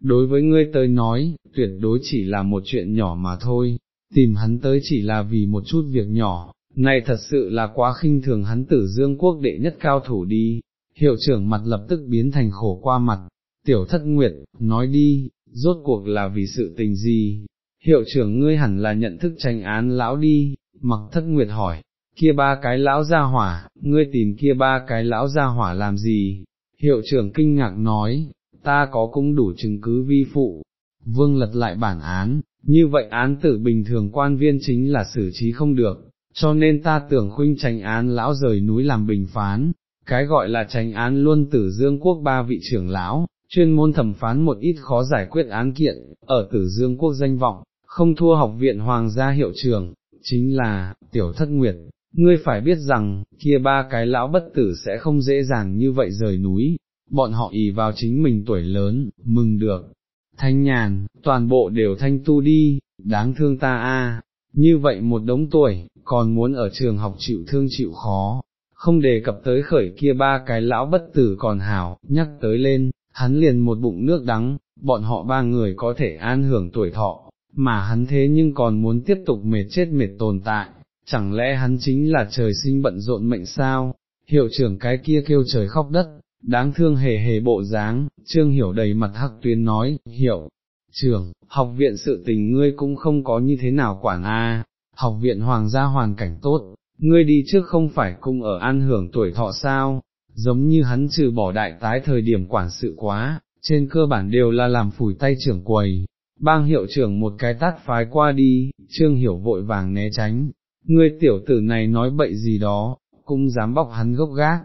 đối với ngươi tới nói, tuyệt đối chỉ là một chuyện nhỏ mà thôi, tìm hắn tới chỉ là vì một chút việc nhỏ, này thật sự là quá khinh thường hắn tử dương quốc đệ nhất cao thủ đi, hiệu trưởng mặt lập tức biến thành khổ qua mặt, tiểu thất nguyệt, nói đi, rốt cuộc là vì sự tình gì, hiệu trưởng ngươi hẳn là nhận thức tranh án lão đi, mặc thất nguyệt hỏi, kia ba cái lão gia hỏa, ngươi tìm kia ba cái lão gia hỏa làm gì, hiệu trưởng kinh ngạc nói, ta có cũng đủ chứng cứ vi phụ, vương lật lại bản án, như vậy án tử bình thường quan viên chính là xử trí không được, cho nên ta tưởng khuynh tránh án lão rời núi làm bình phán, cái gọi là tránh án luôn tử dương quốc ba vị trưởng lão, chuyên môn thẩm phán một ít khó giải quyết án kiện, ở tử dương quốc danh vọng, không thua học viện hoàng gia hiệu trường chính là, tiểu thất nguyệt, ngươi phải biết rằng, kia ba cái lão bất tử sẽ không dễ dàng như vậy rời núi, bọn họ ỉ vào chính mình tuổi lớn, mừng được, thanh nhàn, toàn bộ đều thanh tu đi, đáng thương ta a. như vậy một đống tuổi, còn muốn ở trường học chịu thương chịu khó, không đề cập tới khởi kia ba cái lão bất tử còn hảo, nhắc tới lên, hắn liền một bụng nước đắng, bọn họ ba người có thể an hưởng tuổi thọ, mà hắn thế nhưng còn muốn tiếp tục mệt chết mệt tồn tại, chẳng lẽ hắn chính là trời sinh bận rộn mệnh sao, hiệu trưởng cái kia kêu trời khóc đất, đáng thương hề hề bộ dáng, trương hiểu đầy mặt hắc tuyến nói, hiểu, trưởng, học viện sự tình ngươi cũng không có như thế nào quản a. học viện hoàng gia hoàn cảnh tốt, ngươi đi trước không phải cung ở an hưởng tuổi thọ sao, giống như hắn trừ bỏ đại tái thời điểm quản sự quá, trên cơ bản đều là làm phủi tay trưởng quầy, bang hiệu trưởng một cái tát phái qua đi, trương hiểu vội vàng né tránh, ngươi tiểu tử này nói bậy gì đó, cũng dám bọc hắn gốc gác,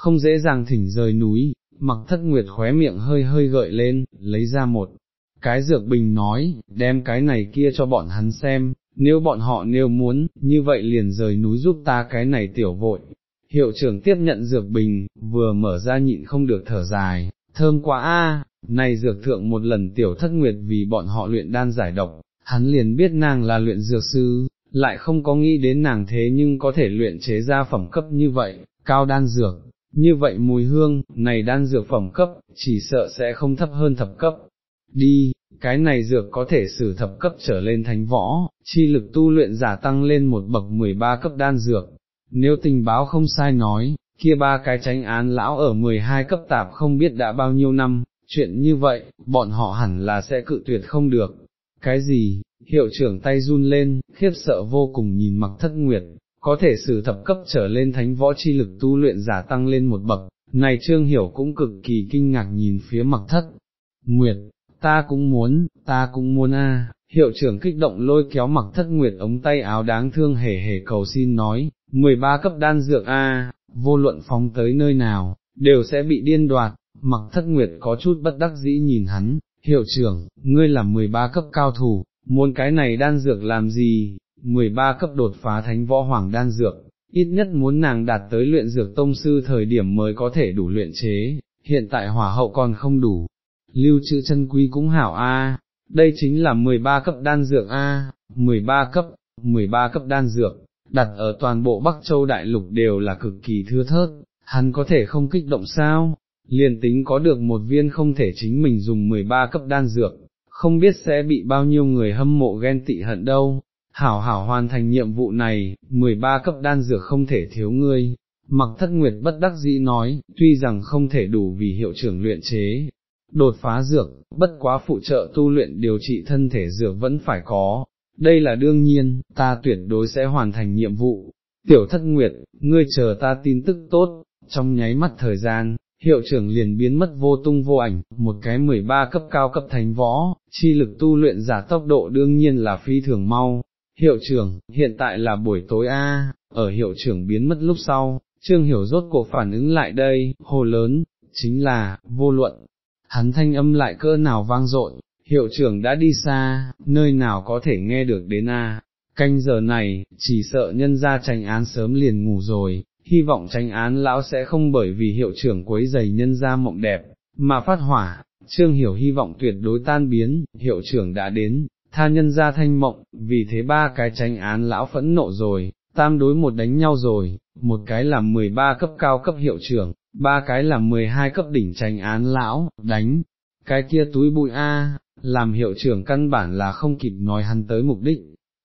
không dễ dàng thỉnh rời núi, mặc thất nguyệt khóe miệng hơi hơi gợi lên, lấy ra một cái dược bình nói, đem cái này kia cho bọn hắn xem, nếu bọn họ nếu muốn, như vậy liền rời núi giúp ta cái này tiểu vội. Hiệu trưởng tiếp nhận dược bình, vừa mở ra nhịn không được thở dài, thơm quá a, này dược thượng một lần tiểu thất nguyệt vì bọn họ luyện đan giải độc, hắn liền biết nàng là luyện dược sư, lại không có nghĩ đến nàng thế nhưng có thể luyện chế ra phẩm cấp như vậy, cao đan dược, như vậy mùi hương, này đan dược phẩm cấp, chỉ sợ sẽ không thấp hơn thập cấp. Đi, cái này dược có thể sử thập cấp trở lên thánh võ, chi lực tu luyện giả tăng lên một bậc 13 cấp đan dược. Nếu tình báo không sai nói, kia ba cái tránh án lão ở 12 cấp tạp không biết đã bao nhiêu năm, chuyện như vậy, bọn họ hẳn là sẽ cự tuyệt không được. Cái gì, hiệu trưởng tay run lên, khiếp sợ vô cùng nhìn mặc thất nguyệt, có thể sử thập cấp trở lên thánh võ chi lực tu luyện giả tăng lên một bậc, này trương hiểu cũng cực kỳ kinh ngạc nhìn phía mặc thất. Nguyệt, ta cũng muốn, ta cũng muốn a. hiệu trưởng kích động lôi kéo mặc thất nguyệt ống tay áo đáng thương hề hề cầu xin nói, 13 cấp đan dược a, vô luận phóng tới nơi nào, đều sẽ bị điên đoạt, mặc thất nguyệt có chút bất đắc dĩ nhìn hắn, hiệu trưởng, ngươi là 13 cấp cao thủ, muốn cái này đan dược làm gì, 13 cấp đột phá thánh võ hoàng đan dược, ít nhất muốn nàng đạt tới luyện dược tông sư thời điểm mới có thể đủ luyện chế, hiện tại hỏa hậu còn không đủ, lưu trữ chân quý cũng hảo a. đây chính là 13 cấp đan dược a, 13 cấp, 13 cấp đan dược, đặt ở toàn bộ Bắc Châu Đại Lục đều là cực kỳ thưa thớt, hắn có thể không kích động sao, liền tính có được một viên không thể chính mình dùng 13 cấp đan dược, không biết sẽ bị bao nhiêu người hâm mộ ghen tị hận đâu, hảo hảo hoàn thành nhiệm vụ này, 13 cấp đan dược không thể thiếu ngươi. Mặc thất nguyệt bất đắc dĩ nói, tuy rằng không thể đủ vì hiệu trưởng luyện chế, đột phá dược, bất quá phụ trợ tu luyện điều trị thân thể dược vẫn phải có, đây là đương nhiên, ta tuyệt đối sẽ hoàn thành nhiệm vụ. Tiểu thất nguyệt, ngươi chờ ta tin tức tốt, trong nháy mắt thời gian, hiệu trưởng liền biến mất vô tung vô ảnh, một cái 13 cấp cao cấp thánh võ, chi lực tu luyện giả tốc độ đương nhiên là phi thường mau. Hiệu trưởng, hiện tại là buổi tối A, ở hiệu trưởng biến mất lúc sau, Trương Hiểu rốt cuộc phản ứng lại đây, hồ lớn, chính là, vô luận, hắn thanh âm lại cỡ nào vang dội, hiệu trưởng đã đi xa, nơi nào có thể nghe được đến A, canh giờ này, chỉ sợ nhân ra tranh án sớm liền ngủ rồi, hy vọng tranh án lão sẽ không bởi vì hiệu trưởng quấy giày nhân ra mộng đẹp, mà phát hỏa, trương hiểu hy vọng tuyệt đối tan biến, hiệu trưởng đã đến, tha nhân ra thanh mộng, vì thế ba cái tranh án lão phẫn nộ rồi, tam đối một đánh nhau rồi, một cái là 13 cấp cao cấp hiệu trưởng, ba cái là 12 cấp đỉnh tranh án lão, đánh, cái kia túi bụi A, làm hiệu trưởng căn bản là không kịp nói hắn tới mục đích,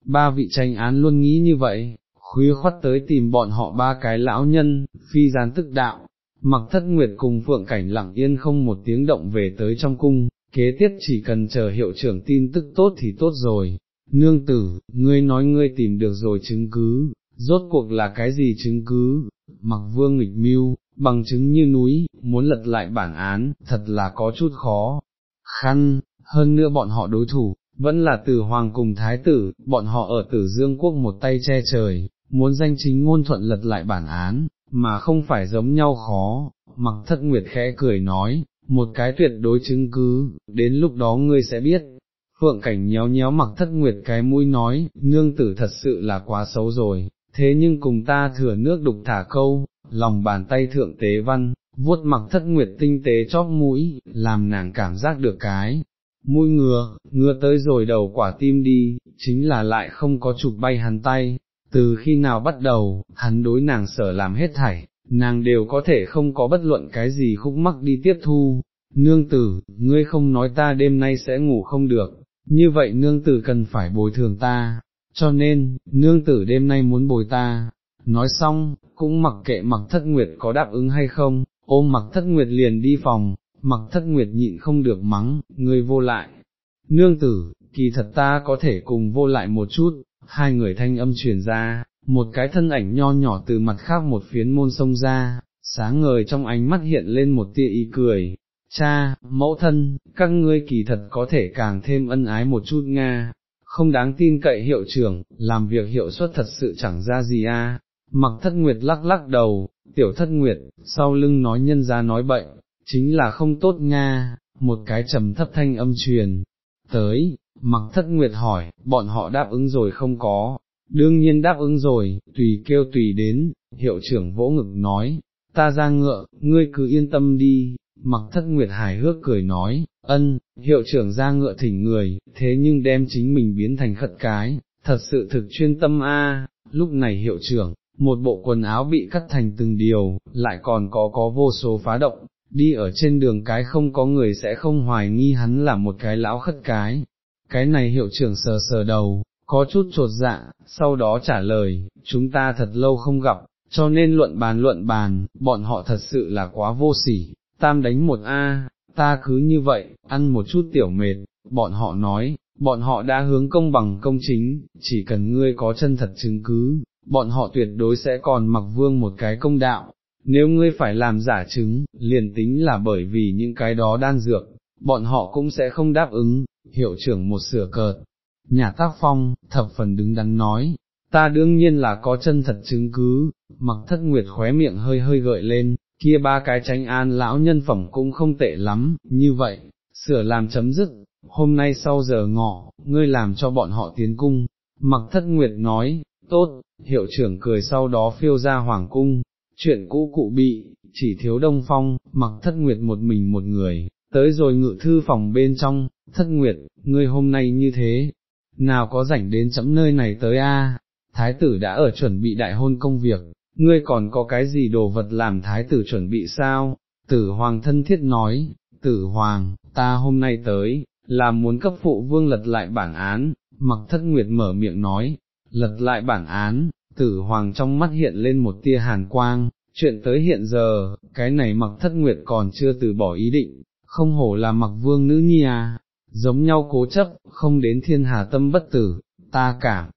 ba vị tranh án luôn nghĩ như vậy, khuya khoắt tới tìm bọn họ ba cái lão nhân, phi gián tức đạo, mặc thất nguyệt cùng phượng cảnh lặng yên không một tiếng động về tới trong cung, kế tiếp chỉ cần chờ hiệu trưởng tin tức tốt thì tốt rồi, nương tử, ngươi nói ngươi tìm được rồi chứng cứ, rốt cuộc là cái gì chứng cứ, mặc vương nghịch mưu, bằng chứng như núi, muốn lật lại bản án, thật là có chút khó, khăn, hơn nữa bọn họ đối thủ, vẫn là tử hoàng cùng thái tử, bọn họ ở tử dương quốc một tay che trời, muốn danh chính ngôn thuận lật lại bản án, mà không phải giống nhau khó, mặc thất nguyệt khẽ cười nói, một cái tuyệt đối chứng cứ, đến lúc đó ngươi sẽ biết. Phượng cảnh nhéo nhéo mặc thất nguyệt cái mũi nói, nương tử thật sự là quá xấu rồi, thế nhưng cùng ta thừa nước đục thả câu, lòng bàn tay thượng tế văn, vuốt mặc thất nguyệt tinh tế chóp mũi, làm nàng cảm giác được cái. Mũi ngừa, ngừa tới rồi đầu quả tim đi, chính là lại không có chụp bay hắn tay, từ khi nào bắt đầu, hắn đối nàng sở làm hết thảy, nàng đều có thể không có bất luận cái gì khúc mắc đi tiếp thu. Nương tử, ngươi không nói ta đêm nay sẽ ngủ không được, như vậy nương tử cần phải bồi thường ta, cho nên, nương tử đêm nay muốn bồi ta. Nói xong, cũng mặc kệ mặc thất nguyệt có đáp ứng hay không, ôm mặc thất nguyệt liền đi phòng, mặc thất nguyệt nhịn không được mắng, ngươi vô lại. Nương tử, kỳ thật ta có thể cùng vô lại một chút, hai người thanh âm truyền ra, một cái thân ảnh nho nhỏ từ mặt khác một phiến môn sông ra, sáng ngời trong ánh mắt hiện lên một tia ý cười. Cha, mẫu thân, các ngươi kỳ thật có thể càng thêm ân ái một chút Nga, không đáng tin cậy hiệu trưởng, làm việc hiệu suất thật sự chẳng ra gì a. Mặc thất nguyệt lắc lắc đầu, tiểu thất nguyệt, sau lưng nói nhân ra nói bệnh, chính là không tốt Nga, một cái trầm thấp thanh âm truyền, tới, mặc thất nguyệt hỏi, bọn họ đáp ứng rồi không có, đương nhiên đáp ứng rồi, tùy kêu tùy đến, hiệu trưởng vỗ ngực nói, ta ra ngựa, ngươi cứ yên tâm đi, mặc thất nguyệt hài hước cười nói, ân, hiệu trưởng ra ngựa thỉnh người, thế nhưng đem chính mình biến thành khất cái, thật sự thực chuyên tâm a. lúc này hiệu trưởng, một bộ quần áo bị cắt thành từng điều, lại còn có có vô số phá động, đi ở trên đường cái không có người sẽ không hoài nghi hắn là một cái lão khất cái. Cái này hiệu trưởng sờ sờ đầu, có chút trột dạ, sau đó trả lời, chúng ta thật lâu không gặp, cho nên luận bàn luận bàn, bọn họ thật sự là quá vô sỉ, tam đánh một A, ta cứ như vậy, ăn một chút tiểu mệt, bọn họ nói, bọn họ đã hướng công bằng công chính, chỉ cần ngươi có chân thật chứng cứ, bọn họ tuyệt đối sẽ còn mặc vương một cái công đạo, nếu ngươi phải làm giả chứng, liền tính là bởi vì những cái đó đan dược, bọn họ cũng sẽ không đáp ứng, hiệu trưởng một sửa cợt. Nhà tác phong, thập phần đứng đắn nói, ta đương nhiên là có chân thật chứng cứ, mặc thất nguyệt khóe miệng hơi hơi gợi lên, kia ba cái tranh an lão nhân phẩm cũng không tệ lắm, như vậy, sửa làm chấm dứt, hôm nay sau giờ ngọ, ngươi làm cho bọn họ tiến cung, mặc thất nguyệt nói, tốt, hiệu trưởng cười sau đó phiêu ra hoàng cung, chuyện cũ cụ bị, chỉ thiếu đông phong, mặc thất nguyệt một mình một người, tới rồi ngự thư phòng bên trong, thất nguyệt, ngươi hôm nay như thế, nào có rảnh đến chấm nơi này tới a? thái tử đã ở chuẩn bị đại hôn công việc, ngươi còn có cái gì đồ vật làm thái tử chuẩn bị sao? Tử hoàng thân thiết nói, tử hoàng, ta hôm nay tới, là muốn cấp phụ vương lật lại bản án, mặc thất nguyệt mở miệng nói, lật lại bản án, tử hoàng trong mắt hiện lên một tia hàn quang, chuyện tới hiện giờ, cái này mặc thất nguyệt còn chưa từ bỏ ý định, không hổ là mặc vương nữ nhi à, giống nhau cố chấp, không đến thiên hà tâm bất tử, ta cảm,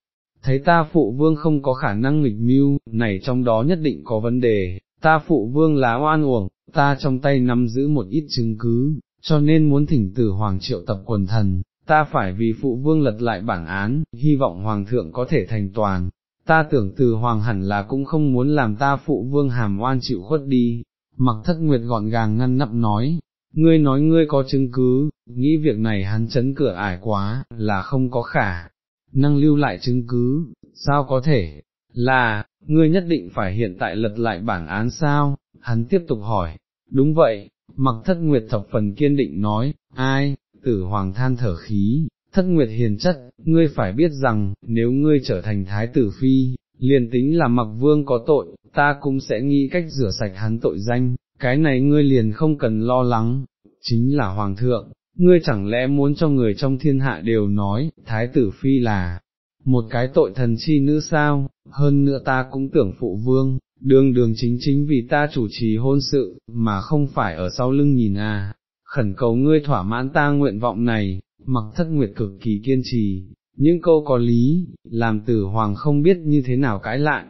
thấy ta phụ vương không có khả năng nghịch mưu, này trong đó nhất định có vấn đề, ta phụ vương lá oan uổng, ta trong tay nắm giữ một ít chứng cứ, cho nên muốn thỉnh tử hoàng triệu tập quần thần, ta phải vì phụ vương lật lại bản án, hy vọng hoàng thượng có thể thành toàn. Ta tưởng từ hoàng hẳn là cũng không muốn làm ta phụ vương hàm oan chịu khuất đi, mặc thất nguyệt gọn gàng ngăn nắp nói, ngươi nói ngươi có chứng cứ, nghĩ việc này hắn chấn cửa ải quá, là không có khả, năng lưu lại chứng cứ, sao có thể, là, ngươi nhất định phải hiện tại lật lại bản án sao, hắn tiếp tục hỏi, đúng vậy, mặc thất nguyệt thập phần kiên định nói, ai, tử hoàng than thở khí, thất nguyệt hiền chất, ngươi phải biết rằng, nếu ngươi trở thành thái tử phi, liền tính là mặc vương có tội, ta cũng sẽ nghĩ cách rửa sạch hắn tội danh, cái này ngươi liền không cần lo lắng, chính là hoàng thượng, ngươi chẳng lẽ muốn cho người trong thiên hạ đều nói, thái tử phi là một cái tội thần chi nữ sao, hơn nữa ta cũng tưởng phụ vương, đường đường chính chính vì ta chủ trì hôn sự, mà không phải ở sau lưng nhìn à, khẩn cầu ngươi thỏa mãn ta nguyện vọng này, mặc thất nguyệt cực kỳ kiên trì, những câu có lý, làm tử hoàng không biết như thế nào cãi lại,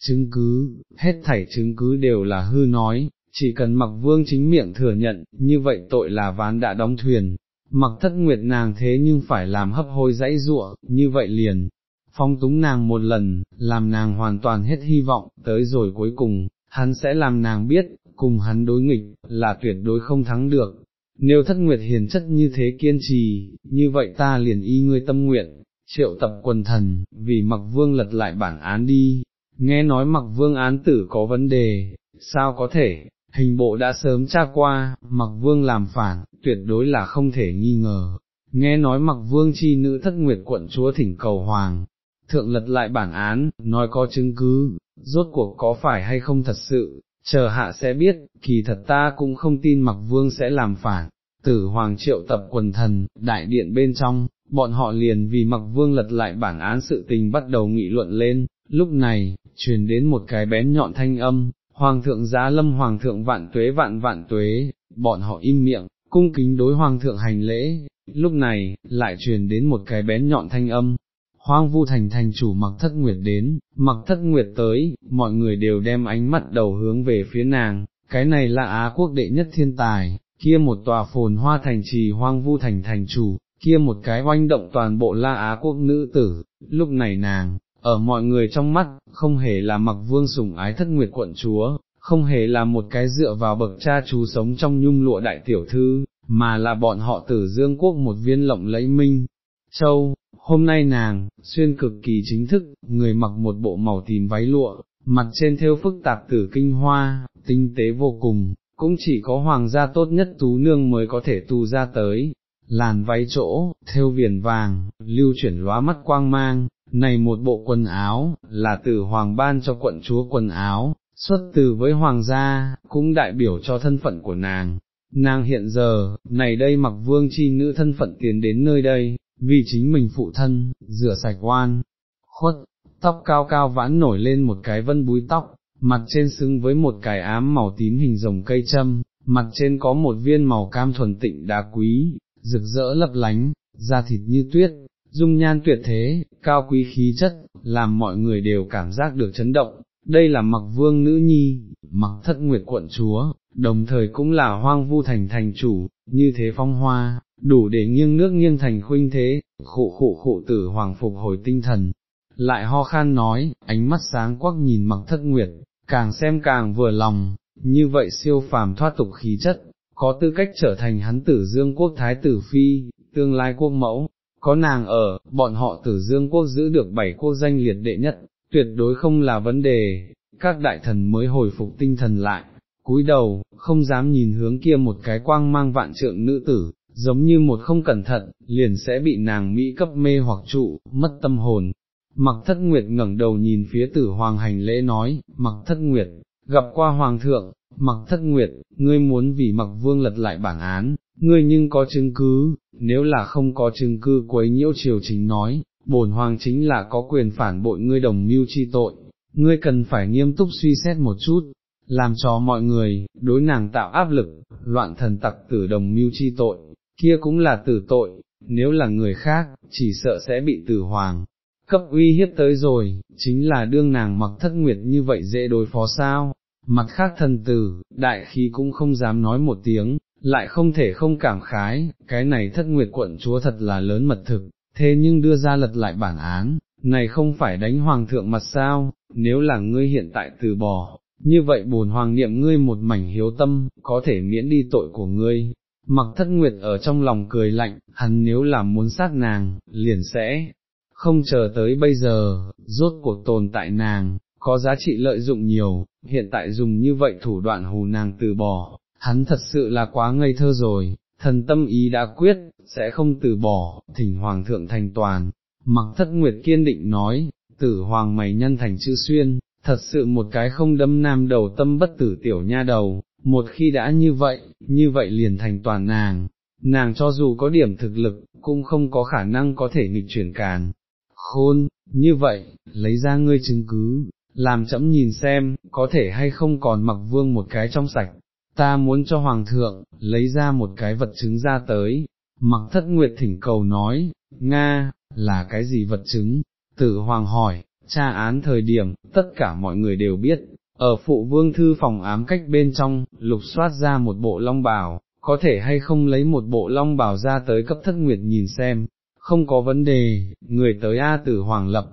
chứng cứ, hết thảy chứng cứ đều là hư nói, chỉ cần mặc vương chính miệng thừa nhận, như vậy tội là ván đã đóng thuyền, mặc thất nguyệt nàng thế nhưng phải làm hấp hôi dãy ruộng, như vậy liền, phong túng nàng một lần, làm nàng hoàn toàn hết hy vọng, tới rồi cuối cùng, hắn sẽ làm nàng biết, cùng hắn đối nghịch, là tuyệt đối không thắng được. Nếu thất nguyệt hiền chất như thế kiên trì, như vậy ta liền y ngươi tâm nguyện, triệu tập quần thần, vì mặc vương lật lại bản án đi, nghe nói mặc vương án tử có vấn đề, sao có thể, hình bộ đã sớm tra qua, mặc vương làm phản, tuyệt đối là không thể nghi ngờ. Nghe nói mặc vương chi nữ thất nguyệt quận chúa thỉnh cầu hoàng, thượng lật lại bản án, nói có chứng cứ, rốt cuộc có phải hay không thật sự, chờ hạ sẽ biết, kỳ thật ta cũng không tin mặc vương sẽ làm phản. Tử Hoàng triệu tập quần thần, đại điện bên trong, bọn họ liền vì mặc vương lật lại bản án sự tình bắt đầu nghị luận lên, lúc này, truyền đến một cái bén nhọn thanh âm, Hoàng thượng giá lâm Hoàng thượng vạn tuế vạn vạn tuế, bọn họ im miệng, cung kính đối Hoàng thượng hành lễ, lúc này, lại truyền đến một cái bén nhọn thanh âm. Hoang vu thành thành chủ mặc thất nguyệt đến, mặc thất nguyệt tới, mọi người đều đem ánh mắt đầu hướng về phía nàng, cái này là Á quốc đệ nhất thiên tài, kia một tòa phồn hoa thành trì hoang vu thành thành chủ, kia một cái oanh động toàn bộ La Á quốc nữ tử, lúc này nàng, ở mọi người trong mắt, không hề là mặc vương sủng ái thất nguyệt quận chúa, không hề là một cái dựa vào bậc cha chú sống trong nhung lụa đại tiểu thư, mà là bọn họ tử dương quốc một viên lộng lẫy minh. Châu, hôm nay nàng, xuyên cực kỳ chính thức, người mặc một bộ màu tím váy lụa, mặt trên thêu phức tạp tử kinh hoa, tinh tế vô cùng, cũng chỉ có hoàng gia tốt nhất tú nương mới có thể tu ra tới, làn váy chỗ, thêu viền vàng, lưu chuyển lóa mắt quang mang, này một bộ quần áo, là từ hoàng ban cho quận chúa quần áo, xuất từ với hoàng gia, cũng đại biểu cho thân phận của nàng. Nàng hiện giờ, này đây mặc vương chi nữ thân phận tiến đến nơi đây, vì chính mình phụ thân, rửa sạch oan, khuất, tóc cao cao vãn nổi lên một cái vân búi tóc, mặt trên xứng với một cái ám màu tím hình rồng cây châm, mặt trên có một viên màu cam thuần tịnh đá quý, rực rỡ lấp lánh, da thịt như tuyết, dung nhan tuyệt thế, cao quý khí chất, làm mọi người đều cảm giác được chấn động, đây là mặc vương nữ nhi, mặc thất nguyệt quận chúa, đồng thời cũng là hoang vu thành thành chủ, như thế phong hoa, đủ để nghiêng nước nghiêng thành khuynh thế, khụ khụ khụ tử hoàng phục hồi tinh thần, lại ho khan nói, ánh mắt sáng quắc nhìn mặc thất nguyệt, càng xem càng vừa lòng, như vậy siêu phàm thoát tục khí chất, có tư cách trở thành hắn tử dương quốc thái tử phi, tương lai quốc mẫu, có nàng ở, bọn họ tử dương quốc giữ được bảy quốc danh liệt đệ nhất, tuyệt đối không là vấn đề, các đại thần mới hồi phục tinh thần lại, cúi đầu, không dám nhìn hướng kia một cái quang mang vạn trượng nữ tử, giống như một không cẩn thận, liền sẽ bị nàng Mỹ cấp mê hoặc trụ, mất tâm hồn. Mặc thất nguyệt ngẩng đầu nhìn phía tử hoàng hành lễ nói, mặc thất nguyệt, gặp qua hoàng thượng, mặc thất nguyệt, ngươi muốn vì mặc vương lật lại bản án, ngươi nhưng có chứng cứ, nếu là không có chứng cứ quấy nhiễu triều chính nói, bổn hoàng chính là có quyền phản bội ngươi đồng mưu chi tội, ngươi cần phải nghiêm túc suy xét một chút, làm cho mọi người, đối nàng tạo áp lực, loạn thần tặc tử đồng mưu chi tội, kia cũng là tử tội, nếu là người khác, chỉ sợ sẽ bị tử hoàng. Cấp uy hiếp tới rồi, chính là đương nàng mặc thất nguyệt như vậy dễ đối phó sao, mặt khác thần tử, đại khí cũng không dám nói một tiếng, lại không thể không cảm khái, cái này thất nguyệt quận chúa thật là lớn mật thực, thế nhưng đưa ra lật lại bản án, này không phải đánh hoàng thượng mặt sao, nếu là ngươi hiện tại từ bỏ, như vậy bổn hoàng niệm ngươi một mảnh hiếu tâm, có thể miễn đi tội của ngươi. Mặc thất nguyệt ở trong lòng cười lạnh, hắn nếu làm muốn sát nàng, liền sẽ, không chờ tới bây giờ, rốt cuộc tồn tại nàng, có giá trị lợi dụng nhiều, hiện tại dùng như vậy thủ đoạn hù nàng từ bỏ, hắn thật sự là quá ngây thơ rồi, thần tâm ý đã quyết, sẽ không từ bỏ, thỉnh hoàng thượng thành toàn, mặc thất nguyệt kiên định nói, tử hoàng mày nhân thành chữ xuyên, thật sự một cái không đâm nam đầu tâm bất tử tiểu nha đầu, một khi đã như vậy, như vậy liền thành toàn nàng, nàng cho dù có điểm thực lực, cũng không có khả năng có thể nghịch chuyển càn. Khôn, như vậy, lấy ra ngươi chứng cứ, làm chậm nhìn xem, có thể hay không còn mặc vương một cái trong sạch, ta muốn cho hoàng thượng, lấy ra một cái vật chứng ra tới, mặc thất nguyệt thỉnh cầu nói, Nga, là cái gì vật chứng, tử hoàng hỏi, tra án thời điểm, tất cả mọi người đều biết, ở phụ vương thư phòng ám cách bên trong, lục soát ra một bộ long bào, có thể hay không lấy một bộ long bào ra tới cấp thất nguyệt nhìn xem, không có vấn đề, người tới A tử hoàng lập,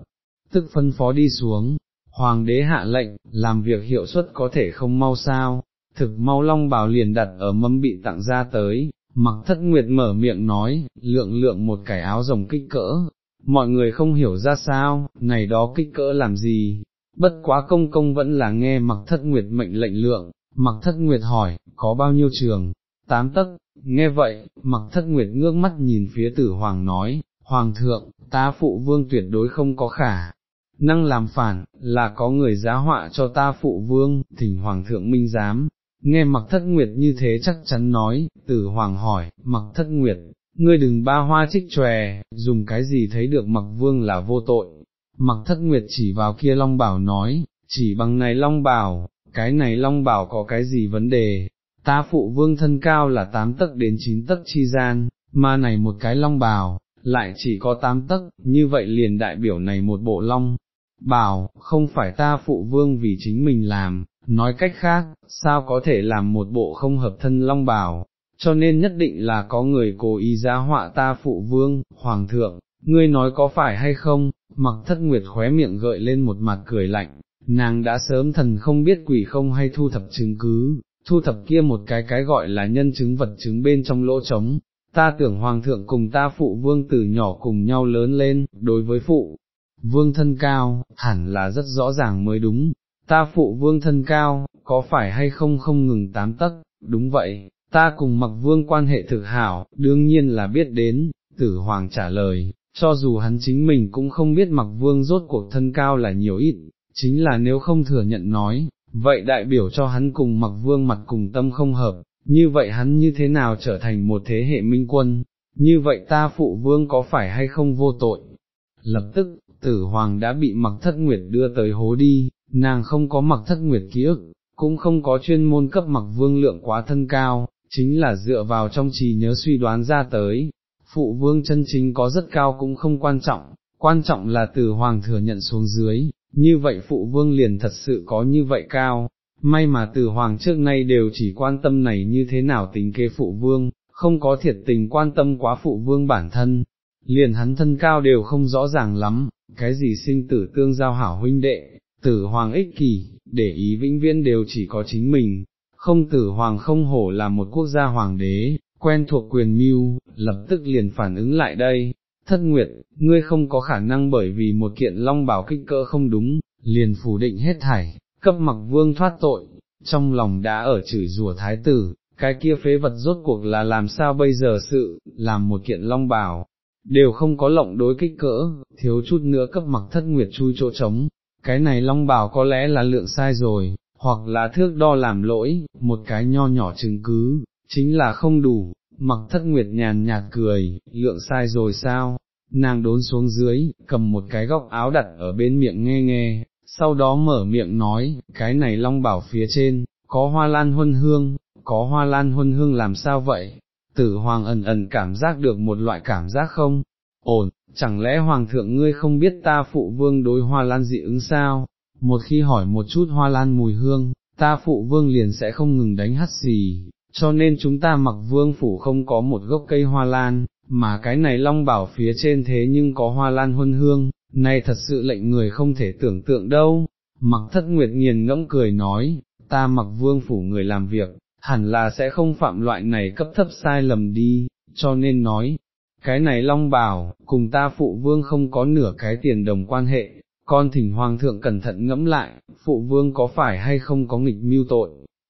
tức phân phó đi xuống, hoàng đế hạ lệnh, làm việc hiệu suất có thể không mau sao, thực mau long bào liền đặt ở mâm bị tặng ra tới, mặc thất nguyệt mở miệng nói, lượng lượng một cái áo rồng kích cỡ, mọi người không hiểu ra sao, này đó kích cỡ làm gì, bất quá công công vẫn là nghe mặc thất nguyệt mệnh lệnh lượng, mặc thất nguyệt hỏi, có bao nhiêu trường, tám tấc, nghe vậy, mặc thất nguyệt ngước mắt nhìn phía tử hoàng nói, hoàng thượng, ta phụ vương tuyệt đối không có khả. Năng làm phản, là có người giá họa cho ta phụ vương, thỉnh hoàng thượng minh giám, nghe mặc thất nguyệt như thế chắc chắn nói, tử hoàng hỏi, mặc thất nguyệt, ngươi đừng ba hoa trích tròe, dùng cái gì thấy được mặc vương là vô tội, mặc thất nguyệt chỉ vào kia long bảo nói, chỉ bằng này long bảo, cái này long bảo có cái gì vấn đề, ta phụ vương thân cao là tám tấc đến chín tấc chi gian, mà này một cái long bảo lại chỉ có tám tấc, như vậy liền đại biểu này một bộ long, bảo, không phải ta phụ vương vì chính mình làm, nói cách khác, sao có thể làm một bộ không hợp thân long bảo, cho nên nhất định là có người cố ý giá họa ta phụ vương, hoàng thượng, ngươi nói có phải hay không, mặc thất nguyệt khóe miệng gợi lên một mặt cười lạnh, nàng đã sớm thần không biết quỷ không hay thu thập chứng cứ, thu thập kia một cái cái gọi là nhân chứng vật chứng bên trong lỗ trống, ta tưởng hoàng thượng cùng ta phụ vương từ nhỏ cùng nhau lớn lên, đối với phụ, vương thân cao, hẳn là rất rõ ràng mới đúng, ta phụ vương thân cao, có phải hay không không ngừng tám tấc, đúng vậy, ta cùng mặc vương quan hệ thực hảo, đương nhiên là biết đến, tử hoàng trả lời, cho dù hắn chính mình cũng không biết mặc vương rốt cuộc thân cao là nhiều ít, chính là nếu không thừa nhận nói, vậy đại biểu cho hắn cùng mặc vương mặt cùng tâm không hợp, như vậy hắn như thế nào trở thành một thế hệ minh quân, như vậy ta phụ vương có phải hay không vô tội. Lập tức, tử hoàng đã bị mặc thất nguyệt đưa tới hố đi, nàng không có mặc thất nguyệt ký ức, cũng không có chuyên môn cấp mặc vương lượng quá thân cao, chính là dựa vào trong trí nhớ suy đoán ra tới, phụ vương chân chính có rất cao cũng không quan trọng, quan trọng là tử hoàng thừa nhận xuống dưới, như vậy phụ vương liền thật sự có như vậy cao, may mà tử hoàng trước nay đều chỉ quan tâm này như thế nào tính kế phụ vương, không có thiệt tình quan tâm quá phụ vương bản thân, liền hắn thân cao đều không rõ ràng lắm, cái gì sinh tử tương giao hảo huynh đệ, tử hoàng ích kỷ, để ý vĩnh viễn đều chỉ có chính mình, không tử hoàng không hổ là một quốc gia hoàng đế, quen thuộc quyền mưu, lập tức liền phản ứng lại đây, thất nguyệt, ngươi không có khả năng bởi vì một kiện long bảo kích cỡ không đúng, liền phủ định hết thảy, cấp mặc vương thoát tội, trong lòng đã ở chửi rủa thái tử, cái kia phế vật rốt cuộc là làm sao bây giờ sự, làm một kiện long bảo, đều không có lộng đối kích cỡ, thiếu chút nữa cấp mặc thất nguyệt chui chỗ trống, cái này long bảo có lẽ là lượng sai rồi, hoặc là thước đo làm lỗi, một cái nho nhỏ chứng cứ, chính là không đủ, mặc thất nguyệt nhàn nhạt cười, lượng sai rồi sao, nàng đốn xuống dưới, cầm một cái góc áo đặt ở bên miệng nghe nghe, sau đó mở miệng nói, cái này long bảo phía trên, có hoa lan huân hương, có hoa lan huân hương làm sao vậy, tử hoàng ẩn ẩn cảm giác được một loại cảm giác không, ổn, chẳng lẽ hoàng thượng ngươi không biết ta phụ vương đối hoa lan dị ứng sao, một khi hỏi một chút hoa lan mùi hương, ta phụ vương liền sẽ không ngừng đánh hắt xì, cho nên chúng ta mặc vương phủ không có một gốc cây hoa lan, mà cái này long bảo phía trên thế nhưng có hoa lan huân hương, này thật sự lệnh người không thể tưởng tượng đâu. Mặc thất nguyệt nghiền ngẫm cười nói, ta mặc vương phủ người làm việc, hẳn là sẽ không phạm loại này cấp thấp sai lầm đi, cho nên nói, cái này long bảo, cùng ta phụ vương không có nửa cái tiền đồng quan hệ, con thỉnh hoàng thượng cẩn thận ngẫm lại, phụ vương có phải hay không có nghịch mưu tội,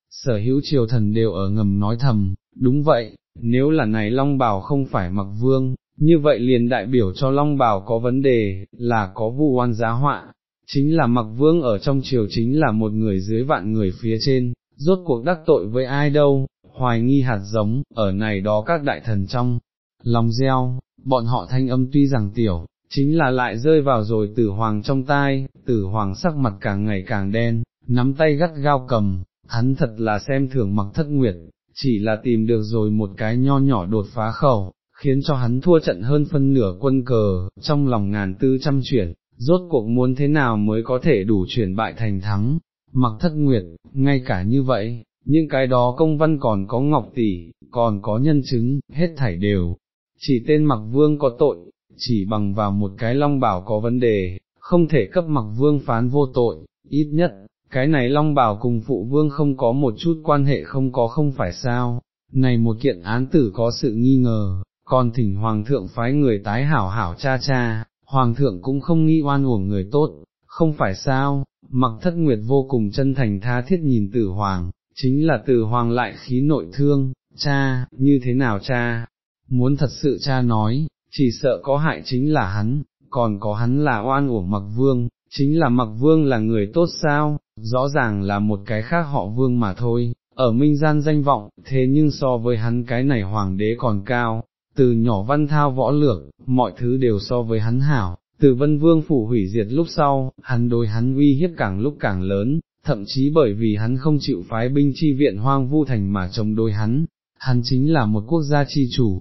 sở hữu triều thần đều ở ngầm nói thầm, đúng vậy, nếu là này Long Bảo không phải mặc vương, như vậy liền đại biểu cho Long Bảo có vấn đề, là có vu oan giá họa, chính là mặc vương ở trong triều chính là một người dưới vạn người phía trên, rốt cuộc đắc tội với ai đâu, hoài nghi hạt giống, ở này đó các đại thần trong, lòng gieo, bọn họ thanh âm tuy rằng tiểu, chính là lại rơi vào rồi tử hoàng trong tai, tử hoàng sắc mặt càng ngày càng đen, nắm tay gắt gao cầm, hắn thật là xem thường mặc thất nguyệt, chỉ là tìm được rồi một cái nho nhỏ đột phá khẩu, khiến cho hắn thua trận hơn phân nửa quân cờ, trong lòng ngàn tư trăm chuyển, rốt cuộc muốn thế nào mới có thể đủ chuyển bại thành thắng, mặc thất nguyệt, ngay cả như vậy, những cái đó công văn còn có ngọc tỷ, còn có nhân chứng, hết thảy đều, chỉ tên mặc vương có tội, chỉ bằng vào một cái long bảo có vấn đề, không thể cấp mặc vương phán vô tội, ít nhất, cái này long bảo cùng phụ vương không có một chút quan hệ không có không phải sao, này một kiện án tử có sự nghi ngờ, còn thỉnh hoàng thượng phái người tái hảo hảo cha cha, hoàng thượng cũng không nghi oan uổng người tốt, không phải sao, mặc thất nguyệt vô cùng chân thành tha thiết nhìn tử hoàng, chính là tử hoàng lại khí nội thương, cha, như thế nào cha, muốn thật sự cha nói, chỉ sợ có hại chính là hắn, còn có hắn là oan uổng mặc vương, chính là mặc vương là người tốt sao, rõ ràng là một cái khác họ vương mà thôi, ở minh gian danh vọng, thế nhưng so với hắn cái này hoàng đế còn cao, từ nhỏ văn thao võ lược, mọi thứ đều so với hắn hảo, từ vân vương phủ hủy diệt lúc sau, hắn đối hắn uy hiếp càng lúc càng lớn, thậm chí bởi vì hắn không chịu phái binh chi viện hoang vu thành mà chống đối hắn, hắn chính là một quốc gia chi chủ.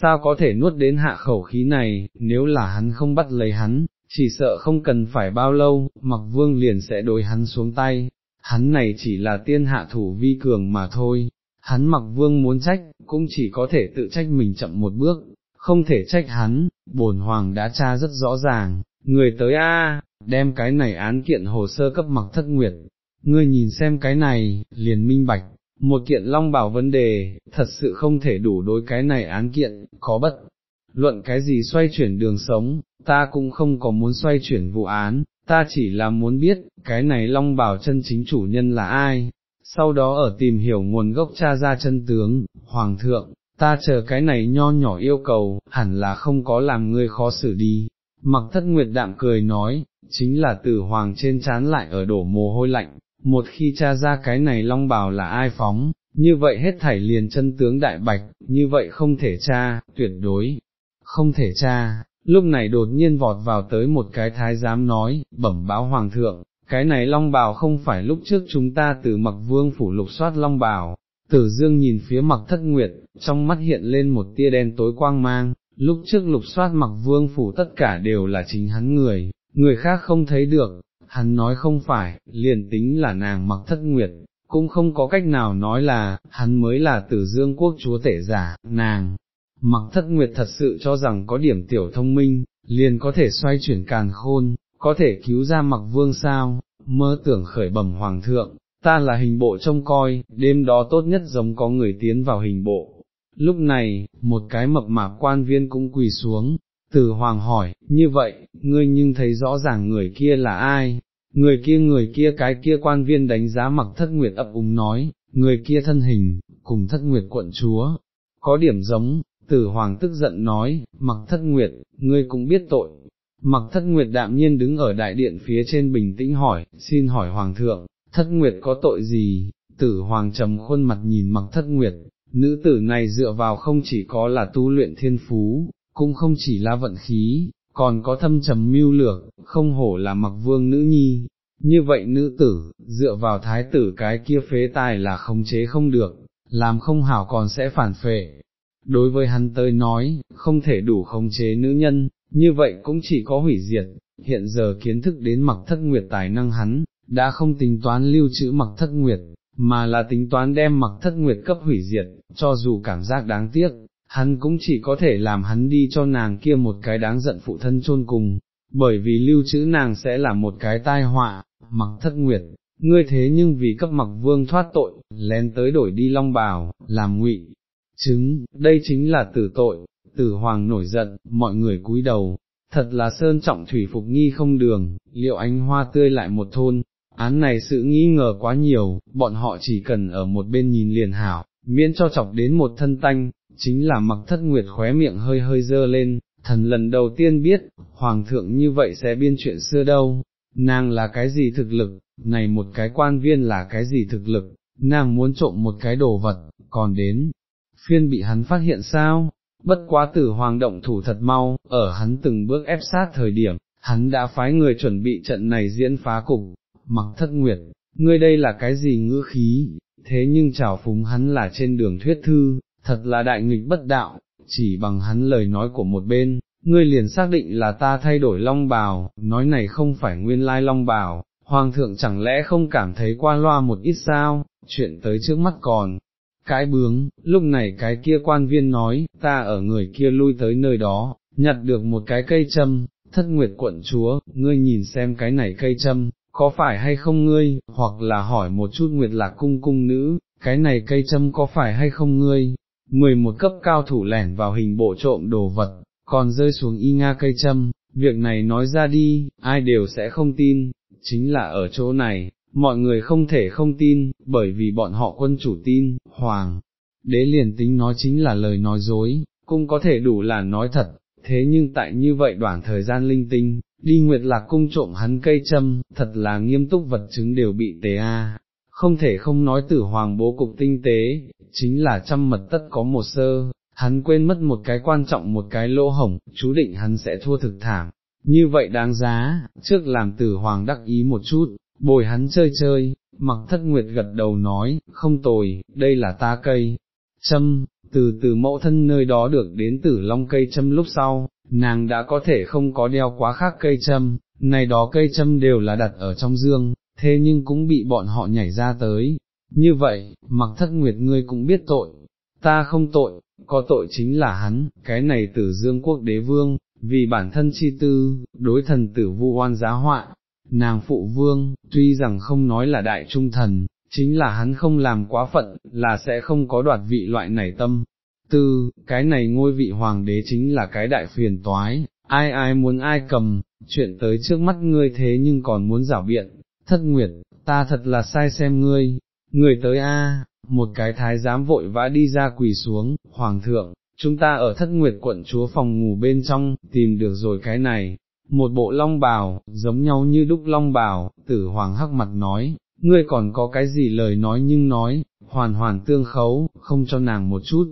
Sao có thể nuốt đến hạ khẩu khí này, nếu là hắn không bắt lấy hắn, chỉ sợ không cần phải bao lâu, mặc vương liền sẽ đối hắn xuống tay, hắn này chỉ là tiên hạ thủ vi cường mà thôi, hắn mặc vương muốn trách, cũng chỉ có thể tự trách mình chậm một bước, không thể trách hắn, bổn hoàng đã tra rất rõ ràng, người tới a, đem cái này án kiện hồ sơ cấp mặc thất nguyệt, ngươi nhìn xem cái này, liền minh bạch, một kiện long bảo vấn đề, thật sự không thể đủ đối cái này án kiện, có bất, luận cái gì xoay chuyển đường sống, ta cũng không có muốn xoay chuyển vụ án, ta chỉ là muốn biết, cái này long bảo chân chính chủ nhân là ai, sau đó ở tìm hiểu nguồn gốc cha ra chân tướng, hoàng thượng, ta chờ cái này nho nhỏ yêu cầu, hẳn là không có làm ngươi khó xử đi. Mặc thất nguyệt đạm cười nói, chính là tử hoàng trên chán lại ở đổ mồ hôi lạnh, một khi cha ra cái này long bào là ai phóng, như vậy hết thảy liền chân tướng đại bạch, như vậy không thể cha, tuyệt đối, không thể cha. Lúc này đột nhiên vọt vào tới một cái thái giám nói, bẩm báo hoàng thượng, cái này long bào không phải lúc trước chúng ta từ mặc vương phủ lục soát long bào, tử dương nhìn phía mặc thất nguyệt, trong mắt hiện lên một tia đen tối quang mang, lúc trước lục soát mặc vương phủ tất cả đều là chính hắn người, người khác không thấy được, hắn nói không phải, liền tính là nàng mặc thất nguyệt, cũng không có cách nào nói là, hắn mới là tử dương quốc chúa tể giả, nàng. Mặc thất nguyệt thật sự cho rằng có điểm tiểu thông minh, liền có thể xoay chuyển càn khôn, có thể cứu ra mặc vương sao, mơ tưởng khởi bẩm hoàng thượng, ta là hình bộ trông coi, đêm đó tốt nhất giống có người tiến vào hình bộ. Lúc này, một cái mập mạp quan viên cũng quỳ xuống, tử hoàng hỏi, như vậy, ngươi nhưng thấy rõ ràng người kia là ai, người kia người kia cái kia quan viên đánh giá mặc thất nguyệt ấp úng nói, người kia thân hình, cùng thất nguyệt quận chúa, có điểm giống, tử hoàng tức giận nói, mặc thất nguyệt, ngươi cũng biết tội, Mặc thất nguyệt đạm nhiên đứng ở đại điện phía trên bình tĩnh hỏi, xin hỏi hoàng thượng, thất nguyệt có tội gì, tử hoàng trầm khuôn mặt nhìn mặc thất nguyệt, nữ tử này dựa vào không chỉ có là tu luyện thiên phú, cũng không chỉ là vận khí, còn có thâm trầm mưu lược, không hổ là mặc vương nữ nhi. Như vậy nữ tử, dựa vào thái tử cái kia phế tài là không chế không được, làm không hảo còn sẽ phản phệ. Đối với hắn tới nói, không thể đủ khống chế nữ nhân, như vậy cũng chỉ có hủy diệt, hiện giờ kiến thức đến mặc thất nguyệt tài năng hắn, đã không tính toán lưu trữ mặc thất nguyệt, mà là tính toán đem mặc thất nguyệt cấp hủy diệt, cho dù cảm giác đáng tiếc, hắn cũng chỉ có thể làm hắn đi cho nàng kia một cái đáng giận phụ thân chôn cùng, bởi vì lưu trữ nàng sẽ là một cái tai họa, mặc thất nguyệt. Ngươi thế nhưng vì cấp mặc vương thoát tội, lén tới đổi đi long bào, làm ngụy, chứng, đây chính là tử tội, tử hoàng nổi giận, mọi người cúi đầu, thật là sơn trọng thủy phục nghi không đường, liệu ánh hoa tươi lại một thôn, án này sự nghi ngờ quá nhiều, bọn họ chỉ cần ở một bên nhìn liền hảo, miễn cho chọc đến một thân tanh, chính là mặc thất nguyệt khóe miệng hơi hơi dơ lên, thần lần đầu tiên biết, hoàng thượng như vậy sẽ biên chuyện xưa đâu, nàng là cái gì thực lực, này một cái quan viên là cái gì thực lực, nàng muốn trộm một cái đồ vật, còn đến, phiên bị hắn phát hiện sao, bất quá tử hoàng động thủ thật mau, ở hắn từng bước ép sát thời điểm, hắn đã phái người chuẩn bị trận này diễn phá cục, mặc thất nguyệt, ngươi đây là cái gì ngữ khí, thế nhưng chào phúng hắn là trên đường thuyết thư, thật là đại nghịch bất đạo, chỉ bằng hắn lời nói của một bên, ngươi liền xác định là ta thay đổi long bào, nói này không phải nguyên lai long bào, hoàng thượng chẳng lẽ không cảm thấy qua loa một ít sao, chuyện tới trước mắt còn. Cái bướng, lúc này cái kia quan viên nói, ta ở người kia lui tới nơi đó, nhặt được một cái cây châm, thất nguyệt quận chúa, ngươi nhìn xem cái này cây châm, có phải hay không ngươi, hoặc là hỏi một chút nguyệt lạc cung cung nữ, cái này cây châm có phải hay không ngươi, mười một cấp cao thủ lẻn vào hình bộ trộm đồ vật, còn rơi xuống y nga cây châm, việc này nói ra đi, ai đều sẽ không tin, chính là ở chỗ này, mọi người không thể không tin, bởi vì bọn họ quân chủ tin, hoàng, đế liền tính nói chính là lời nói dối, cũng có thể đủ là nói thật, thế nhưng tại như vậy đoạn thời gian linh tinh, đi nguyệt lạc cung trộm hắn cây châm, thật là nghiêm túc vật chứng đều bị tế a. Không thể không nói tử hoàng bố cục tinh tế, chính là trăm mật tất có một sơ, hắn quên mất một cái quan trọng một cái lỗ hổng, chú định hắn sẽ thua thực thảm, như vậy đáng giá, trước làm tử hoàng đắc ý một chút, bồi hắn chơi chơi, mặc thất nguyệt gật đầu nói, không tồi, đây là ta cây, châm, từ từ mẫu thân nơi đó được đến tử long cây châm lúc sau, nàng đã có thể không có đeo quá khác cây châm, này đó cây châm đều là đặt ở trong dương, thế nhưng cũng bị bọn họ nhảy ra tới. Như vậy, mặc thất nguyệt ngươi cũng biết tội, ta không tội, có tội chính là hắn, cái này tử dương quốc đế vương, vì bản thân chi tư, đối thần tử vu oan giá họa, nàng phụ vương, tuy rằng không nói là đại trung thần, chính là hắn không làm quá phận, là sẽ không có đoạt vị loại này tâm. Tư, cái này ngôi vị hoàng đế chính là cái đại phiền toái, ai ai muốn ai cầm, chuyện tới trước mắt ngươi thế nhưng còn muốn rảo biện, thất nguyệt, ta thật là sai xem ngươi, người tới a, một cái thái giám vội vã đi ra quỳ xuống, hoàng thượng, chúng ta ở thất nguyệt quận chúa phòng ngủ bên trong, tìm được rồi cái này, một bộ long bào, giống nhau như đúc long bào, tử hoàng hắc mặt nói, ngươi còn có cái gì lời nói nhưng nói, hoàn hoàn tương khấu, không cho nàng một chút,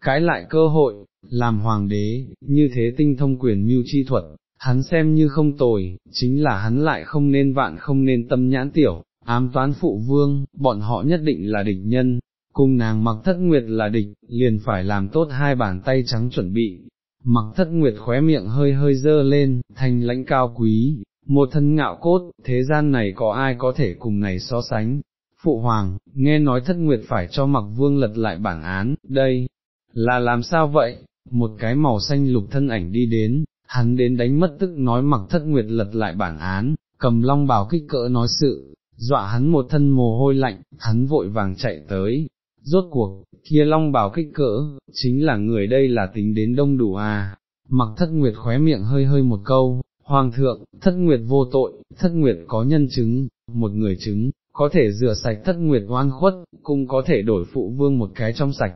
cái lại cơ hội, làm hoàng đế, như thế tinh thông quyền mưu chi thuật, hắn xem như không tồi, chính là hắn lại không nên vạn không nên tâm nhãn tiểu, ám toán phụ vương, bọn họ nhất định là địch nhân, cùng nàng mặc thất nguyệt là địch, liền phải làm tốt hai bàn tay trắng chuẩn bị. Mặc thất nguyệt khóe miệng hơi hơi dơ lên, thành lãnh cao quý, một thân ngạo cốt, thế gian này có ai có thể cùng này so sánh. Phụ hoàng, nghe nói thất nguyệt phải cho mặc vương lật lại bản án, đây, là làm sao vậy? Một cái màu xanh lục thân ảnh đi đến, hắn đến đánh mất tức nói mặc thất nguyệt lật lại bản án, cầm long bào kích cỡ nói sự, dọa hắn một thân mồ hôi lạnh, hắn vội vàng chạy tới, rốt cuộc, kia long bào kích cỡ, chính là người đây là tính đến đông đủ à, mặc thất nguyệt khóe miệng hơi hơi một câu, hoàng thượng, thất nguyệt vô tội, thất nguyệt có nhân chứng, một người chứng, có thể rửa sạch thất nguyệt oan khuất, cũng có thể đổi phụ vương một cái trong sạch.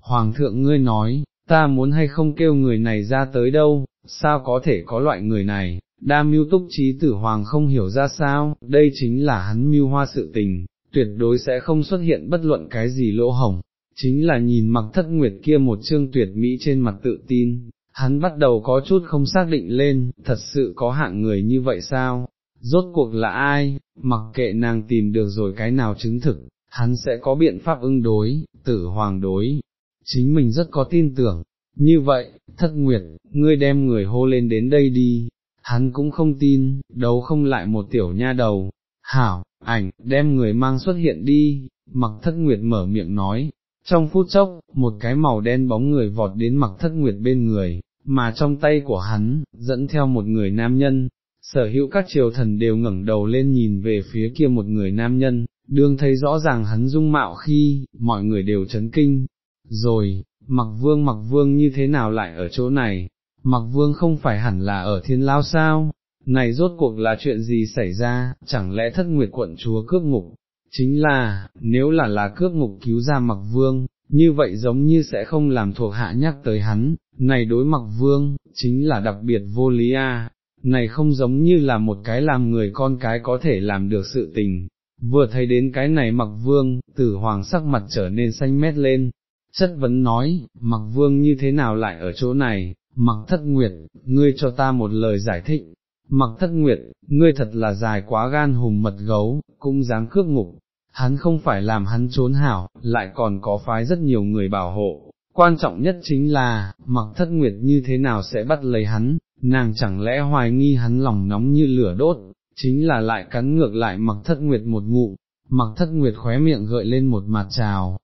Hoàng thượng ngươi nói, ta muốn hay không kêu người này ra tới đâu, sao có thể có loại người này, đa mưu túc trí tử hoàng không hiểu ra sao, đây chính là hắn mưu hoa sự tình, tuyệt đối sẽ không xuất hiện bất luận cái gì lỗ hổng, chính là nhìn mặc thất nguyệt kia một chương tuyệt mỹ trên mặt tự tin, hắn bắt đầu có chút không xác định lên, thật sự có hạng người như vậy sao, rốt cuộc là ai, mặc kệ nàng tìm được rồi cái nào chứng thực, hắn sẽ có biện pháp ứng đối, tử hoàng đối, chính mình rất có tin tưởng, như vậy, thất nguyệt, ngươi đem người hô lên đến đây đi, hắn cũng không tin, đấu không lại một tiểu nha đầu, hảo, ảnh, đem người mang xuất hiện đi, mặc thất nguyệt mở miệng nói, trong phút chốc, một cái màu đen bóng người vọt đến mặc thất nguyệt bên người, mà trong tay của hắn, dẫn theo một người nam nhân, sở hữu các triều thần đều ngẩng đầu lên nhìn về phía kia một người nam nhân, đương thấy rõ ràng hắn dung mạo khi, mọi người đều chấn kinh, rồi, mặc vương mặc vương như thế nào lại ở chỗ này, mặc vương không phải hẳn là ở thiên lao sao, này rốt cuộc là chuyện gì xảy ra, chẳng lẽ thất nguyệt quận chúa cướp ngục, chính là, nếu là là cướp ngục cứu ra mặc vương, như vậy giống như sẽ không làm thuộc hạ nhắc tới hắn, này đối mặc vương, chính là đặc biệt vô lý a. này không giống như là một cái làm người con cái có thể làm được sự tình, vừa thấy đến cái này mặc vương, tử hoàng sắc mặt trở nên xanh mét lên, chất vấn nói, mặc vương như thế nào lại ở chỗ này, mặc thất nguyệt, ngươi cho ta một lời giải thích, mặc thất nguyệt, ngươi thật là dài quá gan hùng mật gấu, cũng dám cướp ngục, hắn không phải làm hắn trốn hảo, lại còn có phái rất nhiều người bảo hộ, quan trọng nhất chính là, mặc thất nguyệt như thế nào sẽ bắt lấy hắn, nàng chẳng lẽ hoài nghi hắn lòng nóng như lửa đốt, chính là lại cắn ngược lại mặc thất nguyệt một ngụ, mặc thất nguyệt khóe miệng gợi lên một mặt trào,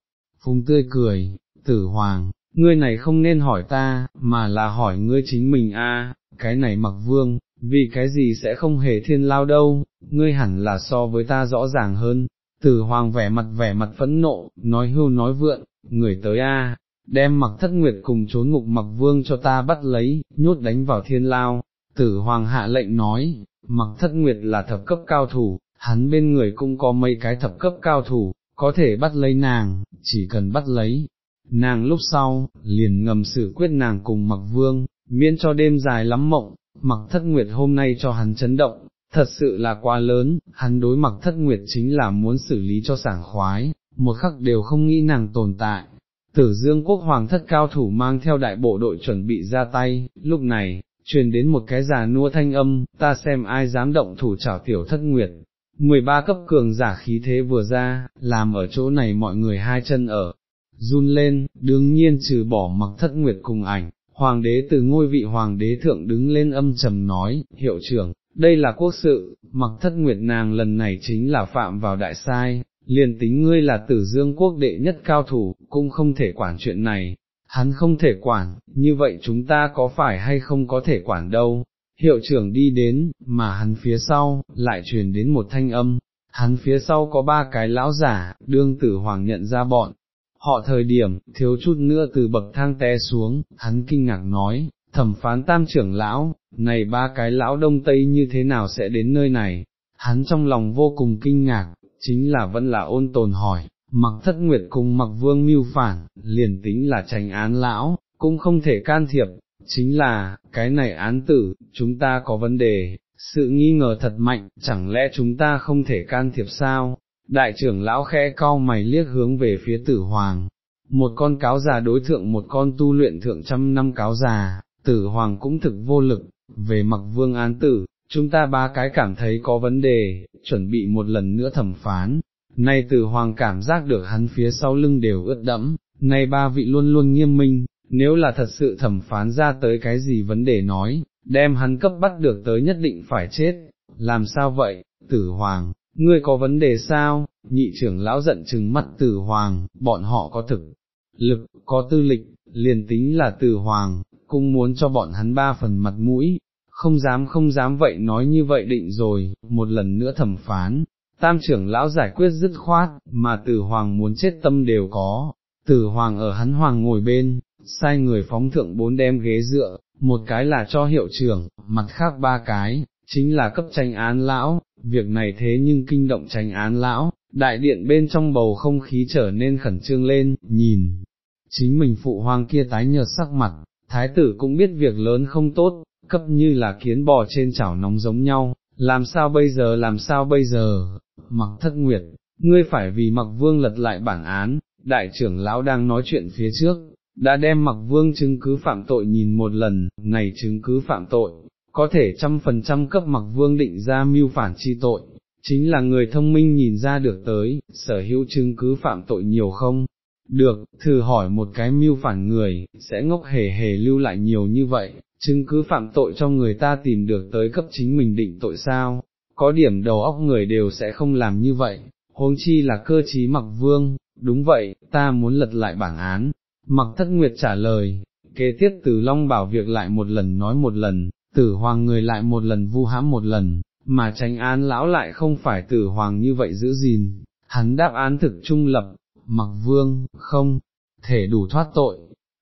phung tươi cười, tử hoàng, ngươi này không nên hỏi ta, mà là hỏi ngươi chính mình a, cái này mặc vương, vì cái gì sẽ không hề thiên lao đâu, ngươi hẳn là so với ta rõ ràng hơn. Tử hoàng vẻ mặt vẻ mặt phẫn nộ, nói hưu nói vượn, người tới a, đem mặc thất nguyệt cùng trốn ngục mặc vương cho ta bắt lấy, nhốt đánh vào thiên lao. Tử hoàng hạ lệnh nói, mặc thất nguyệt là thập cấp cao thủ, hắn bên người cũng có mấy cái thập cấp cao thủ, có thể bắt lấy nàng, chỉ cần bắt lấy, nàng lúc sau, liền ngầm xử quyết nàng cùng mặc vương, miễn cho đêm dài lắm mộng, mặc thất nguyệt hôm nay cho hắn chấn động, thật sự là quá lớn, hắn đối mặc thất nguyệt chính là muốn xử lý cho sảng khoái, một khắc đều không nghĩ nàng tồn tại. Tử Dương quốc hoàng thất cao thủ mang theo đại bộ đội chuẩn bị ra tay, lúc này, truyền đến một cái già nua thanh âm, ta xem ai dám động thủ trảo tiểu thất nguyệt. 13 cấp cường giả khí thế vừa ra, làm ở chỗ này mọi người hai chân ở, run lên, đương nhiên trừ bỏ mặc thất nguyệt cùng ảnh, hoàng đế từ ngôi vị hoàng đế thượng đứng lên âm trầm nói, hiệu trưởng, đây là quốc sự, mặc thất nguyệt nàng lần này chính là phạm vào đại sai, liền tính ngươi là tử dương quốc đệ nhất cao thủ, cũng không thể quản chuyện này, hắn không thể quản, như vậy chúng ta có phải hay không có thể quản đâu. Hiệu trưởng đi đến, mà hắn phía sau, lại truyền đến một thanh âm, hắn phía sau có ba cái lão giả, đương tử hoàng nhận ra bọn, họ thời điểm, thiếu chút nữa từ bậc thang té xuống, hắn kinh ngạc nói, thẩm phán tam trưởng lão, này ba cái lão đông tây như thế nào sẽ đến nơi này, hắn trong lòng vô cùng kinh ngạc, chính là vẫn là ôn tồn hỏi, mặc thất nguyệt cùng mặc vương mưu phản, liền tính là tránh án lão, cũng không thể can thiệp, chính là, cái này án tử, chúng ta có vấn đề, sự nghi ngờ thật mạnh, chẳng lẽ chúng ta không thể can thiệp sao, đại trưởng lão khẽ cau mày liếc hướng về phía tử hoàng, một con cáo già đối thượng một con tu luyện thượng trăm năm cáo già, tử hoàng cũng thực vô lực, về mặc vương án tử, chúng ta ba cái cảm thấy có vấn đề, chuẩn bị một lần nữa thẩm phán, nay tử hoàng cảm giác được hắn phía sau lưng đều ướt đẫm, nay ba vị luôn luôn nghiêm minh, nếu là thật sự thẩm phán ra tới cái gì vấn đề nói, đem hắn cấp bắt được tới nhất định phải chết, làm sao vậy, tử hoàng, ngươi có vấn đề sao, nhị trưởng lão giận chừng mắt tử hoàng, bọn họ có thực, lực, có tư lịch, liền tính là tử hoàng, cũng muốn cho bọn hắn ba phần mặt mũi, không dám không dám vậy nói như vậy định rồi, một lần nữa thẩm phán, tam trưởng lão giải quyết dứt khoát, mà tử hoàng muốn chết tâm đều có, tử hoàng ở hắn hoàng ngồi bên, sai người phóng thượng bốn đem ghế dựa, một cái là cho hiệu trưởng, mặt khác ba cái, chính là cấp tranh án lão, việc này thế nhưng kinh động tranh án lão, đại điện bên trong bầu không khí trở nên khẩn trương lên, nhìn, chính mình phụ hoàng kia tái nhợt sắc mặt, thái tử cũng biết việc lớn không tốt, cấp như là kiến bò trên chảo nóng giống nhau, làm sao bây giờ làm sao bây giờ, mặc thất nguyệt, ngươi phải vì mặc vương lật lại bản án, đại trưởng lão đang nói chuyện phía trước, đã đem mặc vương chứng cứ phạm tội nhìn một lần, này chứng cứ phạm tội, có thể trăm phần trăm cấp mặc vương định ra mưu phản chi tội, chính là người thông minh nhìn ra được tới, sở hữu chứng cứ phạm tội nhiều không? Được, thử hỏi một cái mưu phản người, sẽ ngốc hề hề lưu lại nhiều như vậy, chứng cứ phạm tội cho người ta tìm được tới cấp chính mình định tội sao, có điểm đầu óc người đều sẽ không làm như vậy, huống chi là cơ trí mặc vương, đúng vậy, ta muốn lật lại bản án, mặc thất nguyệt trả lời, kế tiếp từ Long bảo việc lại một lần nói một lần, tử hoàng người lại một lần vu hãm một lần, mà tránh án lão lại không phải tử hoàng như vậy giữ gìn, hắn đáp án thực trung lập, mặc vương, không, thể đủ thoát tội,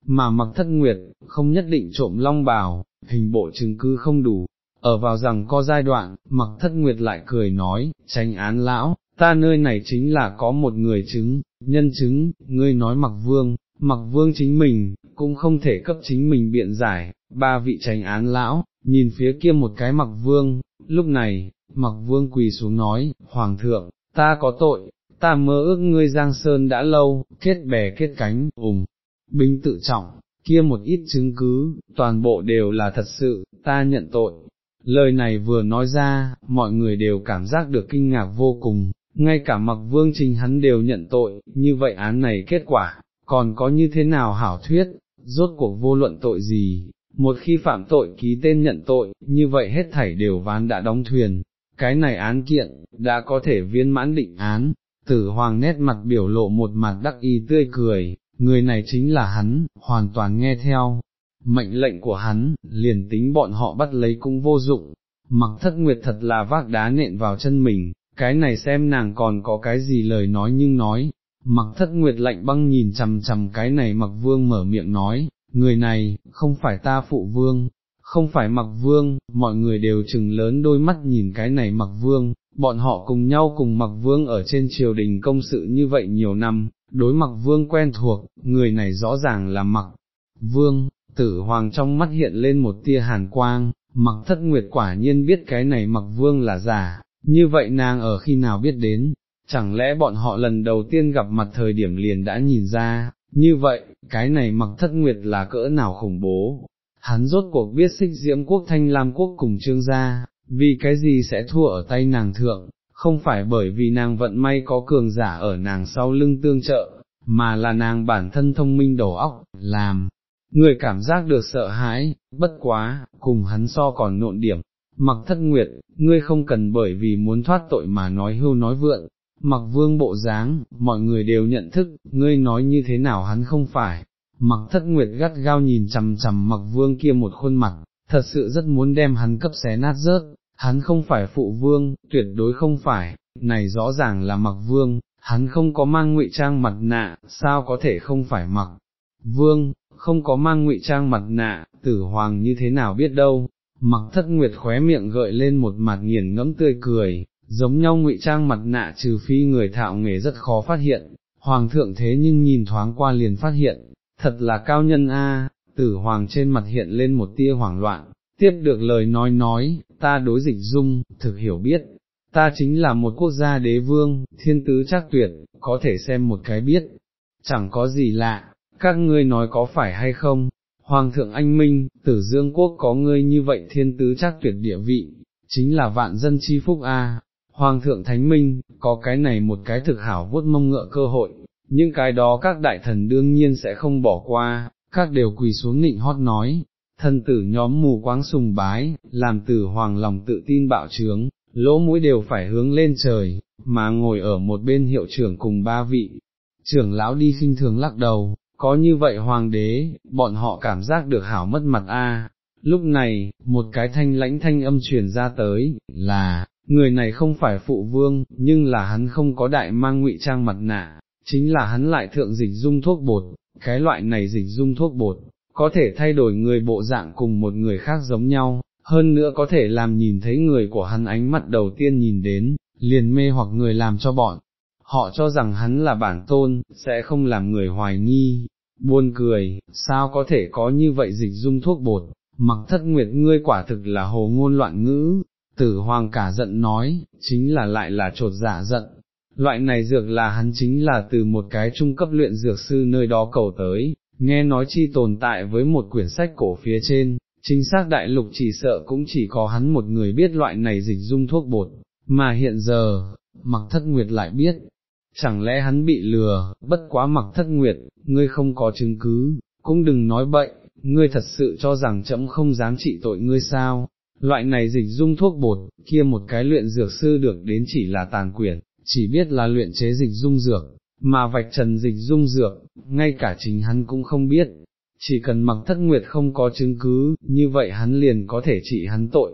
mà mặc thất nguyệt, không nhất định trộm long bào, hình bộ chứng cứ không đủ, ở vào rằng có giai đoạn, mặc thất nguyệt lại cười nói, tránh án lão, ta nơi này chính là có một người chứng, nhân chứng, ngươi nói mặc vương, mặc vương chính mình, cũng không thể cấp chính mình biện giải, ba vị tránh án lão, nhìn phía kia một cái mặc vương, lúc này, mặc vương quỳ xuống nói, Hoàng thượng, ta có tội, ta mơ ước ngươi Giang Sơn đã lâu, kết bè kết cánh, ủng, binh tự trọng, kia một ít chứng cứ, toàn bộ đều là thật sự, ta nhận tội. Lời này vừa nói ra, mọi người đều cảm giác được kinh ngạc vô cùng, ngay cả mặc vương trình hắn đều nhận tội, như vậy án này kết quả, còn có như thế nào hảo thuyết, rốt cuộc vô luận tội gì, một khi phạm tội ký tên nhận tội, như vậy hết thảy đều ván đã đóng thuyền, cái này án kiện, đã có thể viên mãn định án, tử hoàng nét mặt biểu lộ một mặt đắc y tươi cười, người này chính là hắn, hoàn toàn nghe theo, mệnh lệnh của hắn, liền tính bọn họ bắt lấy cũng vô dụng, mặc thất nguyệt thật là vác đá nện vào chân mình, cái này xem nàng còn có cái gì lời nói nhưng nói, mặc thất nguyệt lạnh băng nhìn chằm chằm cái này mặc vương mở miệng nói, người này, không phải ta phụ vương, không phải mặc vương, mọi người đều chừng lớn đôi mắt nhìn cái này mặc vương, bọn họ cùng nhau cùng mặc vương ở trên triều đình công sự như vậy nhiều năm, đối mặc vương quen thuộc, người này rõ ràng là mặc vương, tử hoàng trong mắt hiện lên một tia hàn quang, mặc thất nguyệt quả nhiên biết cái này mặc vương là giả, như vậy nàng ở khi nào biết đến, chẳng lẽ bọn họ lần đầu tiên gặp mặt thời điểm liền đã nhìn ra, như vậy, cái này mặc thất nguyệt là cỡ nào khủng bố, hắn rốt cuộc biết xích diễm quốc thanh lam quốc cùng trương gia, vì cái gì sẽ thua ở tay nàng thượng, không phải bởi vì nàng vận may có cường giả ở nàng sau lưng tương trợ, mà là nàng bản thân thông minh đầu óc, làm, người cảm giác được sợ hãi, bất quá, cùng hắn so còn nộn điểm, mặc thất nguyệt, ngươi không cần bởi vì muốn thoát tội mà nói hưu nói vượng mặc vương bộ dáng, mọi người đều nhận thức, ngươi nói như thế nào hắn không phải, mặc thất nguyệt gắt gao nhìn chằm chằm mặc vương kia một khuôn mặt, thật sự rất muốn đem hắn cấp xé nát rớt, hắn không phải phụ vương, tuyệt đối không phải, này rõ ràng là mặc vương, hắn không có mang ngụy trang mặt nạ, sao có thể không phải mặc vương, không có mang ngụy trang mặt nạ, tử hoàng như thế nào biết đâu, mặc thất nguyệt khóe miệng gợi lên một mặt nghiền ngẫm tươi cười, giống nhau ngụy trang mặt nạ trừ phi người thạo nghề rất khó phát hiện, hoàng thượng thế nhưng nhìn thoáng qua liền phát hiện, thật là cao nhân a. tử hoàng trên mặt hiện lên một tia hoảng loạn, tiếp được lời nói nói, ta đối dịch dung, thực hiểu biết, ta chính là một quốc gia đế vương, thiên tứ chắc tuyệt, có thể xem một cái biết, chẳng có gì lạ, các ngươi nói có phải hay không, Hoàng thượng anh minh, tử dương quốc có ngươi như vậy thiên tứ chắc tuyệt địa vị, chính là vạn dân chi phúc a. Hoàng thượng thánh minh, có cái này một cái thực hảo vuốt mông ngựa cơ hội, Những cái đó các đại thần đương nhiên sẽ không bỏ qua, các đều quỳ xuống nịnh hót nói, thân tử nhóm mù quáng sùng bái, làm tử hoàng lòng tự tin bạo trướng, lỗ mũi đều phải hướng lên trời, mà ngồi ở một bên hiệu trưởng cùng ba vị, trưởng lão đi khinh thường lắc đầu, có như vậy hoàng đế, bọn họ cảm giác được hảo mất mặt a. Lúc này, một cái thanh lãnh thanh âm truyền ra tới, là, người này không phải phụ vương, nhưng là hắn không có đại mang ngụy trang mặt nạ, chính là hắn lại thượng dịch dung thuốc bột, cái loại này dịch dung thuốc bột, có thể thay đổi người bộ dạng cùng một người khác giống nhau, hơn nữa có thể làm nhìn thấy người của hắn ánh mắt đầu tiên nhìn đến, liền mê hoặc người làm cho bọn. Họ cho rằng hắn là bản tôn, sẽ không làm người hoài nghi, buồn cười, sao có thể có như vậy dịch dung thuốc bột, mặc thất nguyệt ngươi quả thực là hồ ngôn loạn ngữ, tử hoàng cả giận nói, chính là lại là trột giả giận, loại này dược là hắn chính là từ một cái trung cấp luyện dược sư nơi đó cầu tới, nghe nói chi tồn tại với một quyển sách cổ phía trên, chính xác đại lục chỉ sợ cũng chỉ có hắn một người biết loại này dịch dung thuốc bột, mà hiện giờ, mặc thất nguyệt lại biết, chẳng lẽ hắn bị lừa, bất quá mặc thất nguyệt, ngươi không có chứng cứ, cũng đừng nói bậy, ngươi thật sự cho rằng chậm không dám trị tội ngươi sao, loại này dịch dung thuốc bột, kia một cái luyện dược sư được đến chỉ là tàn quyển, chỉ biết là luyện chế dịch dung dược, mà vạch trần dịch dung dược, ngay cả chính hắn cũng không biết, chỉ cần mặc thất nguyệt không có chứng cứ, như vậy hắn liền có thể trị hắn tội.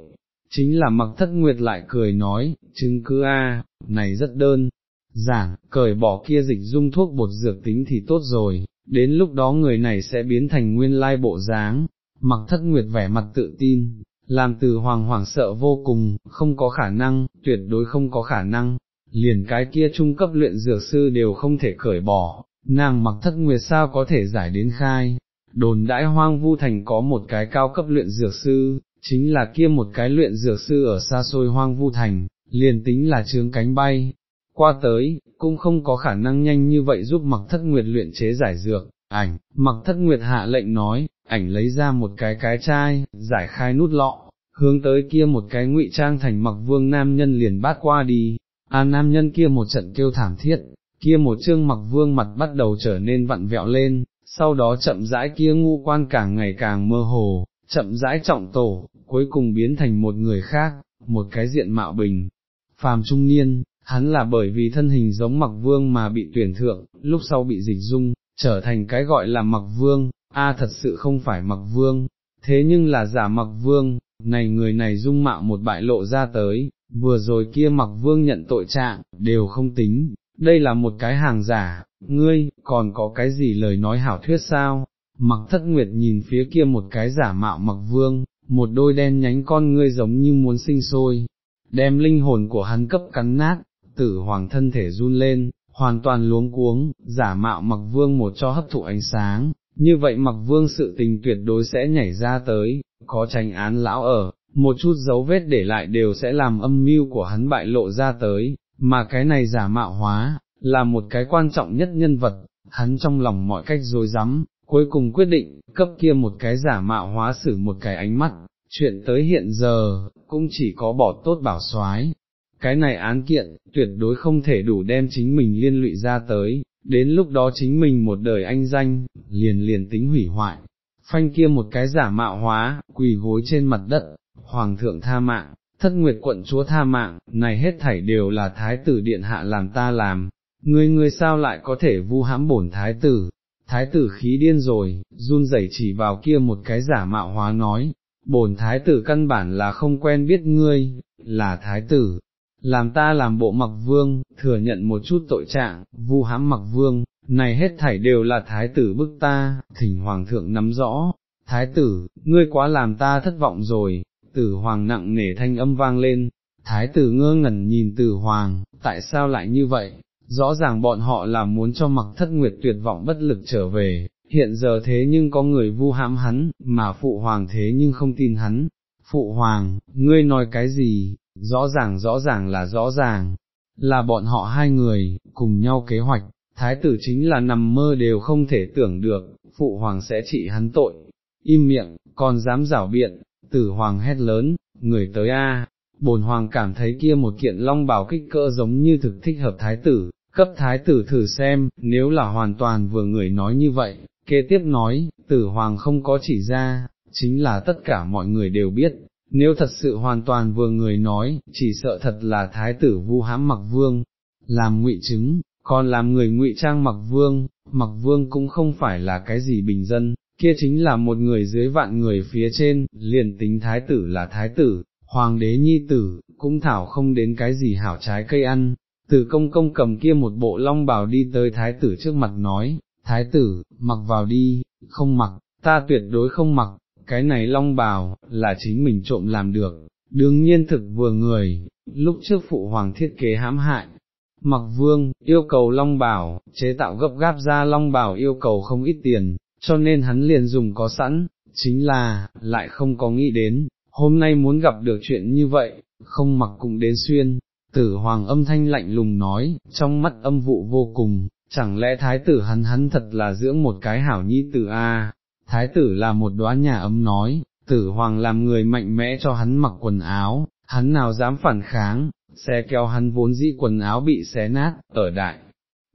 Chính là mặc thất nguyệt lại cười nói, chứng cứ A, này rất đơn, giản, cởi bỏ kia dịch dung thuốc bột dược tính thì tốt rồi, đến lúc đó người này sẽ biến thành nguyên lai bộ dáng, mặc thất nguyệt vẻ mặt tự tin, làm từ hoàng hoàng sợ vô cùng, không có khả năng, tuyệt đối không có khả năng, liền cái kia trung cấp luyện dược sư đều không thể cởi bỏ, nàng mặc thất nguyệt sao có thể giải đến khai, đồn đãi hoang vu thành có một cái cao cấp luyện dược sư, chính là kia một cái luyện dược sư ở xa xôi hoang vu thành, liền tính là trướng cánh bay, qua tới, cũng không có khả năng nhanh như vậy giúp mặc thất nguyệt luyện chế giải dược, ảnh, mặc thất nguyệt hạ lệnh nói, ảnh lấy ra một cái cái chai, giải khai nút lọ, hướng tới kia một cái ngụy trang thành mặc vương nam nhân liền bát qua đi, a nam nhân kia một trận kêu thảm thiết, kia một trương mặc vương mặt bắt đầu trở nên vặn vẹo lên, sau đó chậm rãi kia ngu quan càng ngày càng mơ hồ, chậm rãi trọng tổ, cuối cùng biến thành một người khác, một cái diện mạo bình, phàm trung niên, hắn là bởi vì thân hình giống mặc vương mà bị tuyển thượng, lúc sau bị dịch dung, trở thành cái gọi là mặc vương, a thật sự không phải mặc vương, thế nhưng là giả mặc vương, này người này dung mạo một bại lộ ra tới, vừa rồi kia mặc vương nhận tội trạng, đều không tính, đây là một cái hàng giả, ngươi, còn có cái gì lời nói hảo thuyết sao? Mặc thất nguyệt nhìn phía kia một cái giả mạo mặc vương, một đôi đen nhánh con ngươi giống như muốn sinh sôi, đem linh hồn của hắn cấp cắn nát, tử hoàng thân thể run lên, hoàn toàn luống cuống, giả mạo mặc vương một cho hấp thụ ánh sáng, như vậy mặc vương sự tình tuyệt đối sẽ nhảy ra tới, có tranh án lão ở, một chút dấu vết để lại đều sẽ làm âm mưu của hắn bại lộ ra tới, mà cái này giả mạo hóa, là một cái quan trọng nhất nhân vật, hắn trong lòng mọi cách rồi dám, cuối cùng quyết định, cấp kia một cái giả mạo hóa xử một cái ánh mắt, chuyện tới hiện giờ, cũng chỉ có bỏ tốt bảo soái. Cái này án kiện, tuyệt đối không thể đủ đem chính mình liên lụy ra tới, đến lúc đó chính mình một đời anh danh, liền liền tính hủy hoại. Phanh kia một cái giả mạo hóa, quỳ gối trên mặt đất, hoàng thượng tha mạng, thất nguyệt quận chúa tha mạng, này hết thảy đều là thái tử điện hạ làm ta làm, ngươi ngươi sao lại có thể vu hãm bổn thái tử, thái tử khí điên rồi, run rẩy chỉ vào kia một cái giả mạo hóa nói, bổn thái tử căn bản là không quen biết ngươi, là thái tử, làm ta làm bộ mặc vương, thừa nhận một chút tội trạng, vu hãm mặc vương, này hết thảy đều là thái tử bức ta, thỉnh hoàng thượng nắm rõ, thái tử, ngươi quá làm ta thất vọng rồi, tử hoàng nặng nề thanh âm vang lên, thái tử ngơ ngẩn nhìn tử hoàng, tại sao lại như vậy, rõ ràng bọn họ là muốn cho mặc thất nguyệt tuyệt vọng bất lực trở về, hiện giờ thế nhưng có người vu hãm hắn, mà phụ hoàng thế nhưng không tin hắn, phụ hoàng, ngươi nói cái gì, rõ ràng rõ ràng là rõ ràng, là bọn họ hai người, cùng nhau kế hoạch, thái tử chính là nằm mơ đều không thể tưởng được, phụ hoàng sẽ trị hắn tội, im miệng, còn dám rảo biện, tử hoàng hét lớn, người tới a. Bồn hoàng cảm thấy kia một kiện long bảo kích cỡ giống như thực thích hợp thái tử, cấp thái tử thử xem, nếu là hoàn toàn vừa người nói như vậy, kế tiếp nói, tử hoàng không có chỉ ra, chính là tất cả mọi người đều biết, nếu thật sự hoàn toàn vừa người nói, chỉ sợ thật là thái tử vu hãm mặc vương, làm ngụy chứng, còn làm người ngụy trang mặc vương, mặc vương cũng không phải là cái gì bình dân, kia chính là một người dưới vạn người phía trên, liền tính thái tử là thái tử, hoàng đế nhi tử, cũng thảo không đến cái gì hảo trái cây ăn. Từ công công cầm kia một bộ long bào đi tới thái tử trước mặt nói, thái tử, mặc vào đi, không mặc, ta tuyệt đối không mặc, cái này long bào, là chính mình trộm làm được, đương nhiên thực vừa người, lúc trước phụ hoàng thiết kế hãm hại. Mặc vương, yêu cầu long bào, chế tạo gấp gáp ra long bào yêu cầu không ít tiền, cho nên hắn liền dùng có sẵn, chính là, lại không có nghĩ đến, hôm nay muốn gặp được chuyện như vậy, không mặc cũng đến xuyên, tử hoàng âm thanh lạnh lùng nói, trong mắt âm vụ vô cùng, chẳng lẽ thái tử hắn hắn thật là dưỡng một cái hảo nhi tử a? Thái tử là một đóa nhà ấm nói, tử hoàng làm người mạnh mẽ cho hắn mặc quần áo, hắn nào dám phản kháng, xe kéo hắn vốn dĩ quần áo bị xé nát, ở đại,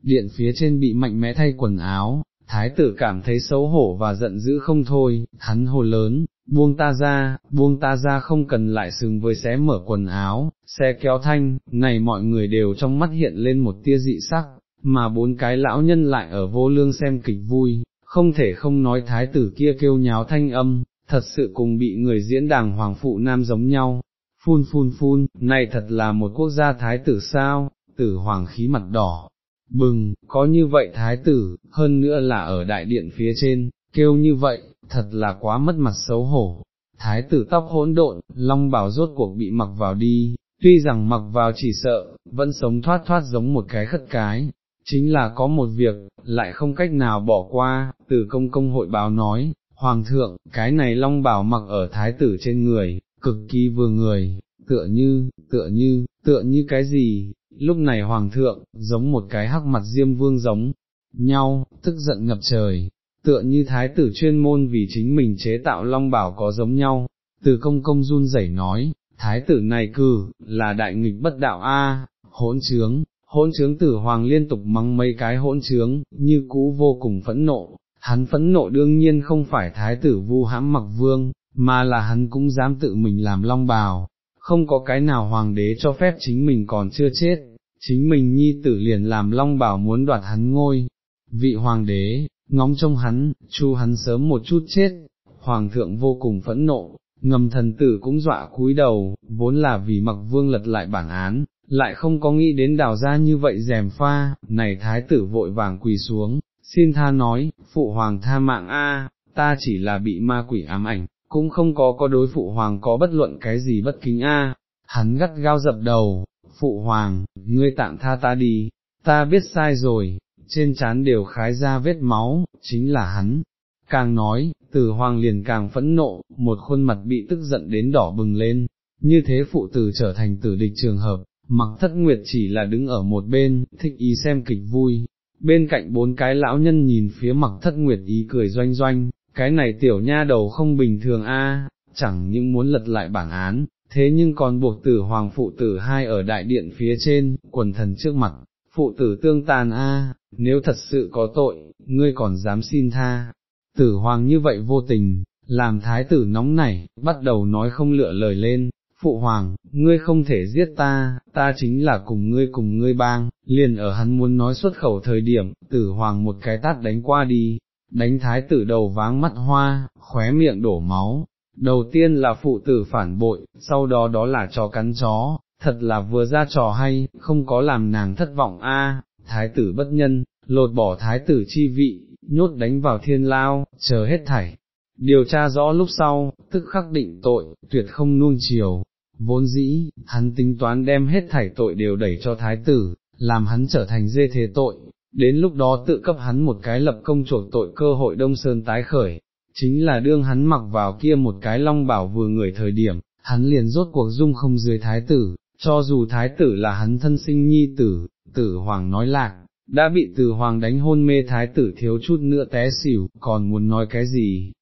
điện phía trên bị mạnh mẽ thay quần áo, thái tử cảm thấy xấu hổ và giận dữ không thôi, hắn hồ lớn, buông ta ra, buông ta ra không cần lại xứng với xé mở quần áo, xe kéo thanh, này mọi người đều trong mắt hiện lên một tia dị sắc, mà bốn cái lão nhân lại ở vô lương xem kịch vui, không thể không nói thái tử kia kêu nháo thanh âm, thật sự cùng bị người diễn đàng hoàng phụ nam giống nhau, phun phun phun, này thật là một quốc gia thái tử sao, tử hoàng khí mặt đỏ, bừng, có như vậy thái tử, hơn nữa là ở đại điện phía trên, kêu như vậy, thật là quá mất mặt xấu hổ. Thái tử tóc hỗn độn, long bảo rốt cuộc bị mặc vào đi, tuy rằng mặc vào chỉ sợ, vẫn sống thoát thoát giống một cái khất cái, chính là có một việc, lại không cách nào bỏ qua, từ công công hội báo nói, Hoàng thượng, cái này long bảo mặc ở thái tử trên người, cực kỳ vừa người, tựa như, tựa như, tựa như cái gì, lúc này hoàng thượng, giống một cái hắc mặt diêm vương giống nhau, tức giận ngập trời, tựa như thái tử chuyên môn vì chính mình chế tạo long bảo có giống nhau, từ công công run rẩy nói, thái tử này cử, là đại nghịch bất đạo a, hỗn trướng, hỗn trướng tử hoàng liên tục mắng mấy cái hỗn trướng, như cũ vô cùng phẫn nộ, hắn phẫn nộ đương nhiên không phải thái tử vu hãm mặc vương, mà là hắn cũng dám tự mình làm long bào, không có cái nào hoàng đế cho phép chính mình còn chưa chết, chính mình nhi tử liền làm long bảo muốn đoạt hắn ngôi, vị hoàng đế, ngóng trông hắn, chu hắn sớm một chút chết, hoàng thượng vô cùng phẫn nộ, ngầm thần tử cũng dọa cúi đầu, vốn là vì mặc vương lật lại bản án, lại không có nghĩ đến đào ra như vậy rèm pha, này thái tử vội vàng quỳ xuống, xin tha nói, phụ hoàng tha mạng a, ta chỉ là bị ma quỷ ám ảnh, cũng không có có đối phụ hoàng có bất luận cái gì bất kính a. Hắn gắt gao dập đầu, phụ hoàng, ngươi tạm tha ta đi, ta biết sai rồi, trên trán đều khái ra vết máu, chính là hắn. Càng nói, tử hoàng liền càng phẫn nộ, một khuôn mặt bị tức giận đến đỏ bừng lên, như thế phụ tử trở thành tử địch trường hợp, mặc thất nguyệt chỉ là đứng ở một bên, thích ý xem kịch vui. Bên cạnh bốn cái lão nhân nhìn phía mặc thất nguyệt ý cười doanh doanh, cái này tiểu nha đầu không bình thường a, chẳng những muốn lật lại bản án, thế nhưng còn buộc tử hoàng phụ tử hai ở đại điện phía trên, quần thần trước mặt, phụ tử tương tàn a, nếu thật sự có tội, ngươi còn dám xin tha, tử hoàng như vậy vô tình, làm thái tử nóng nảy, bắt đầu nói không lựa lời lên, phụ hoàng, ngươi không thể giết ta, ta chính là cùng ngươi cùng ngươi bang, liền ở hắn muốn nói xuất khẩu thời điểm, tử hoàng một cái tát đánh qua đi, đánh thái tử đầu váng mắt hoa, khóe miệng đổ máu, đầu tiên là phụ tử phản bội, sau đó đó là trò cắn chó, thật là vừa ra trò hay, không có làm nàng thất vọng a. thái tử bất nhân, lột bỏ thái tử chi vị, nhốt đánh vào thiên lao, chờ hết thảy. Điều tra rõ lúc sau, tức khắc định tội, tuyệt không nuông chiều, vốn dĩ, hắn tính toán đem hết thảy tội đều đẩy cho thái tử, làm hắn trở thành dê thế tội, đến lúc đó tự cấp hắn một cái lập công chuộc tội cơ hội đông sơn tái khởi, chính là đương hắn mặc vào kia một cái long bảo vừa người thời điểm, hắn liền rốt cuộc dung không dưới thái tử, cho dù thái tử là hắn thân sinh nhi tử, tử hoàng nói lạc, đã bị tử hoàng đánh hôn mê thái tử thiếu chút nữa té xỉu, còn muốn nói cái gì?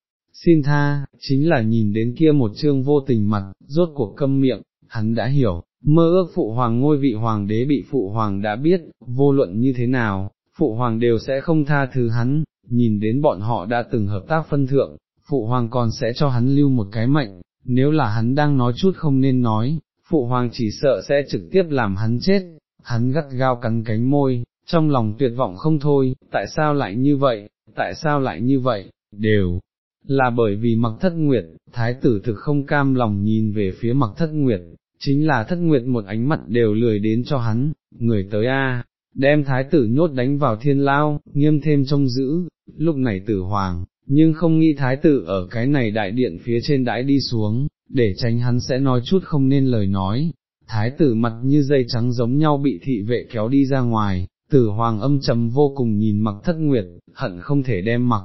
Xin tha, chính là nhìn đến kia một chương vô tình mặt, rốt cuộc câm miệng, hắn đã hiểu, mơ ước phụ hoàng ngôi vị hoàng đế bị phụ hoàng đã biết, vô luận như thế nào, phụ hoàng đều sẽ không tha thứ hắn, nhìn đến bọn họ đã từng hợp tác phân thượng, phụ hoàng còn sẽ cho hắn lưu một cái mệnh, nếu là hắn đang nói chút không nên nói, phụ hoàng chỉ sợ sẽ trực tiếp làm hắn chết, hắn gắt gao cắn cánh môi, trong lòng tuyệt vọng không thôi, tại sao lại như vậy, tại sao lại như vậy, đều là bởi vì mặc thất nguyệt, thái tử thực không cam lòng nhìn về phía mặc thất nguyệt, chính là thất nguyệt một ánh mặt đều lười đến cho hắn, người tới a, đem thái tử nhốt đánh vào thiên lao, nghiêm thêm trông giữ, lúc này tử hoàng, nhưng không nghĩ thái tử ở cái này đại điện phía trên đãi đi xuống, để tránh hắn sẽ nói chút không nên lời nói. Thái tử mặt như dây trắng giống nhau bị thị vệ kéo đi ra ngoài, tử hoàng âm trầm vô cùng nhìn mặc thất nguyệt, hận không thể đem mặc,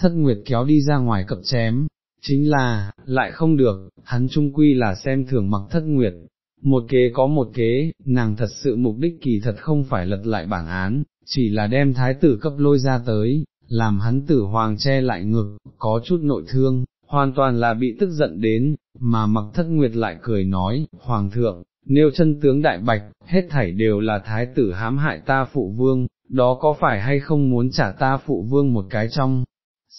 thất nguyệt kéo đi ra ngoài cập chém, chính là, lại không được, hắn trung quy là xem thường mặc thất nguyệt, một kế có một kế, nàng thật sự mục đích kỳ thật không phải lật lại bản án, chỉ là đem thái tử cấp lôi ra tới, làm hắn tử hoàng che lại ngực, có chút nội thương, hoàn toàn là bị tức giận đến, mà mặc thất nguyệt lại cười nói, Hoàng thượng, nêu chân tướng đại bạch, hết thảy đều là thái tử hãm hại ta phụ vương, đó có phải hay không muốn trả ta phụ vương một cái trong,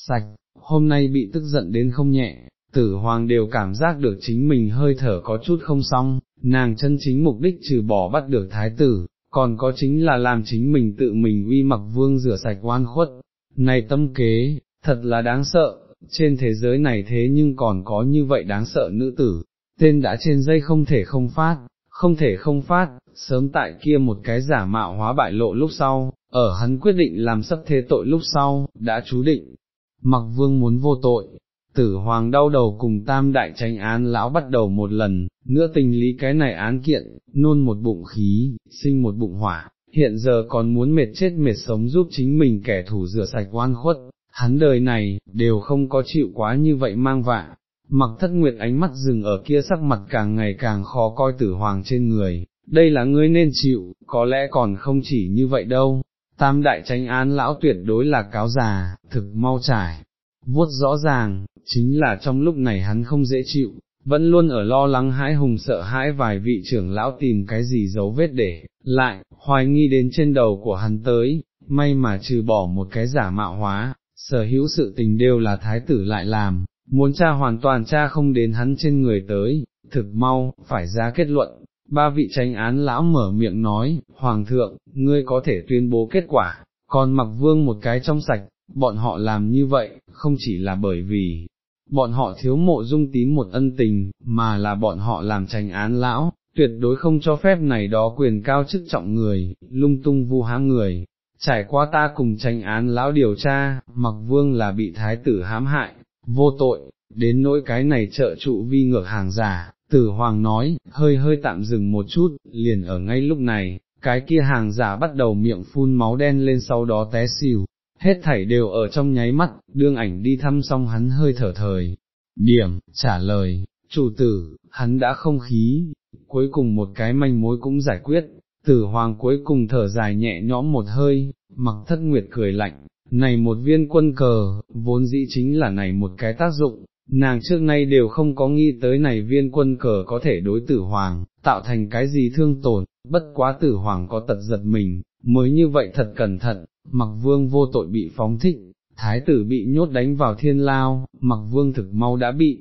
sạch, hôm nay bị tức giận đến không nhẹ, tử hoàng đều cảm giác được chính mình hơi thở có chút không xong, nàng chân chính mục đích trừ bỏ bắt được thái tử, còn có chính là làm chính mình tự mình uy mặc vương rửa sạch oan khuất, này tâm kế, thật là đáng sợ, trên thế giới này thế nhưng còn có như vậy đáng sợ nữ tử, tên đã trên dây không thể không phát, không thể không phát, sớm tại kia một cái giả mạo hóa bại lộ lúc sau, ở hắn quyết định làm sắp thế tội lúc sau, đã chú định, mặc vương muốn vô tội, tử hoàng đau đầu cùng tam đại tranh án lão bắt đầu một lần, nữa tình lý cái này án kiện, nôn một bụng khí, sinh một bụng hỏa, hiện giờ còn muốn mệt chết mệt sống giúp chính mình kẻ thù rửa sạch oan khuất, hắn đời này, đều không có chịu quá như vậy mang vạ. Mặc thất nguyệt ánh mắt dừng ở kia sắc mặt càng ngày càng khó coi tử hoàng trên người, đây là ngươi nên chịu, có lẽ còn không chỉ như vậy đâu, tam đại tranh án lão tuyệt đối là cáo già, thực mau trải, vuốt rõ ràng, chính là trong lúc này hắn không dễ chịu, vẫn luôn ở lo lắng hãi hùng sợ hãi vài vị trưởng lão tìm cái gì dấu vết để, lại, hoài nghi đến trên đầu của hắn tới, may mà trừ bỏ một cái giả mạo hóa, sở hữu sự tình đều là thái tử lại làm, muốn cha hoàn toàn cha không đến hắn trên người tới, thực mau, phải ra kết luận. Ba vị tranh án lão mở miệng nói, Hoàng thượng, ngươi có thể tuyên bố kết quả, còn mặc vương một cái trong sạch, bọn họ làm như vậy, không chỉ là bởi vì, bọn họ thiếu mộ dung tím một ân tình, mà là bọn họ làm tranh án lão, tuyệt đối không cho phép này đó quyền cao chức trọng người, lung tung vu hãm người. Trải qua ta cùng tranh án lão điều tra, mặc vương là bị thái tử hãm hại, vô tội, đến nỗi cái này trợ trụ vi ngược hàng giả, tử hoàng nói, hơi hơi tạm dừng một chút, liền ở ngay lúc này, cái kia hàng giả bắt đầu miệng phun máu đen lên sau đó té xỉu, hết thảy đều ở trong nháy mắt, đương ảnh đi thăm xong hắn hơi thở thời. Điểm, trả lời, chủ tử, hắn đã không khí, cuối cùng một cái manh mối cũng giải quyết, tử hoàng cuối cùng thở dài nhẹ nhõm một hơi, mặc thất nguyệt cười lạnh, này một viên quân cờ, vốn dĩ chính là này một cái tác dụng, nàng trước nay đều không có nghĩ tới này viên quân cờ có thể đối tử hoàng, tạo thành cái gì thương tổn, bất quá tử hoàng có tật giật mình, mới như vậy thật cẩn thận, mặc vương vô tội bị phóng thích, thái tử bị nhốt đánh vào thiên lao, mặc vương thực mau đã bị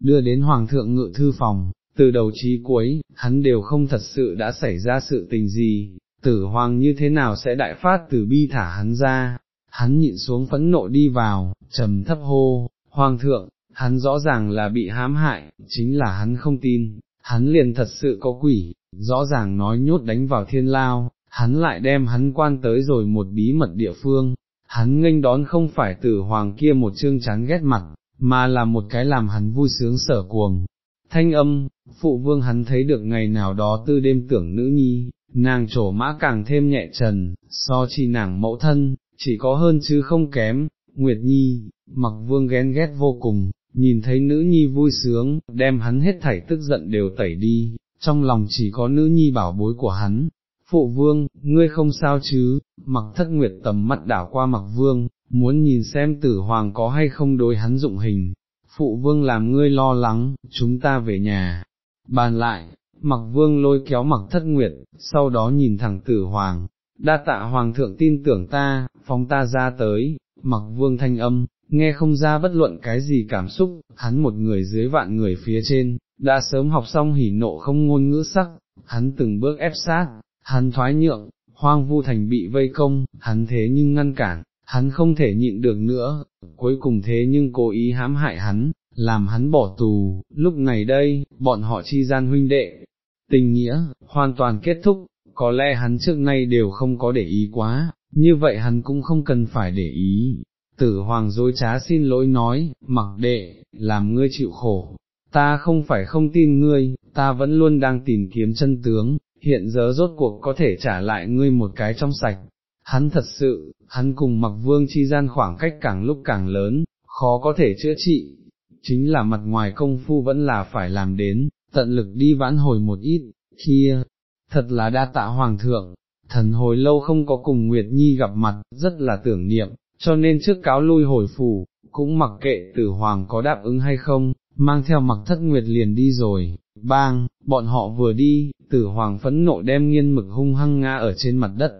đưa đến hoàng thượng ngự thư phòng, từ đầu chí cuối, hắn đều không thật sự đã xảy ra sự tình gì, tử hoàng như thế nào sẽ đại phát từ bi thả hắn ra, hắn nhịn xuống phẫn nộ đi vào, trầm thấp hô, hoàng thượng, hắn rõ ràng là bị hãm hại, chính là hắn không tin, hắn liền thật sự có quỷ, rõ ràng nói nhốt đánh vào thiên lao, hắn lại đem hắn quan tới rồi một bí mật địa phương, hắn nghênh đón không phải tử hoàng kia một chương chán ghét mặt, mà là một cái làm hắn vui sướng sở cuồng. Thanh âm, phụ vương hắn thấy được ngày nào đó tư đêm tưởng nữ nhi, nàng trổ mã càng thêm nhẹ trần, so chi nàng mẫu thân, chỉ có hơn chứ không kém, Nguyệt Nhi, mặc vương ghen ghét vô cùng, nhìn thấy nữ nhi vui sướng, đem hắn hết thảy tức giận đều tẩy đi, trong lòng chỉ có nữ nhi bảo bối của hắn. Phụ vương, ngươi không sao chứ, mặc thất nguyệt tầm mắt đảo qua mặc vương, muốn nhìn xem tử hoàng có hay không đối hắn dụng hình. Phụ vương làm ngươi lo lắng, chúng ta về nhà. Bàn lại, mặc vương lôi kéo mặc thất nguyệt, sau đó nhìn thẳng tử hoàng, đa tạ hoàng thượng tin tưởng ta, phóng ta ra tới, mặc vương thanh âm, nghe không ra bất luận cái gì cảm xúc, hắn một người dưới vạn người phía trên, đã sớm học xong hỉ nộ không ngôn ngữ sắc, hắn từng bước ép sát, hắn thoái nhượng, hoang vu thành bị vây công, hắn thế nhưng ngăn cản, hắn không thể nhịn được nữa, cuối cùng thế nhưng cố ý hãm hại hắn, làm hắn bỏ tù, lúc này đây, bọn họ chi gian huynh đệ, tình nghĩa, hoàn toàn kết thúc, có lẽ hắn trước nay đều không có để ý quá, như vậy hắn cũng không cần phải để ý. Tử hoàng dối trá xin lỗi nói, mặc đệ, làm ngươi chịu khổ, ta không phải không tin ngươi, ta vẫn luôn đang tìm kiếm chân tướng, hiện giờ rốt cuộc có thể trả lại ngươi một cái trong sạch. Hắn thật sự, hắn cùng mặc vương chi gian khoảng cách càng lúc càng lớn, khó có thể chữa trị, chính là mặt ngoài công phu vẫn là phải làm đến, tận lực đi vãn hồi một ít, kia, thật là đa tạ hoàng thượng, thần hồi lâu không có cùng Nguyệt Nhi gặp mặt, rất là tưởng niệm, cho nên trước cáo lui hồi phủ, cũng mặc kệ tử hoàng có đáp ứng hay không, mang theo mặc thất Nguyệt liền đi rồi, bang, bọn họ vừa đi, tử hoàng phẫn nộ đem nghiên mực hung hăng ngã ở trên mặt đất,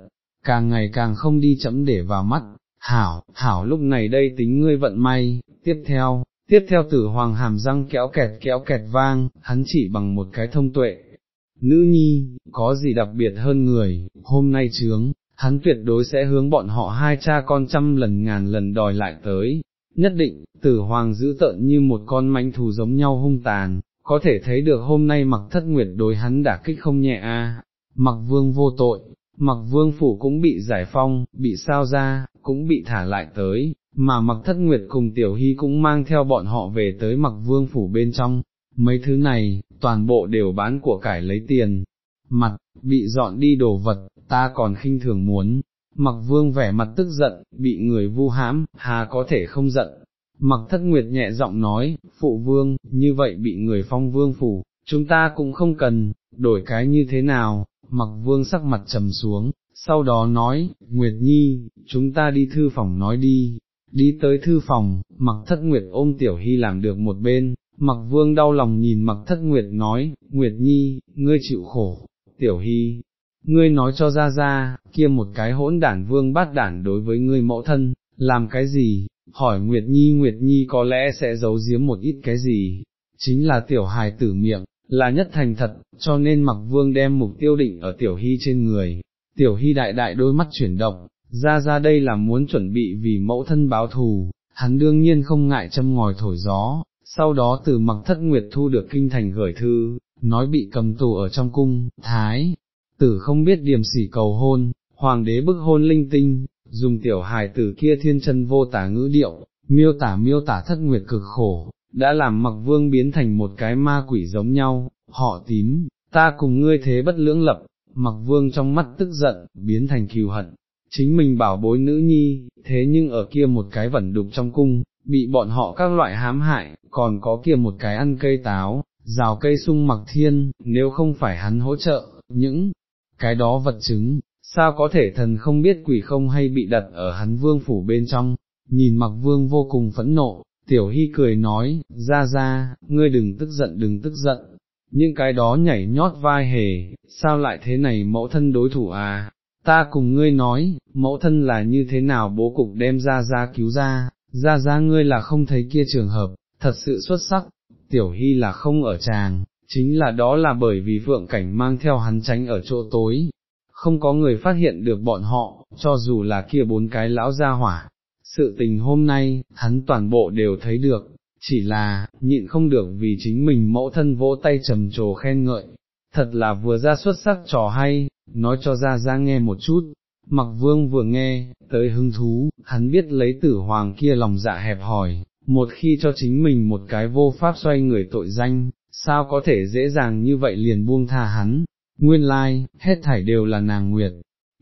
càng ngày càng không đi chấm để vào mắt, hảo, hảo lúc này đây tính ngươi vận may, tiếp theo, tiếp theo tử hoàng hàm răng kéo kẹt kéo kẹt vang, hắn chỉ bằng một cái thông tuệ, nữ nhi, có gì đặc biệt hơn người, hôm nay trướng, hắn tuyệt đối sẽ hướng bọn họ hai cha con trăm lần ngàn lần đòi lại tới, nhất định, tử hoàng giữ tợn như một con manh thù giống nhau hung tàn, có thể thấy được hôm nay mặc thất nguyệt đối hắn đả kích không nhẹ a. mặc vương vô tội, mặc vương phủ cũng bị giải phong, bị sao ra, cũng bị thả lại tới, mà mặc thất nguyệt cùng tiểu hy cũng mang theo bọn họ về tới mặc vương phủ bên trong, mấy thứ này, toàn bộ đều bán của cải lấy tiền, mặt, bị dọn đi đồ vật, ta còn khinh thường muốn, mặc vương vẻ mặt tức giận, bị người vu hãm, hà có thể không giận. Mặc thất nguyệt nhẹ giọng nói, phụ vương, như vậy bị người phong vương phủ, chúng ta cũng không cần, đổi cái như thế nào, mặc vương sắc mặt trầm xuống, sau đó nói, Nguyệt Nhi, chúng ta đi thư phòng nói đi, đi tới thư phòng, mặc thất Nguyệt ôm Tiểu Hy làm được một bên, mặc vương đau lòng nhìn mặc thất Nguyệt nói, Nguyệt Nhi, ngươi chịu khổ, Tiểu Hy, ngươi nói cho ra ra, kia một cái hỗn đản vương bát đản đối với ngươi mẫu thân, làm cái gì, hỏi Nguyệt Nhi Nguyệt Nhi có lẽ sẽ giấu giếm một ít cái gì, chính là tiểu hài tử miệng, là nhất thành thật, cho nên mặc vương đem mục tiêu định ở tiểu hy trên người, tiểu hy đại đại đôi mắt chuyển động, ra ra đây là muốn chuẩn bị vì mẫu thân báo thù, hắn đương nhiên không ngại châm ngòi thổi gió, sau đó từ mặc thất nguyệt thu được kinh thành gửi thư, nói bị cầm tù ở trong cung, thái, tử không biết điểm sỉ cầu hôn, hoàng đế bức hôn linh tinh, dùng tiểu hài tử kia thiên chân vô tả ngữ điệu, miêu tả miêu tả thất nguyệt cực khổ, đã làm mặc vương biến thành một cái ma quỷ giống nhau, họ tím, ta cùng ngươi thế bất lưỡng lập, mặc vương trong mắt tức giận, biến thành kiều hận, chính mình bảo bối nữ nhi, thế nhưng ở kia một cái vẩn đục trong cung, bị bọn họ các loại hãm hại, còn có kia một cái ăn cây táo, rào cây sung mặc thiên, nếu không phải hắn hỗ trợ, những cái đó vật chứng, sao có thể thần không biết quỷ không hay bị đặt ở hắn vương phủ bên trong, nhìn mặc vương vô cùng phẫn nộ, tiểu hy cười nói, ra ra, ngươi đừng tức giận đừng tức giận, những cái đó nhảy nhót vai hề, sao lại thế này mẫu thân đối thủ à, ta cùng ngươi nói, mẫu thân là như thế nào bố cục đem ra ra cứu ra, ra ra ngươi là không thấy kia trường hợp, thật sự xuất sắc, tiểu hy là không ở chàng chính là đó là bởi vì vượng cảnh mang theo hắn tránh ở chỗ tối, không có người phát hiện được bọn họ, cho dù là kia bốn cái lão gia hỏa. Sự tình hôm nay, hắn toàn bộ đều thấy được, chỉ là, nhịn không được vì chính mình mẫu thân vỗ tay trầm trồ khen ngợi, thật là vừa ra xuất sắc trò hay, nói cho ra ra nghe một chút, mặc vương vừa nghe, tới hứng thú, hắn biết lấy tử hoàng kia lòng dạ hẹp hòi, một khi cho chính mình một cái vô pháp xoay người tội danh, sao có thể dễ dàng như vậy liền buông tha hắn, nguyên lai, like, hết thảy đều là nàng nguyệt,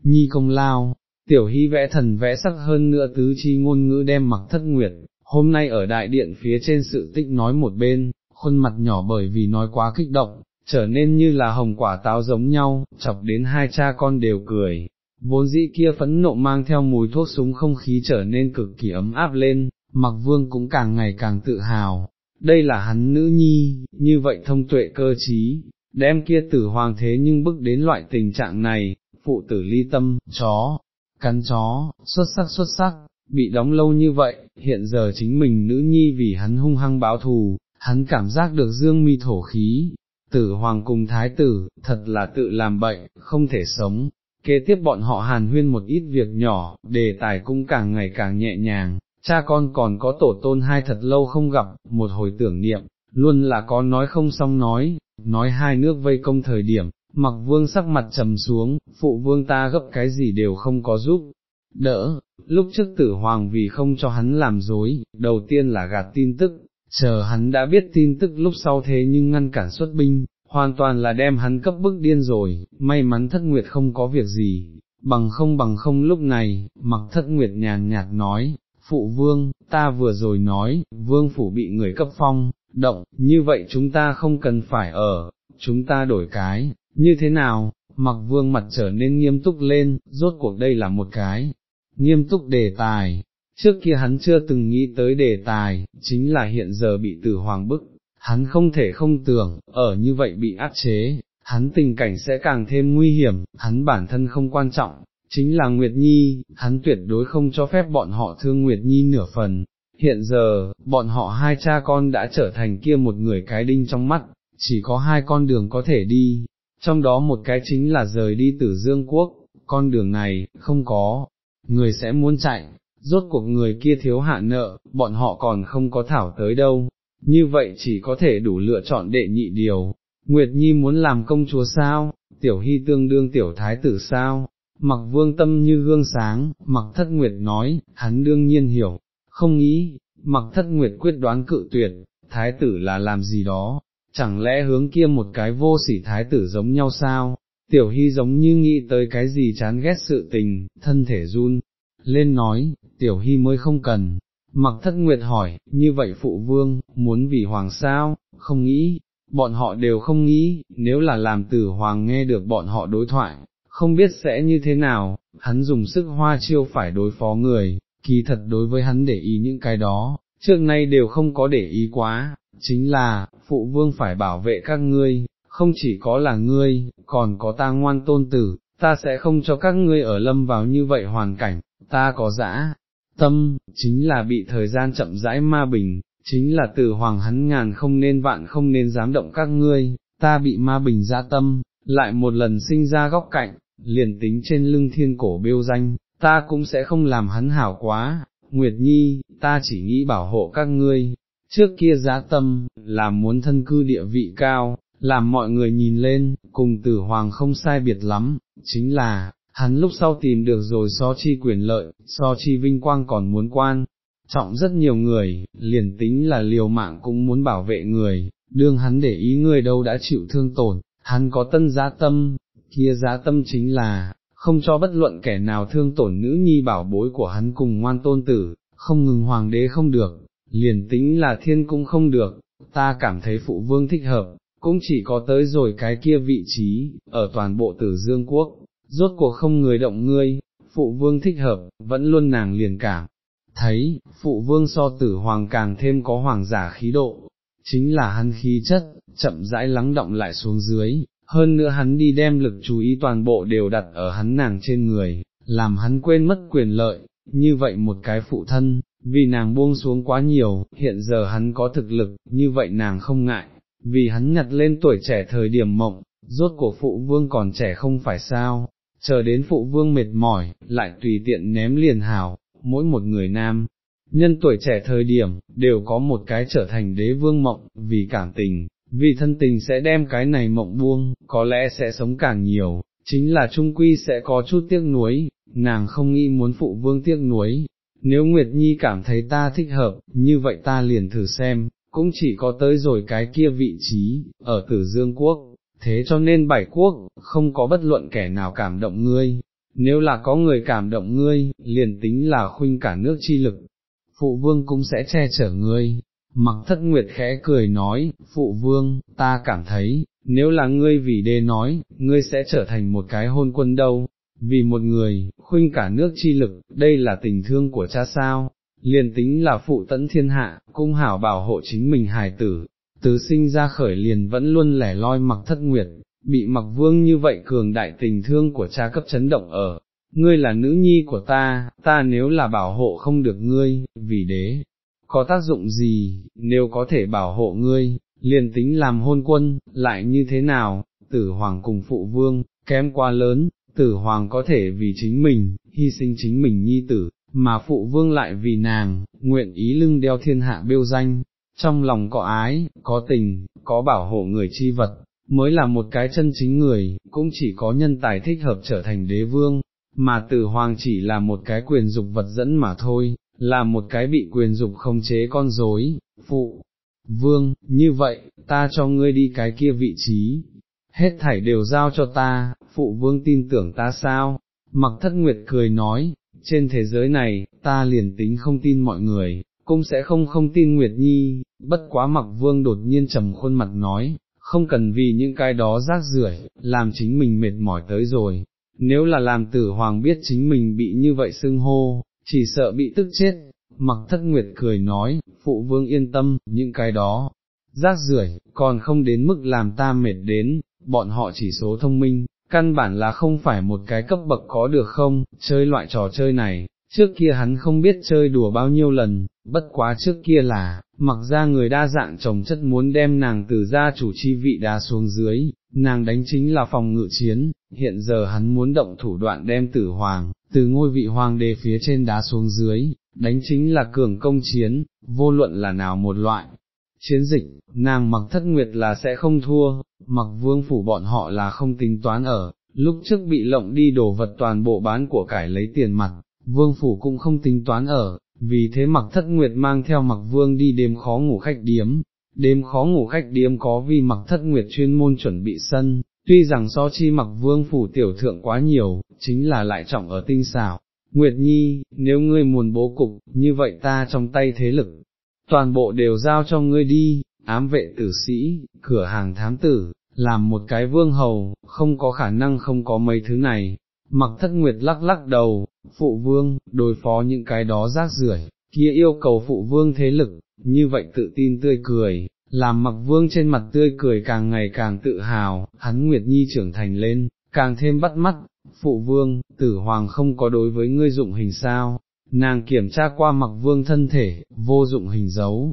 nhi công lao, tiểu hy vẽ thần vẽ sắc hơn nữa tứ chi ngôn ngữ đem mặc thất nguyệt, hôm nay ở đại điện phía trên sự tích nói một bên, khuôn mặt nhỏ bởi vì nói quá kích động, trở nên như là hồng quả táo giống nhau, chọc đến hai cha con đều cười. Vốn dĩ kia phẫn nộ mang theo mùi thuốc súng không khí trở nên cực kỳ ấm áp lên, mặc vương cũng càng ngày càng tự hào, đây là hắn nữ nhi, như vậy thông tuệ cơ trí, đem kia tử hoàng thế nhưng bức đến loại tình trạng này, phụ tử ly tâm, chó, cắn chó, xuất sắc xuất sắc, bị đóng lâu như vậy, hiện giờ chính mình nữ nhi vì hắn hung hăng báo thù, hắn cảm giác được dương mi thổ khí, tử hoàng cùng thái tử, thật là tự làm bệnh, không thể sống. Kế tiếp bọn họ hàn huyên một ít việc nhỏ, đề tài cũng càng ngày càng nhẹ nhàng, cha con còn có tổ tôn hai thật lâu không gặp, một hồi tưởng niệm, luôn là có nói không xong nói, nói hai nước vây công thời điểm, mặc vương sắc mặt trầm xuống, phụ vương ta gấp cái gì đều không có giúp, đỡ, lúc trước tử hoàng vì không cho hắn làm dối, đầu tiên là gạt tin tức, chờ hắn đã biết tin tức lúc sau thế nhưng ngăn cản xuất binh, hoàn toàn là đem hắn cấp bức điên rồi, may mắn thất nguyệt không có việc gì, bằng không bằng không lúc này, mặc thất nguyệt nhàn nhạt nói, phụ vương, ta vừa rồi nói, vương phủ bị người cấp phong, động, như vậy chúng ta không cần phải ở, chúng ta đổi cái, như thế nào, mặc vương mặt trở nên nghiêm túc lên, rốt cuộc đây là một cái, nghiêm túc đề tài, trước kia hắn chưa từng nghĩ tới đề tài, chính là hiện giờ bị tử hoàng bức, hắn không thể không tưởng, ở như vậy bị áp chế, hắn tình cảnh sẽ càng thêm nguy hiểm, hắn bản thân không quan trọng, chính là Nguyệt Nhi, hắn tuyệt đối không cho phép bọn họ thương Nguyệt Nhi nửa phần. Hiện giờ, bọn họ hai cha con đã trở thành kia một người cái đinh trong mắt, chỉ có hai con đường có thể đi, trong đó một cái chính là rời đi từ Dương Quốc, con đường này, không có, người sẽ muốn chạy, rốt cuộc người kia thiếu hạ nợ, bọn họ còn không có thảo tới đâu, như vậy chỉ có thể đủ lựa chọn đệ nhị điều. Nguyệt Nhi muốn làm công chúa sao, tiểu hy tương đương tiểu thái tử sao, mặc vương tâm như gương sáng, mặc thất nguyệt nói, hắn đương nhiên hiểu, không nghĩ, mặc thất nguyệt quyết đoán cự tuyệt, thái tử là làm gì đó, chẳng lẽ hướng kia một cái vô sỉ thái tử giống nhau sao, tiểu hy giống như nghĩ tới cái gì chán ghét sự tình, thân thể run, lên nói, tiểu hy mới không cần, mặc thất nguyệt hỏi, như vậy phụ vương, muốn vì hoàng sao, không nghĩ, bọn họ đều không nghĩ, nếu là làm tử hoàng nghe được bọn họ đối thoại, không biết sẽ như thế nào, hắn dùng sức hoa chiêu phải đối phó người, kỳ thật đối với hắn để ý những cái đó, trước nay đều không có để ý quá, chính là, phụ vương phải bảo vệ các ngươi, không chỉ có là ngươi, còn có ta ngoan tôn tử, ta sẽ không cho các ngươi ở lâm vào như vậy hoàn cảnh, ta có dã, tâm, chính là bị thời gian chậm rãi ma bình, chính là từ hoàng hắn ngàn không nên vạn không nên dám động các ngươi, ta bị ma bình ra tâm, lại một lần sinh ra góc cạnh, liền tính trên lưng thiên cổ bêu danh, ta cũng sẽ không làm hắn hảo quá, Nguyệt Nhi, ta chỉ nghĩ bảo hộ các ngươi, trước kia giá tâm, là muốn thân cư địa vị cao, làm mọi người nhìn lên, cùng tử hoàng không sai biệt lắm, chính là, hắn lúc sau tìm được rồi so chi quyền lợi, so chi vinh quang còn muốn quan, trọng rất nhiều người, liền tính là liều mạng cũng muốn bảo vệ người, đương hắn để ý người đâu đã chịu thương tổn, hắn có tân giá tâm, kia giá tâm chính là, không cho bất luận kẻ nào thương tổn nữ nhi bảo bối của hắn cùng ngoan tôn tử, không ngừng hoàng đế không được, liền tính là thiên cũng không được, ta cảm thấy phụ vương thích hợp, cũng chỉ có tới rồi cái kia vị trí, ở toàn bộ tử dương quốc, rốt cuộc không người động ngươi, phụ vương thích hợp, vẫn luôn nàng liền cảm. Thấy, phụ vương so tử hoàng càng thêm có hoàng giả khí độ, chính là hắn khí chất, chậm rãi lắng động lại xuống dưới, hơn nữa hắn đi đem lực chú ý toàn bộ đều đặt ở hắn nàng trên người, làm hắn quên mất quyền lợi, như vậy một cái phụ thân, vì nàng buông xuống quá nhiều, hiện giờ hắn có thực lực, như vậy nàng không ngại, vì hắn nhặt lên tuổi trẻ thời điểm mộng, rốt của phụ vương còn trẻ không phải sao, chờ đến phụ vương mệt mỏi, lại tùy tiện ném liền hào, mỗi một người nam. Nhân tuổi trẻ thời điểm, đều có một cái trở thành đế vương mộng, vì cảm tình, vì thân tình sẽ đem cái này mộng buông, có lẽ sẽ sống càng nhiều, chính là trung quy sẽ có chút tiếc nuối, nàng không nghĩ muốn phụ vương tiếc nuối. Nếu Nguyệt Nhi cảm thấy ta thích hợp, như vậy ta liền thử xem, cũng chỉ có tới rồi cái kia vị trí, ở tử dương quốc, thế cho nên bảy quốc, không có bất luận kẻ nào cảm động ngươi, nếu là có người cảm động ngươi, liền tính là khuynh cả nước chi lực, phụ vương cũng sẽ che chở ngươi, Mặc thất nguyệt khẽ cười nói, phụ vương, ta cảm thấy, nếu là ngươi vì đê nói, ngươi sẽ trở thành một cái hôn quân đâu, vì một người, khuynh cả nước chi lực, đây là tình thương của cha sao, liền tính là phụ tẫn thiên hạ, cung hảo bảo hộ chính mình hài tử, từ sinh ra khởi liền vẫn luôn lẻ loi mặc thất nguyệt, bị mặc vương như vậy cường đại tình thương của cha cấp chấn động ở, ngươi là nữ nhi của ta, ta nếu là bảo hộ không được ngươi, vì đế, có tác dụng gì, nếu có thể bảo hộ ngươi, liền tính làm hôn quân, lại như thế nào, tử hoàng cùng phụ vương, kém quá lớn, tử hoàng có thể vì chính mình, hy sinh chính mình nhi tử, mà phụ vương lại vì nàng, nguyện ý lưng đeo thiên hạ bêu danh, trong lòng có ái, có tình, có bảo hộ người chi vật, mới là một cái chân chính người, cũng chỉ có nhân tài thích hợp trở thành đế vương, mà tử hoàng chỉ là một cái quyền dục vật dẫn mà thôi, là một cái bị quyền dục không chế con rối, phụ, vương, như vậy, ta cho ngươi đi cái kia vị trí, hết thảy đều giao cho ta, phụ vương tin tưởng ta sao, mặc thất nguyệt cười nói, trên thế giới này, ta liền tính không tin mọi người, cũng sẽ không không tin Nguyệt Nhi, bất quá mặc vương đột nhiên trầm khuôn mặt nói, không cần vì những cái đó rác rưởi làm chính mình mệt mỏi tới rồi, nếu là làm tử hoàng biết chính mình bị như vậy xưng hô, chỉ sợ bị tức chết, mặc thất nguyệt cười nói, phụ vương yên tâm, những cái đó, rác rưởi còn không đến mức làm ta mệt đến, bọn họ chỉ số thông minh, căn bản là không phải một cái cấp bậc có được không, chơi loại trò chơi này, trước kia hắn không biết chơi đùa bao nhiêu lần, bất quá trước kia là, mặc ra người đa dạng chồng chất muốn đem nàng từ gia chủ chi vị đá xuống dưới, nàng đánh chính là phòng ngự chiến, hiện giờ hắn muốn động thủ đoạn đem tử hoàng, từ ngôi vị hoàng đế phía trên đá xuống dưới, đánh chính là cường công chiến, vô luận là nào một loại. Chiến dịch, nàng mặc thất nguyệt là sẽ không thua, mặc vương phủ bọn họ là không tính toán ở, lúc trước bị lộng đi đồ vật toàn bộ bán của cải lấy tiền mặt, vương phủ cũng không tính toán ở, vì thế mặc thất nguyệt mang theo mặc vương đi đêm khó ngủ khách điếm, đêm khó ngủ khách điếm có vì mặc thất nguyệt chuyên môn chuẩn bị sân, tuy rằng so chi mặc vương phủ tiểu thượng quá nhiều, chính là lại trọng ở tinh xảo. Nguyệt Nhi, nếu ngươi muốn bố cục, như vậy ta trong tay thế lực, toàn bộ đều giao cho ngươi đi, ám vệ tử sĩ, cửa hàng thám tử, làm một cái vương hầu, không có khả năng không có mấy thứ này. Mặc thất nguyệt lắc lắc đầu, phụ vương, đối phó những cái đó rác rưởi, kia yêu cầu phụ vương thế lực, như vậy tự tin tươi cười, làm mặc vương trên mặt tươi cười càng ngày càng tự hào, hắn Nguyệt Nhi trưởng thành lên, càng thêm bắt mắt, phụ vương, tử hoàng không có đối với ngươi dụng hình sao, nàng kiểm tra qua mặc vương thân thể, vô dụng hình dấu,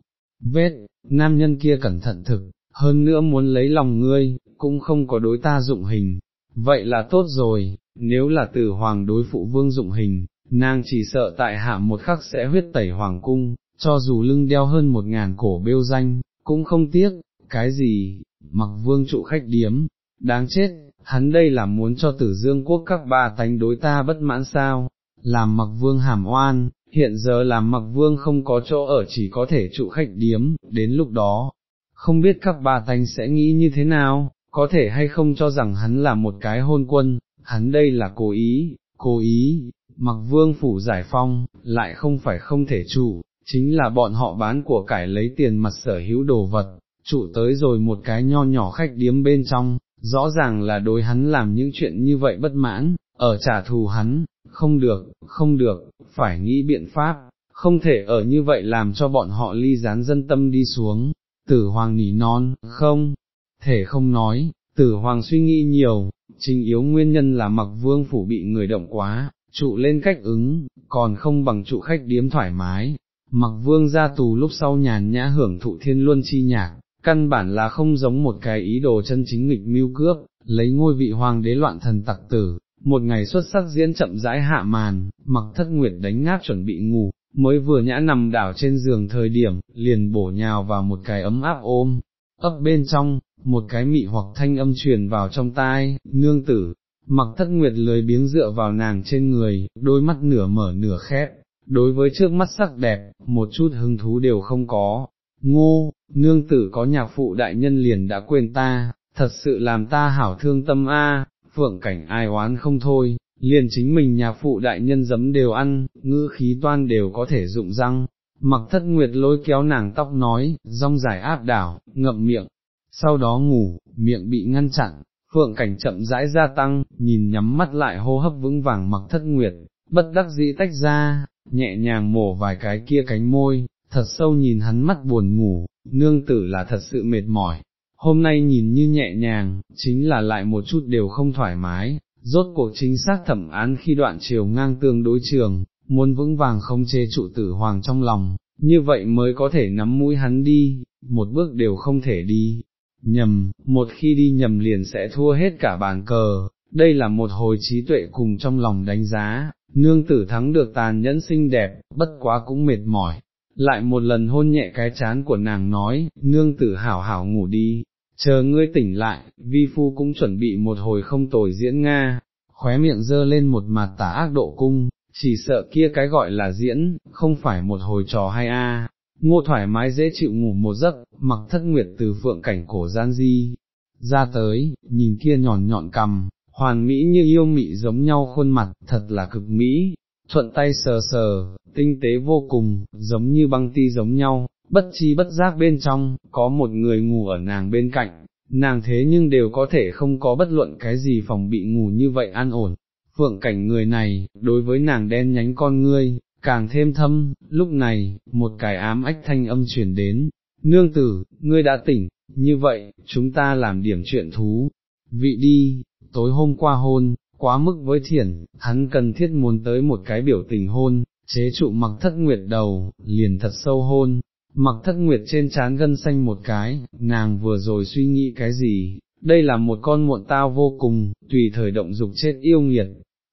vết, nam nhân kia cẩn thận thực, hơn nữa muốn lấy lòng ngươi, cũng không có đối ta dụng hình, vậy là tốt rồi, nếu là tử hoàng đối phụ vương dụng hình, nàng chỉ sợ tại hạ một khắc sẽ huyết tẩy hoàng cung, cho dù lưng đeo hơn một ngàn cổ bêu danh, cũng không tiếc, cái gì, mặc vương trụ khách điếm, đáng chết, hắn đây là muốn cho tử dương quốc các ba tánh đối ta bất mãn sao, làm mặc vương hàm oan, hiện giờ làm mặc vương không có chỗ ở chỉ có thể trụ khách điếm, đến lúc đó, không biết các ba tánh sẽ nghĩ như thế nào, có thể hay không cho rằng hắn là một cái hôn quân, hắn đây là cố ý, cố ý, mặc vương phủ giải phong, lại không phải không thể chủ chính là bọn họ bán của cải lấy tiền mặt sở hữu đồ vật, trụ tới rồi một cái nho nhỏ khách điếm bên trong, rõ ràng là đối hắn làm những chuyện như vậy bất mãn, ở trả thù hắn, không được, không được, phải nghĩ biện pháp, không thể ở như vậy làm cho bọn họ ly gián dân tâm đi xuống, tử hoàng nỉ non, không, thể không nói, tử hoàng suy nghĩ nhiều, chính yếu nguyên nhân là mặc vương phủ bị người động quá, trụ lên cách ứng, còn không bằng trụ khách điếm thoải mái, mặc vương ra tù lúc sau nhàn nhã hưởng thụ thiên luân chi nhạc, căn bản là không giống một cái ý đồ chân chính nghịch mưu cướp, lấy ngôi vị hoàng đế loạn thần tặc tử, một ngày xuất sắc diễn chậm rãi hạ màn, mặc thất nguyệt đánh ngáp chuẩn bị ngủ, mới vừa nhã nằm đảo trên giường thời điểm, liền bổ nhào vào một cái ấm áp ôm, ấp bên trong, một cái mị hoặc thanh âm truyền vào trong tai, nương tử, mặc thất nguyệt lười biếng dựa vào nàng trên người, đôi mắt nửa mở nửa khép, đối với trước mắt sắc đẹp, một chút hứng thú đều không có. Ngô, nương tử có nhạc phụ đại nhân liền đã quên ta, thật sự làm ta hảo thương tâm a. phượng cảnh ai oán không thôi, liền chính mình nhạc phụ đại nhân giấm đều ăn, ngữ khí toan đều có thể dụng răng, mặc thất nguyệt lôi kéo nàng tóc nói, rong dài áp đảo, ngậm miệng, sau đó ngủ, miệng bị ngăn chặn, phượng cảnh chậm rãi gia tăng, nhìn nhắm mắt lại hô hấp vững vàng mặc thất nguyệt, bất đắc dĩ tách ra, nhẹ nhàng mổ vài cái kia cánh môi, thật sâu nhìn hắn mắt buồn ngủ, nương tử là thật sự mệt mỏi, hôm nay nhìn như nhẹ nhàng, chính là lại một chút đều không thoải mái, rốt cuộc chính xác thẩm án khi đoạn chiều ngang tương đối trường, muốn vững vàng không chê trụ tử hoàng trong lòng, như vậy mới có thể nắm mũi hắn đi, một bước đều không thể đi, nhầm, một khi đi nhầm liền sẽ thua hết cả bàn cờ, đây là một hồi trí tuệ cùng trong lòng đánh giá, nương tử thắng được tàn nhẫn xinh đẹp, bất quá cũng mệt mỏi, lại một lần hôn nhẹ cái chán của nàng nói, nương tử hảo hảo ngủ đi, chờ ngươi tỉnh lại, vi phu cũng chuẩn bị một hồi không tồi diễn Nga, khóe miệng dơ lên một mặt tả ác độ cung, chỉ sợ kia cái gọi là diễn, không phải một hồi trò hay a. Ngô thoải mái dễ chịu ngủ một giấc, mặc thất nguyệt từ phượng cảnh cổ gian di, ra tới, nhìn kia nhọn nhọn cầm, hoàn mỹ như yêu mị giống nhau khuôn mặt, thật là cực mỹ, thuận tay sờ sờ, tinh tế vô cùng, giống như băng ti giống nhau, bất chi bất giác bên trong, có một người ngủ ở nàng bên cạnh, nàng thế nhưng đều có thể không có bất luận cái gì phòng bị ngủ như vậy an ổn. Phượng cảnh người này, đối với nàng đen nhánh con ngươi, càng thêm thâm, lúc này, một cái ám ách thanh âm chuyển đến, nương tử, ngươi đã tỉnh, như vậy, chúng ta làm điểm chuyện thú, vị đi, tối hôm qua hôn, quá mức với thiển, hắn cần thiết muốn tới một cái biểu tình hôn, chế trụ mặc thất nguyệt đầu, liền thật sâu hôn, mặc thất nguyệt trên trán gân xanh một cái, nàng vừa rồi suy nghĩ cái gì, đây là một con muộn tao vô cùng, tùy thời động dục chết yêu nghiệt,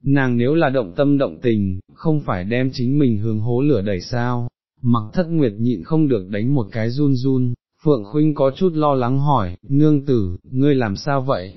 nàng nếu là động tâm động tình, không phải đem chính mình hướng hố lửa đẩy sao, mặc thất nguyệt nhịn không được đánh một cái run run, Phượng Khuynh có chút lo lắng hỏi, nương tử, ngươi làm sao vậy?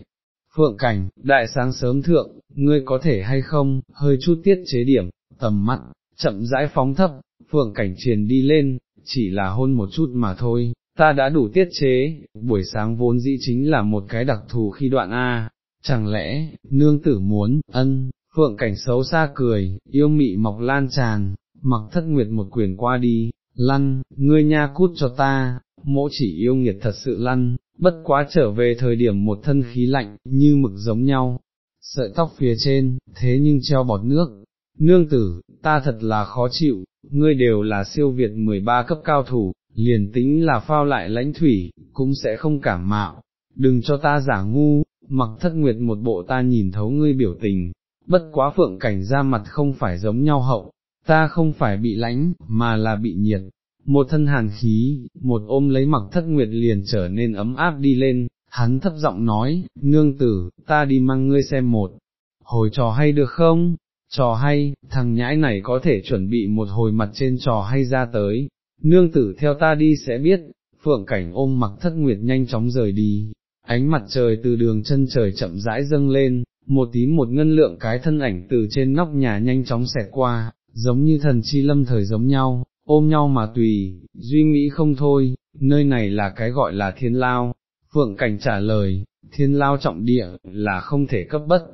Phượng Cảnh, đại sáng sớm thượng, ngươi có thể hay không, hơi chút tiết chế điểm, tầm mắt, chậm rãi phóng thấp, Phượng Cảnh triền đi lên, chỉ là hôn một chút mà thôi, ta đã đủ tiết chế, buổi sáng vốn dĩ chính là một cái đặc thù khi đoạn A, chẳng lẽ, nương tử muốn, ân, Phượng Cảnh xấu xa cười, yêu mị mọc lan tràn, mặc thất nguyệt một quyền qua đi, lăn, ngươi nha cút cho ta, mỗ chỉ yêu nghiệt thật sự lăn, bất quá trở về thời điểm một thân khí lạnh, như mực giống nhau, sợi tóc phía trên, thế nhưng treo bọt nước, nương tử, ta thật là khó chịu, ngươi đều là siêu việt 13 cấp cao thủ, liền tính là phao lại lãnh thủy, cũng sẽ không cảm mạo, đừng cho ta giả ngu, mặc thất nguyệt một bộ ta nhìn thấu ngươi biểu tình, bất quá phượng cảnh ra mặt không phải giống nhau hậu, ta không phải bị lãnh, mà là bị nhiệt, một thân hàn khí, một ôm lấy mặc thất nguyệt liền trở nên ấm áp đi lên, hắn thấp giọng nói, nương tử, ta đi mang ngươi xem một, hồi trò hay được không, trò hay, thằng nhãi này có thể chuẩn bị một hồi mặt trên trò hay ra tới, nương tử theo ta đi sẽ biết, phượng cảnh ôm mặc thất nguyệt nhanh chóng rời đi, ánh mặt trời từ đường chân trời chậm rãi dâng lên, một tím một ngân lượng cái thân ảnh từ trên nóc nhà nhanh chóng xẹt qua, giống như thần chi lâm thời giống nhau, ôm nhau mà tùy, duy nghĩ không thôi, nơi này là cái gọi là thiên lao, phượng cảnh trả lời, thiên lao trọng địa, là không thể cấp bất,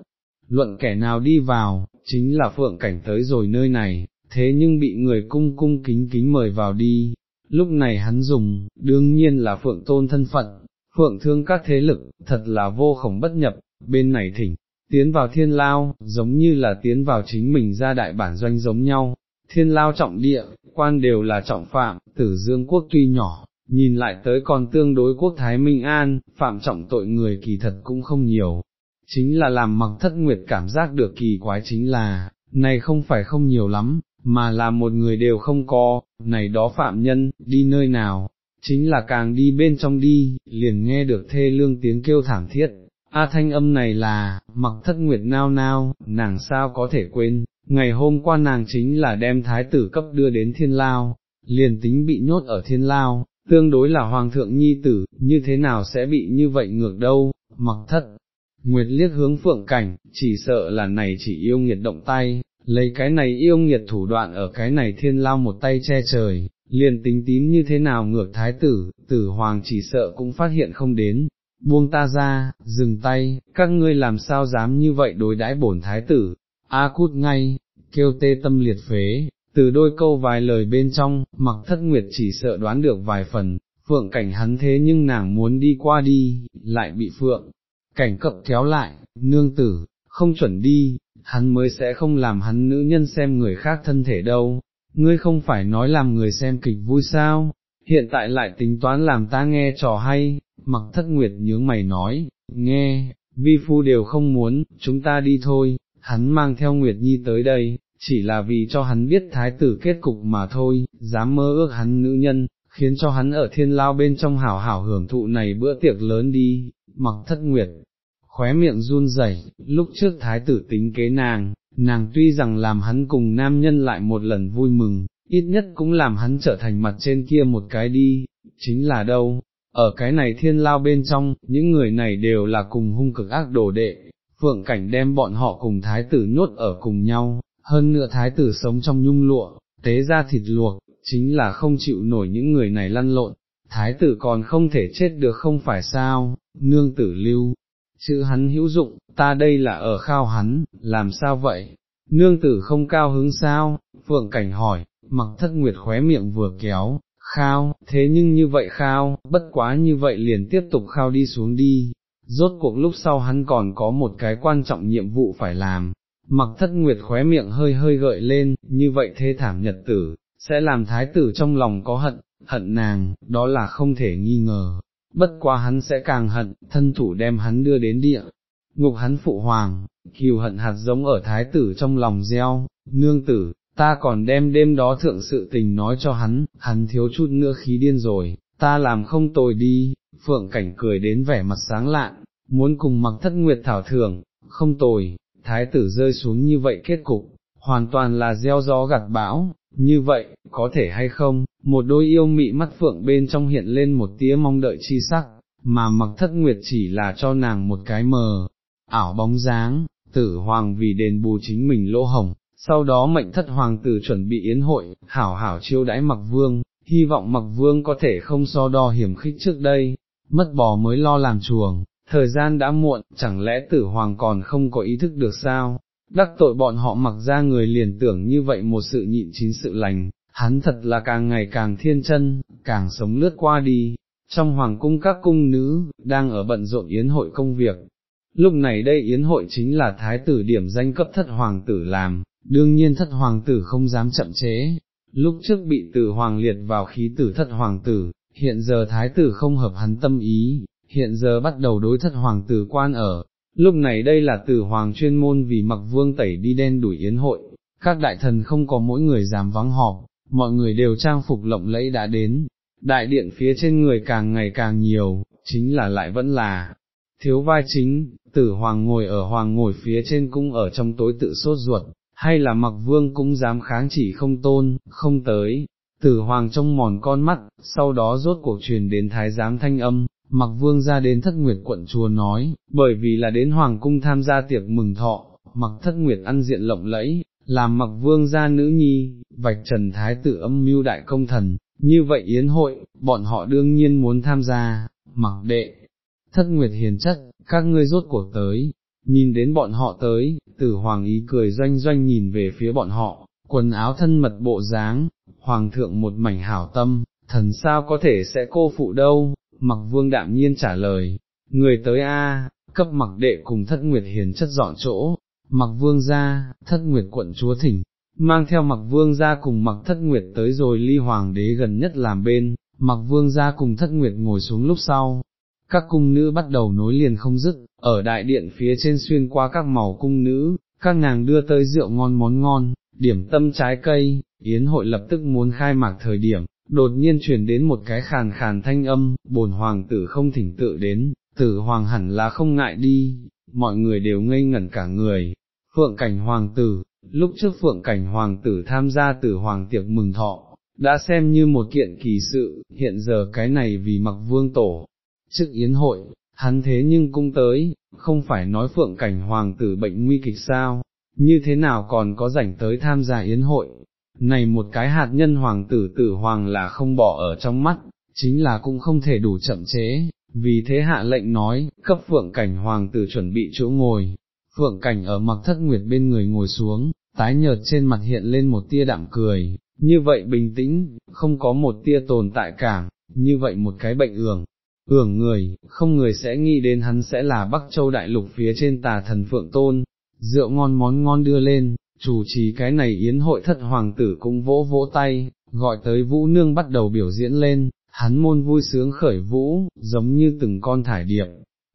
luận kẻ nào đi vào, chính là phượng cảnh tới rồi nơi này, thế nhưng bị người cung cung kính kính mời vào đi, lúc này hắn dùng, đương nhiên là phượng tôn thân phận, phượng thương các thế lực, thật là vô khổng bất nhập, bên này thỉnh, tiến vào thiên lao, giống như là tiến vào chính mình ra đại bản doanh giống nhau, thiên lao trọng địa, quan đều là trọng phạm, tử dương quốc tuy nhỏ, nhìn lại tới còn tương đối quốc Thái Minh An, phạm trọng tội người kỳ thật cũng không nhiều. Chính là làm mặc thất nguyệt cảm giác được kỳ quái chính là, này không phải không nhiều lắm, mà là một người đều không có, này đó phạm nhân, đi nơi nào, chính là càng đi bên trong đi, liền nghe được thê lương tiếng kêu thảm thiết. A thanh âm này là, mặc thất nguyệt nao nao, nàng sao có thể quên, ngày hôm qua nàng chính là đem thái tử cấp đưa đến thiên lao, liền tính bị nhốt ở thiên lao, tương đối là hoàng thượng nhi tử, như thế nào sẽ bị như vậy ngược đâu, mặc thất. Nguyệt liếc hướng phượng cảnh, chỉ sợ là này chỉ yêu nghiệt động tay, lấy cái này yêu nghiệt thủ đoạn ở cái này thiên lao một tay che trời, liền tính tím như thế nào ngược thái tử, tử hoàng chỉ sợ cũng phát hiện không đến, buông ta ra, dừng tay, các ngươi làm sao dám như vậy đối đãi bổn thái tử, a cút ngay, kêu tê tâm liệt phế, từ đôi câu vài lời bên trong, mặc thất nguyệt chỉ sợ đoán được vài phần, phượng cảnh hắn thế nhưng nàng muốn đi qua đi, lại bị phượng, cảnh cập kéo lại, nương tử, không chuẩn đi, hắn mới sẽ không làm hắn nữ nhân xem người khác thân thể đâu, ngươi không phải nói làm người xem kịch vui sao, hiện tại lại tính toán làm ta nghe trò hay, mặc thất nguyệt nhướng mày nói, nghe, vi phu đều không muốn, chúng ta đi thôi, hắn mang theo Nguyệt Nhi tới đây, chỉ là vì cho hắn biết thái tử kết cục mà thôi, dám mơ ước hắn nữ nhân, khiến cho hắn ở thiên lao bên trong hảo hảo hưởng thụ này bữa tiệc lớn đi, mặc thất nguyệt, khóe miệng run rẩy. lúc trước thái tử tính kế nàng, nàng tuy rằng làm hắn cùng nam nhân lại một lần vui mừng, ít nhất cũng làm hắn trở thành mặt trên kia một cái đi, chính là đâu, ở cái này thiên lao bên trong, những người này đều là cùng hung cực ác đồ đệ, phượng cảnh đem bọn họ cùng thái tử nhốt ở cùng nhau, hơn nữa thái tử sống trong nhung lụa, tế ra thịt luộc, chính là không chịu nổi những người này lăn lộn, thái tử còn không thể chết được không phải sao, nương tử lưu, chữ hắn hữu dụng, ta đây là ở khao hắn, làm sao vậy, nương tử không cao hứng sao, phượng cảnh hỏi, mặc thất nguyệt khóe miệng vừa kéo, khao, thế nhưng như vậy khao, bất quá như vậy liền tiếp tục khao đi xuống đi, rốt cuộc lúc sau hắn còn có một cái quan trọng nhiệm vụ phải làm, mặc thất nguyệt khóe miệng hơi hơi gợi lên, như vậy thê thảm nhật tử, sẽ làm thái tử trong lòng có hận, hận nàng, đó là không thể nghi ngờ, bất quá hắn sẽ càng hận, thân thủ đem hắn đưa đến địa, ngục hắn phụ hoàng, kiều hận hạt giống ở thái tử trong lòng gieo, nương tử, ta còn đem đêm đó thượng sự tình nói cho hắn, hắn thiếu chút nữa khí điên rồi, ta làm không tồi đi, phượng cảnh cười đến vẻ mặt sáng lạn, muốn cùng mặc thất nguyệt thảo thưởng, không tồi, thái tử rơi xuống như vậy kết cục, hoàn toàn là gieo gió gặt bão, như vậy, có thể hay không, một đôi yêu mị mắt phượng bên trong hiện lên một tia mong đợi chi sắc, mà mặc thất nguyệt chỉ là cho nàng một cái mờ, ảo bóng dáng, tử hoàng vì đền bù chính mình lỗ hồng, sau đó mệnh thất hoàng tử chuẩn bị yến hội, hảo hảo chiêu đãi mặc vương, hy vọng mặc vương có thể không so đo hiểm khích trước đây, mất bò mới lo làm chuồng, thời gian đã muộn, chẳng lẽ tử hoàng còn không có ý thức được sao, đắc tội bọn họ mặc ra người liền tưởng như vậy một sự nhịn chín sự lành, hắn thật là càng ngày càng thiên chân, càng sống lướt qua đi, trong hoàng cung các cung nữ, đang ở bận rộn yến hội công việc. Lúc này đây yến hội chính là thái tử điểm danh cấp thất hoàng tử làm, đương nhiên thất hoàng tử không dám chậm chế, lúc trước bị tử hoàng liệt vào khí tử thất hoàng tử, hiện giờ thái tử không hợp hắn tâm ý, hiện giờ bắt đầu đối thất hoàng tử quan ở, lúc này đây là tử hoàng chuyên môn vì mặc vương tẩy đi đen đuổi yến hội, các đại thần không có mỗi người dám vắng họp, mọi người đều trang phục lộng lẫy đã đến, đại điện phía trên người càng ngày càng nhiều, chính là lại vẫn là thiếu vai chính, tử hoàng ngồi ở hoàng ngồi phía trên cung ở trong tối tự sốt ruột, hay là mặc vương cũng dám kháng chỉ không tôn, không tới, tử hoàng trong mòn con mắt, sau đó rốt cuộc truyền đến thái giám thanh âm, mặc vương ra đến thất nguyệt quận chùa nói, bởi vì là đến hoàng cung tham gia tiệc mừng thọ, mặc thất nguyệt ăn diện lộng lẫy, làm mặc vương gia nữ nhi, vạch trần thái tử âm mưu đại công thần, như vậy yến hội, bọn họ đương nhiên muốn tham gia, mặc đệ, thất nguyệt hiền chất, các ngươi rốt cuộc tới, nhìn đến bọn họ tới, tử hoàng ý cười doanh doanh nhìn về phía bọn họ, quần áo thân mật bộ dáng, hoàng thượng một mảnh hảo tâm, thần sao có thể sẽ cô phụ đâu, mặc vương đạm nhiên trả lời, người tới a, cấp mặc đệ cùng thất nguyệt hiền chất dọn chỗ, mặc vương ra, thất nguyệt quận chúa thỉnh, mang theo mặc vương ra cùng mặc thất nguyệt tới rồi ly hoàng đế gần nhất làm bên, mặc vương ra cùng thất nguyệt ngồi xuống lúc sau. Các cung nữ bắt đầu nối liền không dứt, ở đại điện phía trên xuyên qua các màu cung nữ, các nàng đưa tới rượu ngon món ngon, điểm tâm trái cây, yến hội lập tức muốn khai mạc thời điểm, đột nhiên truyền đến một cái khàn khàn thanh âm, bồn hoàng tử không thỉnh tự đến, tử hoàng hẳn là không ngại đi, mọi người đều ngây ngẩn cả người. Phượng cảnh hoàng tử, lúc trước phượng cảnh hoàng tử tham gia tử hoàng tiệc mừng thọ, đã xem như một kiện kỳ sự, hiện giờ cái này vì mặc vương tổ, trước yến hội, hắn thế nhưng cũng tới, không phải nói phượng cảnh hoàng tử bệnh nguy kịch sao, như thế nào còn có rảnh tới tham gia yến hội, này một cái hạt nhân hoàng tử tử hoàng là không bỏ ở trong mắt, chính là cũng không thể đủ chậm chế, vì thế hạ lệnh nói, cấp phượng cảnh hoàng tử chuẩn bị chỗ ngồi, phượng cảnh ở mặc thất nguyệt bên người ngồi xuống, tái nhợt trên mặt hiện lên một tia đạm cười, như vậy bình tĩnh, không có một tia tồn tại cảm, như vậy một cái bệnh ường, ưởng người, không người sẽ nghĩ đến hắn sẽ là Bắc Châu Đại Lục phía trên tà thần Phượng Tôn, rượu ngon món ngon đưa lên, chủ trì cái này yến hội thất hoàng tử cũng vỗ vỗ tay, gọi tới vũ nương bắt đầu biểu diễn lên, hắn môn vui sướng khởi vũ, giống như từng con thải điệp.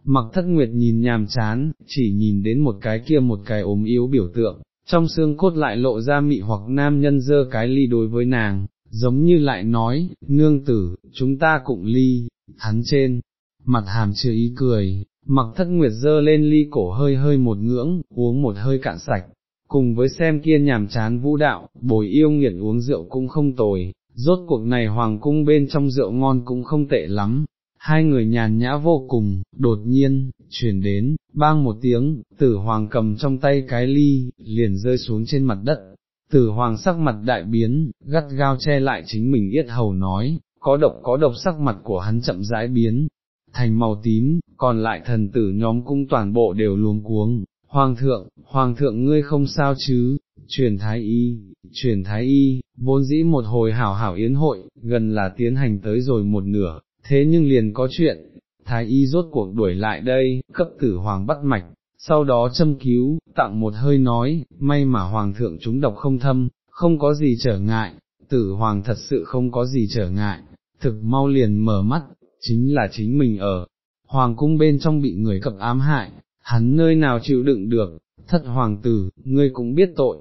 Mặc thất nguyệt nhìn nhàm chán, chỉ nhìn đến một cái kia một cái ốm yếu biểu tượng, trong xương cốt lại lộ ra mị hoặc nam nhân dơ cái ly đối với nàng, giống như lại nói, nương tử, chúng ta cũng ly, hắn trên, mặt hàm chưa ý cười, mặc thất nguyệt dơ lên ly cổ hơi hơi một ngưỡng, uống một hơi cạn sạch, cùng với xem kia nhàm chán vũ đạo, bồi yêu nghiệt uống rượu cũng không tồi, rốt cuộc này hoàng cung bên trong rượu ngon cũng không tệ lắm. Hai người nhàn nhã vô cùng, đột nhiên, chuyển đến, bang một tiếng, tử hoàng cầm trong tay cái ly, liền rơi xuống trên mặt đất, tử hoàng sắc mặt đại biến, gắt gao che lại chính mình yết hầu nói, có độc có độc sắc mặt của hắn chậm rãi biến, thành màu tím, còn lại thần tử nhóm cung toàn bộ đều luống cuống, Hoàng thượng, Hoàng thượng ngươi không sao chứ, truyền thái y, truyền thái y, vốn dĩ một hồi hảo hảo yến hội, gần là tiến hành tới rồi một nửa, thế nhưng liền có chuyện, thái y rốt cuộc đuổi lại đây, cấp tử hoàng bắt mạch, sau đó châm cứu, tặng một hơi nói, may mà hoàng thượng chúng độc không thâm, không có gì trở ngại, tử hoàng thật sự không có gì trở ngại, thực mau liền mở mắt, chính là chính mình ở, hoàng cung bên trong bị người cập ám hại, hắn nơi nào chịu đựng được, thất hoàng tử, ngươi cũng biết tội,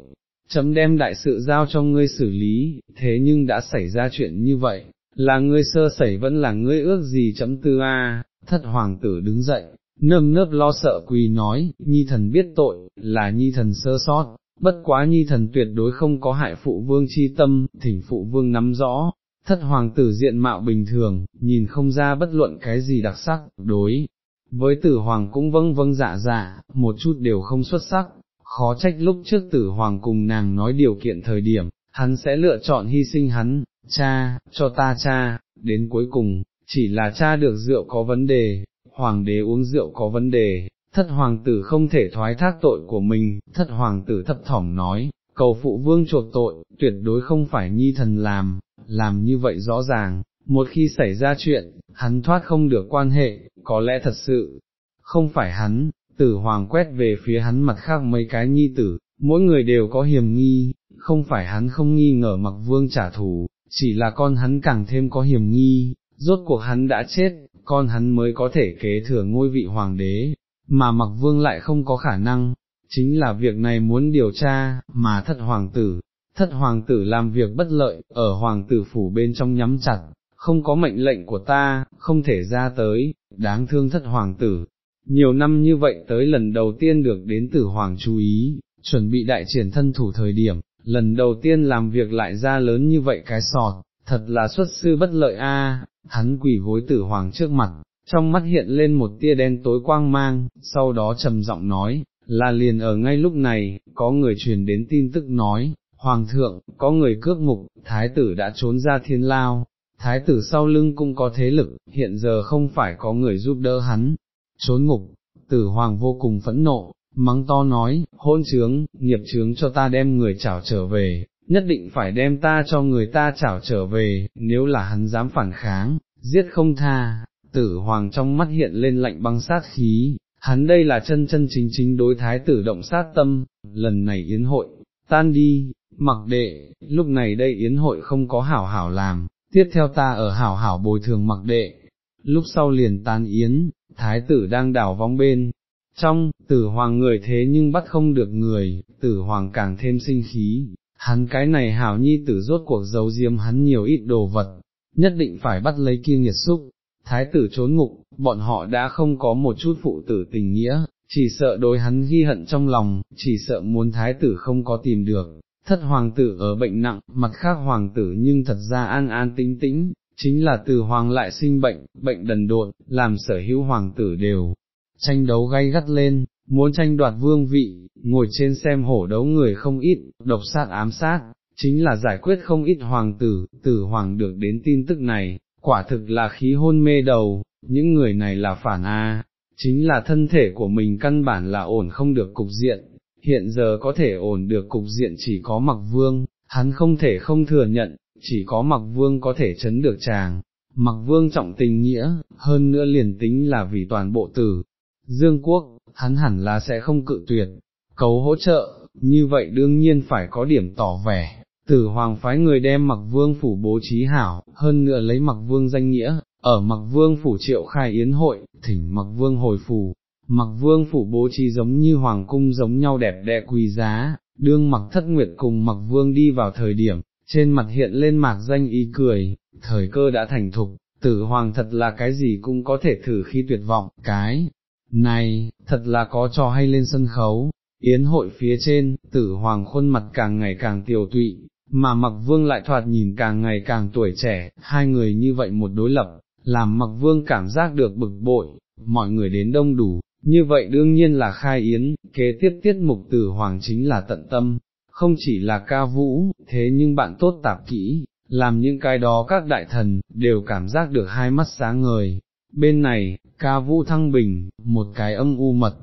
chấm đem đại sự giao cho ngươi xử lý, thế nhưng đã xảy ra chuyện như vậy, là ngươi sơ sẩy vẫn là ngươi ước gì chấm tư a? Thất hoàng tử đứng dậy, nơm nớp lo sợ quỳ nói, nhi thần biết tội, là nhi thần sơ sót, bất quá nhi thần tuyệt đối không có hại phụ vương chi tâm, thỉnh phụ vương nắm rõ. Thất hoàng tử diện mạo bình thường, nhìn không ra bất luận cái gì đặc sắc, đối, với tử hoàng cũng vâng vâng dạ dạ, một chút đều không xuất sắc, khó trách lúc trước tử hoàng cùng nàng nói điều kiện thời điểm, hắn sẽ lựa chọn hy sinh hắn, cha, cho ta cha, đến cuối cùng, chỉ là cha được rượu có vấn đề, hoàng đế uống rượu có vấn đề, thất hoàng tử không thể thoái thác tội của mình, thất hoàng tử thấp thỏm nói, cầu phụ vương chuộc tội, tuyệt đối không phải nhi thần làm, làm như vậy rõ ràng, một khi xảy ra chuyện, hắn thoát không được quan hệ, có lẽ thật sự, không phải hắn, tử hoàng quét về phía hắn mặt khác mấy cái nhi tử, mỗi người đều có hiểm nghi, không phải hắn không nghi ngờ mặc vương trả thù, chỉ là con hắn càng thêm có hiểm nghi, rốt cuộc hắn đã chết, con hắn mới có thể kế thừa ngôi vị hoàng đế, mà mặc vương lại không có khả năng, chính là việc này muốn điều tra, mà thất hoàng tử, thất hoàng tử làm việc bất lợi, ở hoàng tử phủ bên trong nhắm chặt, không có mệnh lệnh của ta, không thể ra tới, đáng thương thất hoàng tử. Nhiều năm như vậy tới lần đầu tiên được đến tử hoàng chú ý, chuẩn bị đại triển thân thủ thời điểm, lần đầu tiên làm việc lại ra lớn như vậy cái sọt, thật là xuất sư bất lợi a. hắn quỳ gối tử hoàng trước mặt, trong mắt hiện lên một tia đen tối quang mang, sau đó trầm giọng nói, là liền ở ngay lúc này, có người truyền đến tin tức nói, Hoàng thượng, có người cướp mục, thái tử đã trốn ra thiên lao, thái tử sau lưng cũng có thế lực, hiện giờ không phải có người giúp đỡ hắn, trốn ngục, tử hoàng vô cùng phẫn nộ, mắng to nói, hôn trướng, nghiệp trướng cho ta đem người chảo trở về, nhất định phải đem ta cho người ta chảo trở về, nếu là hắn dám phản kháng, giết không tha, tử hoàng trong mắt hiện lên lạnh băng sát khí, hắn đây là chân chân chính chính đối thái tử động sát tâm, lần này yến hội, tan đi, mặc đệ, lúc này đây yến hội không có hảo hảo làm, tiếp theo ta ở hảo hảo bồi thường mặc đệ, lúc sau liền tan yến, thái tử đang đảo vong bên, trong, tử hoàng người thế nhưng bắt không được người, tử hoàng càng thêm sinh khí, hắn cái này hảo nhi tử rốt cuộc giấu diêm hắn nhiều ít đồ vật, nhất định phải bắt lấy kia nghiệt xúc, thái tử trốn ngục, bọn họ đã không có một chút phụ tử tình nghĩa, chỉ sợ đối hắn ghi hận trong lòng, chỉ sợ muốn thái tử không có tìm được, thất hoàng tử ở bệnh nặng, mặt khác hoàng tử nhưng thật ra an an tĩnh tĩnh, chính là từ hoàng lại sinh bệnh, bệnh đần độn, làm sở hữu hoàng tử đều. Tranh đấu gay gắt lên, muốn tranh đoạt vương vị, ngồi trên xem hổ đấu người không ít, độc sát ám sát, chính là giải quyết không ít hoàng tử, tử hoàng được đến tin tức này, quả thực là khí hôn mê đầu, những người này là phản A, chính là thân thể của mình căn bản là ổn không được cục diện, hiện giờ có thể ổn được cục diện chỉ có mặc vương, hắn không thể không thừa nhận, chỉ có mặc vương có thể chấn được chàng, mặc vương trọng tình nghĩa, hơn nữa liền tính là vì toàn bộ tử, dương quốc, hắn hẳn là sẽ không cự tuyệt, cấu hỗ trợ, như vậy đương nhiên phải có điểm tỏ vẻ, tử hoàng phái người đem mặc vương phủ bố trí hảo, hơn nữa lấy mặc vương danh nghĩa, ở mặc vương phủ triệu khai yến hội, thỉnh mặc vương hồi phủ, mặc vương phủ bố trí giống như hoàng cung giống nhau đẹp đẽ quý giá, đương mặc thất nguyệt cùng mặc vương đi vào thời điểm, trên mặt hiện lên mạc danh ý cười, thời cơ đã thành thục, tử hoàng thật là cái gì cũng có thể thử khi tuyệt vọng, cái này, thật là có trò hay lên sân khấu, yến hội phía trên, tử hoàng khuôn mặt càng ngày càng tiều tụy, mà mặc vương lại thoạt nhìn càng ngày càng tuổi trẻ, hai người như vậy một đối lập, làm mặc vương cảm giác được bực bội, mọi người đến đông đủ, như vậy đương nhiên là khai yến, kế tiếp tiết mục tử hoàng chính là tận tâm, không chỉ là ca vũ, thế nhưng bạn tốt tạp kỹ, làm những cái đó các đại thần, đều cảm giác được hai mắt sáng ngời. Bên này, ca vũ thăng bình, một cái âm u mật,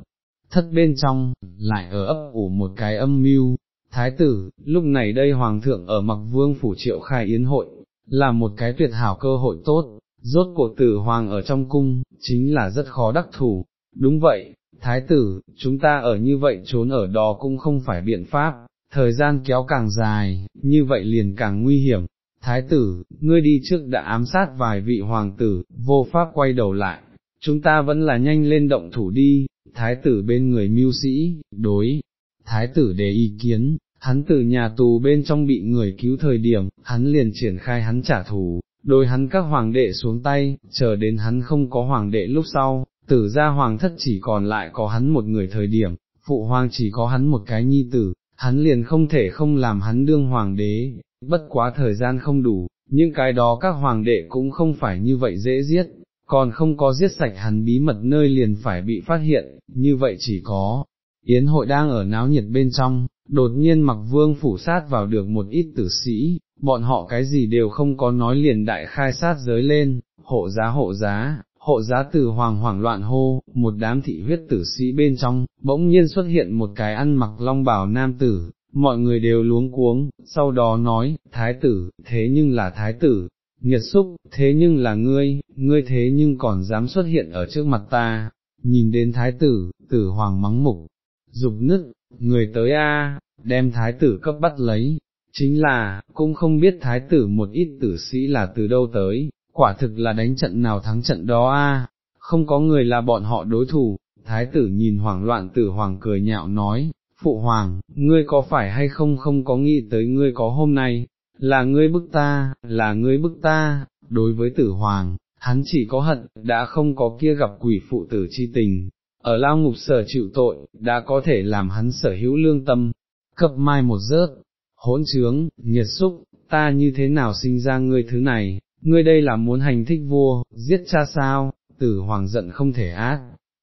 thất bên trong, lại ở ấp ủ một cái âm mưu. Thái tử, lúc này đây hoàng thượng ở mặc vương phủ triệu khai yến hội, là một cái tuyệt hảo cơ hội tốt, rốt cuộc tử hoàng ở trong cung, chính là rất khó đắc thủ, đúng vậy, thái tử, chúng ta ở như vậy trốn ở đó cũng không phải biện pháp, thời gian kéo càng dài, như vậy liền càng nguy hiểm. Thái tử, ngươi đi trước đã ám sát vài vị hoàng tử, vô pháp quay đầu lại, chúng ta vẫn là nhanh lên động thủ đi, thái tử bên người mưu sĩ, đối, thái tử đề ý kiến, hắn từ nhà tù bên trong bị người cứu thời điểm, hắn liền triển khai hắn trả thù, đôi hắn các hoàng đệ xuống tay, chờ đến hắn không có hoàng đệ lúc sau, tử ra hoàng thất chỉ còn lại có hắn một người thời điểm, phụ hoàng chỉ có hắn một cái nhi tử, hắn liền không thể không làm hắn đương hoàng đế, bất quá thời gian không đủ, những cái đó các hoàng đệ cũng không phải như vậy dễ giết, còn không có giết sạch hắn bí mật nơi liền phải bị phát hiện, như vậy chỉ có, yến hội đang ở náo nhiệt bên trong, đột nhiên mặc vương phủ sát vào được một ít tử sĩ, bọn họ cái gì đều không có nói liền đại khai sát giới lên, hộ giá hộ giá, hộ giá tử hoàng hoảng loạn hô, một đám thị huyết tử sĩ bên trong, bỗng nhiên xuất hiện một cái ăn mặc long bào nam tử, mọi người đều luống cuống, sau đó nói, thái tử, thế nhưng là thái tử, nghiệt xúc, thế nhưng là ngươi, ngươi thế nhưng còn dám xuất hiện ở trước mặt ta, nhìn đến thái tử, tử hoàng mắng mục, dục nứt, người tới a, đem thái tử cấp bắt lấy, chính là, cũng không biết thái tử một ít tử sĩ là từ đâu tới, quả thực là đánh trận nào thắng trận đó a, không có người là bọn họ đối thủ, thái tử nhìn hoảng loạn tử hoàng cười nhạo nói, phụ hoàng, ngươi có phải hay không không có nghĩ tới ngươi có hôm nay, là ngươi bức ta, là ngươi bức ta, đối với tử hoàng, hắn chỉ có hận, đã không có kia gặp quỷ phụ tử chi tình, ở lao ngục sở chịu tội, đã có thể làm hắn sở hữu lương tâm, cập mai một rớt, hỗn trướng, nhiệt xúc, ta như thế nào sinh ra ngươi thứ này, ngươi đây là muốn hành thích vua, giết cha sao, tử hoàng giận không thể ác,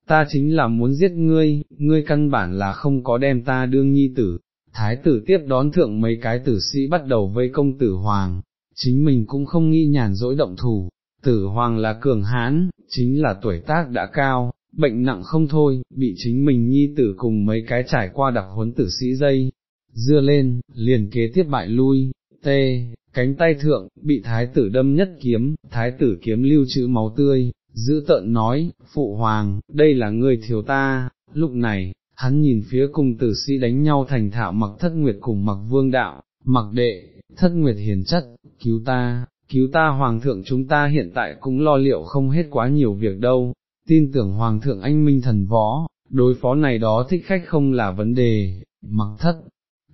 ta chính là muốn giết ngươi, ngươi căn bản là không có đem ta đương nhi tử. Thái tử tiếp đón thượng mấy cái tử sĩ bắt đầu vây công tử hoàng, chính mình cũng không nghĩ nhàn dỗi động thủ, tử hoàng là cường hán, chính là tuổi tác đã cao, bệnh nặng không thôi, bị chính mình nhi tử cùng mấy cái trải qua đặc huấn tử sĩ dây, dưa lên, liền kế tiếp bại lui, tê, cánh tay thượng, bị thái tử đâm nhất kiếm, thái tử kiếm lưu trữ máu tươi, giữ tợn nói, phụ hoàng, đây là người thiếu ta, lúc này, hắn nhìn phía cùng tử sĩ đánh nhau thành thạo mặc thất nguyệt cùng mặc vương đạo, mặc đệ, thất nguyệt hiền chất, cứu ta, cứu ta hoàng thượng chúng ta hiện tại cũng lo liệu không hết quá nhiều việc đâu, tin tưởng hoàng thượng anh minh thần võ, đối phó này đó thích khách không là vấn đề, mặc thất,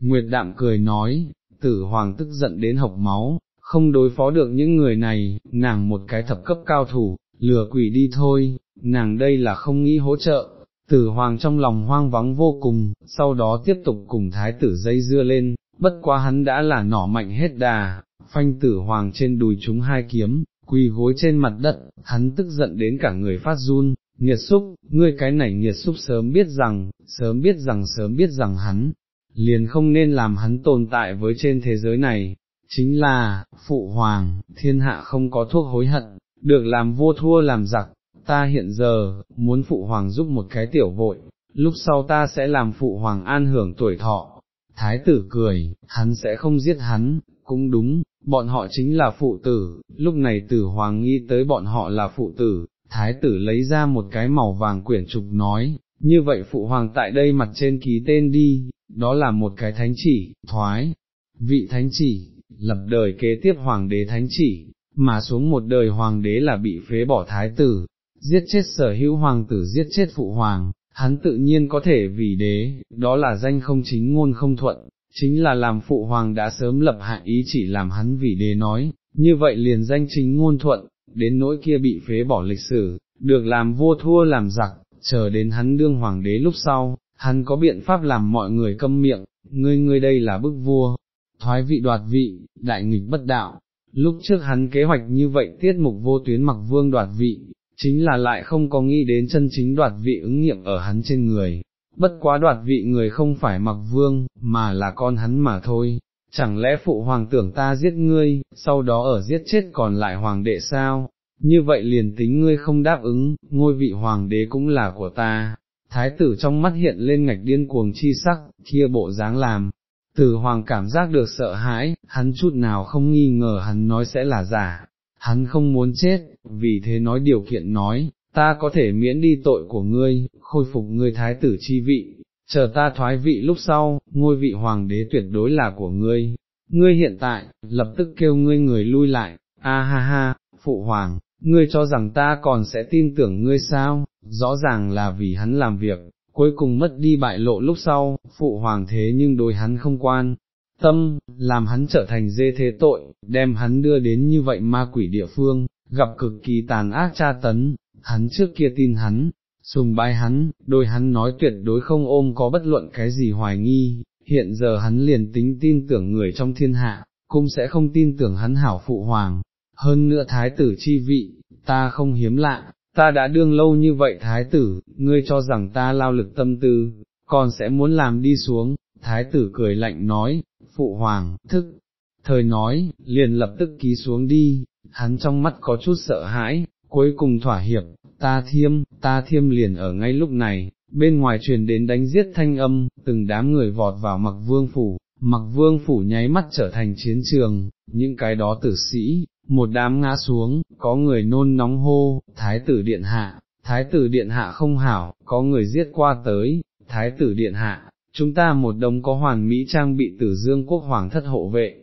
nguyệt đạm cười nói, tử hoàng tức giận đến hộc máu, không đối phó được những người này, nàng một cái thập cấp cao thủ, lừa quỷ đi thôi, nàng đây là không nghĩ hỗ trợ, tử hoàng trong lòng hoang vắng vô cùng, sau đó tiếp tục cùng thái tử dây dưa lên, bất quá hắn đã là nỏ mạnh hết đà, phanh tử hoàng trên đùi chúng hai kiếm, quỳ gối trên mặt đất, hắn tức giận đến cả người phát run, nghiệt xúc, ngươi cái này nghiệt xúc sớm biết rằng, sớm biết rằng sớm biết rằng hắn, liền không nên làm hắn tồn tại với trên thế giới này, chính là, phụ hoàng, thiên hạ không có thuốc hối hận, được làm vua thua làm giặc, ta hiện giờ, muốn phụ hoàng giúp một cái tiểu vội, lúc sau ta sẽ làm phụ hoàng an hưởng tuổi thọ. Thái tử cười, hắn sẽ không giết hắn, cũng đúng, bọn họ chính là phụ tử, lúc này tử hoàng nghĩ tới bọn họ là phụ tử, thái tử lấy ra một cái màu vàng quyển trục nói, như vậy phụ hoàng tại đây mặt trên ký tên đi, đó là một cái thánh chỉ, thoái, vị thánh chỉ, lập đời kế tiếp hoàng đế thánh chỉ, mà xuống một đời hoàng đế là bị phế bỏ thái tử, giết chết sở hữu hoàng tử giết chết phụ hoàng, hắn tự nhiên có thể vì đế, đó là danh không chính ngôn không thuận, chính là làm phụ hoàng đã sớm lập hạ ý chỉ làm hắn vì đế nói, như vậy liền danh chính ngôn thuận, đến nỗi kia bị phế bỏ lịch sử, được làm vua thua làm giặc, chờ đến hắn đương hoàng đế lúc sau, hắn có biện pháp làm mọi người câm miệng, ngươi ngươi đây là bức vua, thoái vị đoạt vị, đại nghịch bất đạo, lúc trước hắn kế hoạch như vậy tiết mục vô tuyến mặc vương đoạt vị, chính là lại không có nghĩ đến chân chính đoạt vị ứng nghiệm ở hắn trên người, bất quá đoạt vị người không phải mặc vương, mà là con hắn mà thôi, chẳng lẽ phụ hoàng tưởng ta giết ngươi, sau đó ở giết chết còn lại hoàng đệ sao, như vậy liền tính ngươi không đáp ứng, ngôi vị hoàng đế cũng là của ta. Thái tử trong mắt hiện lên ngạch điên cuồng chi sắc, kia bộ dáng làm, tử hoàng cảm giác được sợ hãi, hắn chút nào không nghi ngờ hắn nói sẽ là giả, hắn không muốn chết, vì thế nói điều kiện nói, ta có thể miễn đi tội của ngươi, khôi phục ngươi thái tử chi vị, chờ ta thoái vị lúc sau, ngôi vị hoàng đế tuyệt đối là của ngươi, ngươi hiện tại, lập tức kêu ngươi người lui lại, a ha ha, phụ hoàng, ngươi cho rằng ta còn sẽ tin tưởng ngươi sao, rõ ràng là vì hắn làm việc, cuối cùng mất đi bại lộ lúc sau, phụ hoàng thế nhưng đối hắn không quan, tâm, làm hắn trở thành dê thế tội, đem hắn đưa đến như vậy ma quỷ địa phương, gặp cực kỳ tàn ác tra tấn, hắn trước kia tin hắn, sùng bái hắn, đôi hắn nói tuyệt đối không ôm có bất luận cái gì hoài nghi, hiện giờ hắn liền tính tin tưởng người trong thiên hạ, cũng sẽ không tin tưởng hắn hảo phụ hoàng, hơn nữa thái tử chi vị, ta không hiếm lạ, ta đã đương lâu như vậy thái tử, ngươi cho rằng ta lao lực tâm tư, còn sẽ muốn làm đi xuống, thái tử cười lạnh nói, phụ hoàng, thức, thời nói, liền lập tức ký xuống đi, hắn trong mắt có chút sợ hãi, cuối cùng thỏa hiệp, ta thiêm, ta thiêm liền ở ngay lúc này, bên ngoài truyền đến đánh giết thanh âm, từng đám người vọt vào mặc vương phủ, mặc vương phủ nháy mắt trở thành chiến trường, những cái đó tử sĩ, một đám ngã xuống, có người nôn nóng hô, thái tử điện hạ, thái tử điện hạ không hảo, có người giết qua tới, thái tử điện hạ, chúng ta một đống có hoàn mỹ trang bị tử dương quốc hoàng thất hộ vệ,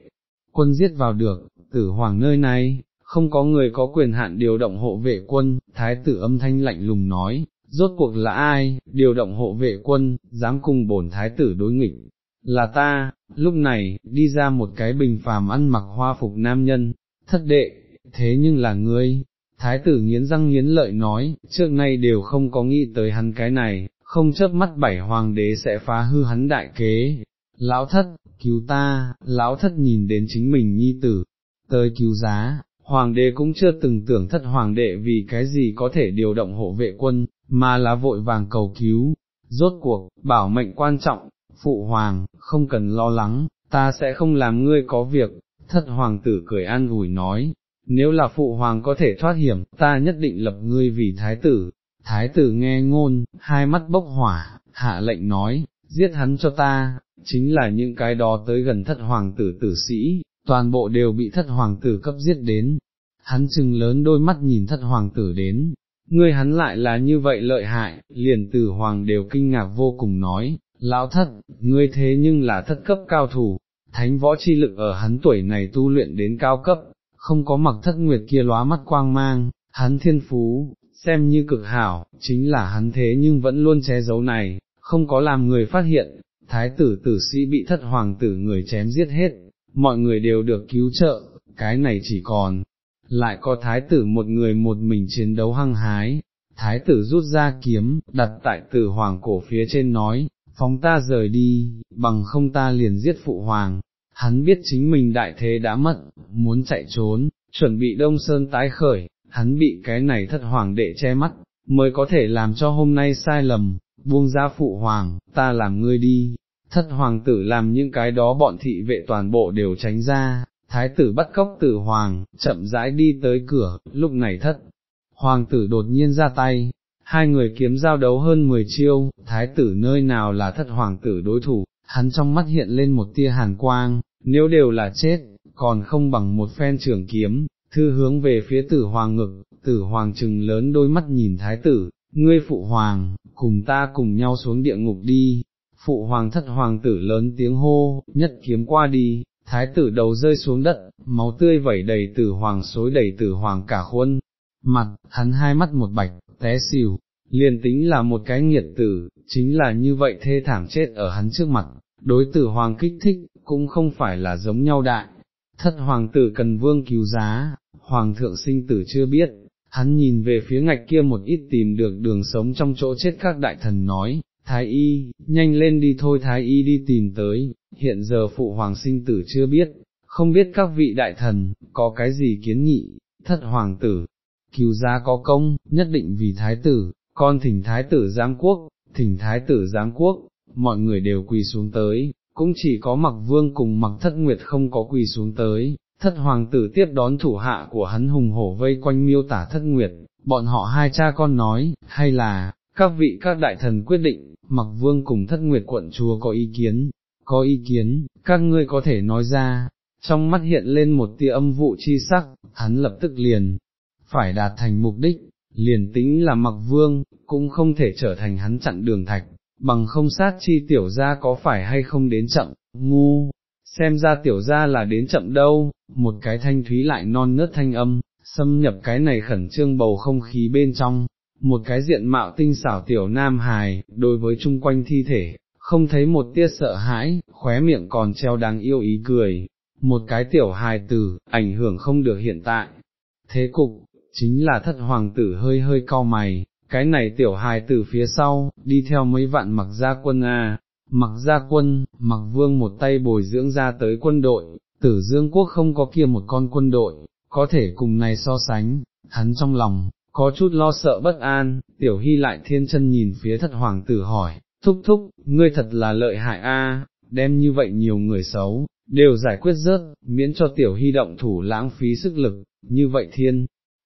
quân giết vào được, tử hoàng nơi này, không có người có quyền hạn điều động hộ vệ quân, thái tử âm thanh lạnh lùng nói, rốt cuộc là ai, điều động hộ vệ quân, dám cùng bổn thái tử đối nghịch, là ta, lúc này, đi ra một cái bình phàm ăn mặc hoa phục nam nhân, thất đệ, thế nhưng là ngươi, thái tử nghiến răng nghiến lợi nói, trước nay đều không có nghĩ tới hắn cái này, không chớp mắt bảy hoàng đế sẽ phá hư hắn đại kế. Lão thất, cứu ta, lão thất nhìn đến chính mình nhi tử, tới cứu giá, hoàng đế cũng chưa từng tưởng thất hoàng đệ vì cái gì có thể điều động hộ vệ quân, mà là vội vàng cầu cứu, rốt cuộc, bảo mệnh quan trọng, phụ hoàng, không cần lo lắng, ta sẽ không làm ngươi có việc, thất hoàng tử cười an ủi nói, nếu là phụ hoàng có thể thoát hiểm, ta nhất định lập ngươi vì thái tử, thái tử nghe ngôn, hai mắt bốc hỏa, hạ lệnh nói, giết hắn cho ta, chính là những cái đó tới gần thất hoàng tử tử sĩ, toàn bộ đều bị thất hoàng tử cấp giết đến, hắn chừng lớn đôi mắt nhìn thất hoàng tử đến, ngươi hắn lại là như vậy lợi hại, liền tử hoàng đều kinh ngạc vô cùng nói, lão thất, ngươi thế nhưng là thất cấp cao thủ, thánh võ chi lực ở hắn tuổi này tu luyện đến cao cấp, không có mặc thất nguyệt kia lóa mắt quang mang, hắn thiên phú, xem như cực hảo, chính là hắn thế nhưng vẫn luôn che giấu này, không có làm người phát hiện, thái tử tử sĩ bị thất hoàng tử người chém giết hết, mọi người đều được cứu trợ, cái này chỉ còn, lại có thái tử một người một mình chiến đấu hăng hái, thái tử rút ra kiếm, đặt tại tử hoàng cổ phía trên nói, phóng ta rời đi, bằng không ta liền giết phụ hoàng, hắn biết chính mình đại thế đã mất, muốn chạy trốn, chuẩn bị đông sơn tái khởi, hắn bị cái này thất hoàng đệ che mắt, mới có thể làm cho hôm nay sai lầm, buông ra phụ hoàng, ta làm ngươi đi, thất hoàng tử làm những cái đó bọn thị vệ toàn bộ đều tránh ra, thái tử bắt cóc tử hoàng, chậm rãi đi tới cửa, lúc này thất. Hoàng tử đột nhiên ra tay, hai người kiếm giao đấu hơn 10 chiêu, thái tử nơi nào là thất hoàng tử đối thủ, hắn trong mắt hiện lên một tia hàn quang, nếu đều là chết, còn không bằng một phen trường kiếm, thư hướng về phía tử hoàng ngực, tử hoàng trừng lớn đôi mắt nhìn thái tử, ngươi phụ hoàng, cùng ta cùng nhau xuống địa ngục đi, phụ hoàng thất hoàng tử lớn tiếng hô, nhất kiếm qua đi, thái tử đầu rơi xuống đất, máu tươi vẩy đầy tử hoàng xối đầy tử hoàng cả khuôn, mặt, hắn hai mắt một bạch, té xỉu, liền tính là một cái nghiệt tử, chính là như vậy thê thảm chết ở hắn trước mặt, đối tử hoàng kích thích, cũng không phải là giống nhau đại. Thất hoàng tử cần vương cứu giá, hoàng thượng sinh tử chưa biết, hắn nhìn về phía ngạch kia một ít tìm được đường sống trong chỗ chết các đại thần nói, Thái y, nhanh lên đi thôi Thái y đi tìm tới, hiện giờ phụ hoàng sinh tử chưa biết, không biết các vị đại thần, có cái gì kiến nghị, thất hoàng tử, cứu giá có công, nhất định vì thái tử, con thỉnh thái tử giáng quốc, thỉnh thái tử giáng quốc, mọi người đều quỳ xuống tới, cũng chỉ có mặc vương cùng mặc thất nguyệt không có quỳ xuống tới, thất hoàng tử tiếp đón thủ hạ của hắn hùng hổ vây quanh miêu tả thất nguyệt, bọn họ hai cha con nói, hay là, các vị các đại thần quyết định, mặc vương cùng thất nguyệt quận chúa có ý kiến, có ý kiến, các ngươi có thể nói ra, trong mắt hiện lên một tia âm vụ chi sắc, hắn lập tức liền, phải đạt thành mục đích, liền tính là mặc vương, cũng không thể trở thành hắn chặn đường thạch, bằng không sát chi tiểu ra có phải hay không đến chậm, ngu, xem ra tiểu ra là đến chậm đâu, một cái thanh thúy lại non nớt thanh âm, xâm nhập cái này khẩn trương bầu không khí bên trong, một cái diện mạo tinh xảo tiểu nam hài, đối với chung quanh thi thể, không thấy một tia sợ hãi, khóe miệng còn treo đáng yêu ý cười, một cái tiểu hài tử, ảnh hưởng không được hiện tại. Thế cục, chính là thất hoàng tử hơi hơi cau mày, cái này tiểu hài tử phía sau, đi theo mấy vạn mặc gia quân a, mặc gia quân, mặc vương một tay bồi dưỡng ra tới quân đội, tử dương quốc không có kia một con quân đội, có thể cùng này so sánh, hắn trong lòng, có chút lo sợ bất an, tiểu hy lại thiên chân nhìn phía thất hoàng tử hỏi, thúc thúc, ngươi thật là lợi hại a, đem như vậy nhiều người xấu, đều giải quyết rớt, miễn cho tiểu hy động thủ lãng phí sức lực, như vậy thiên,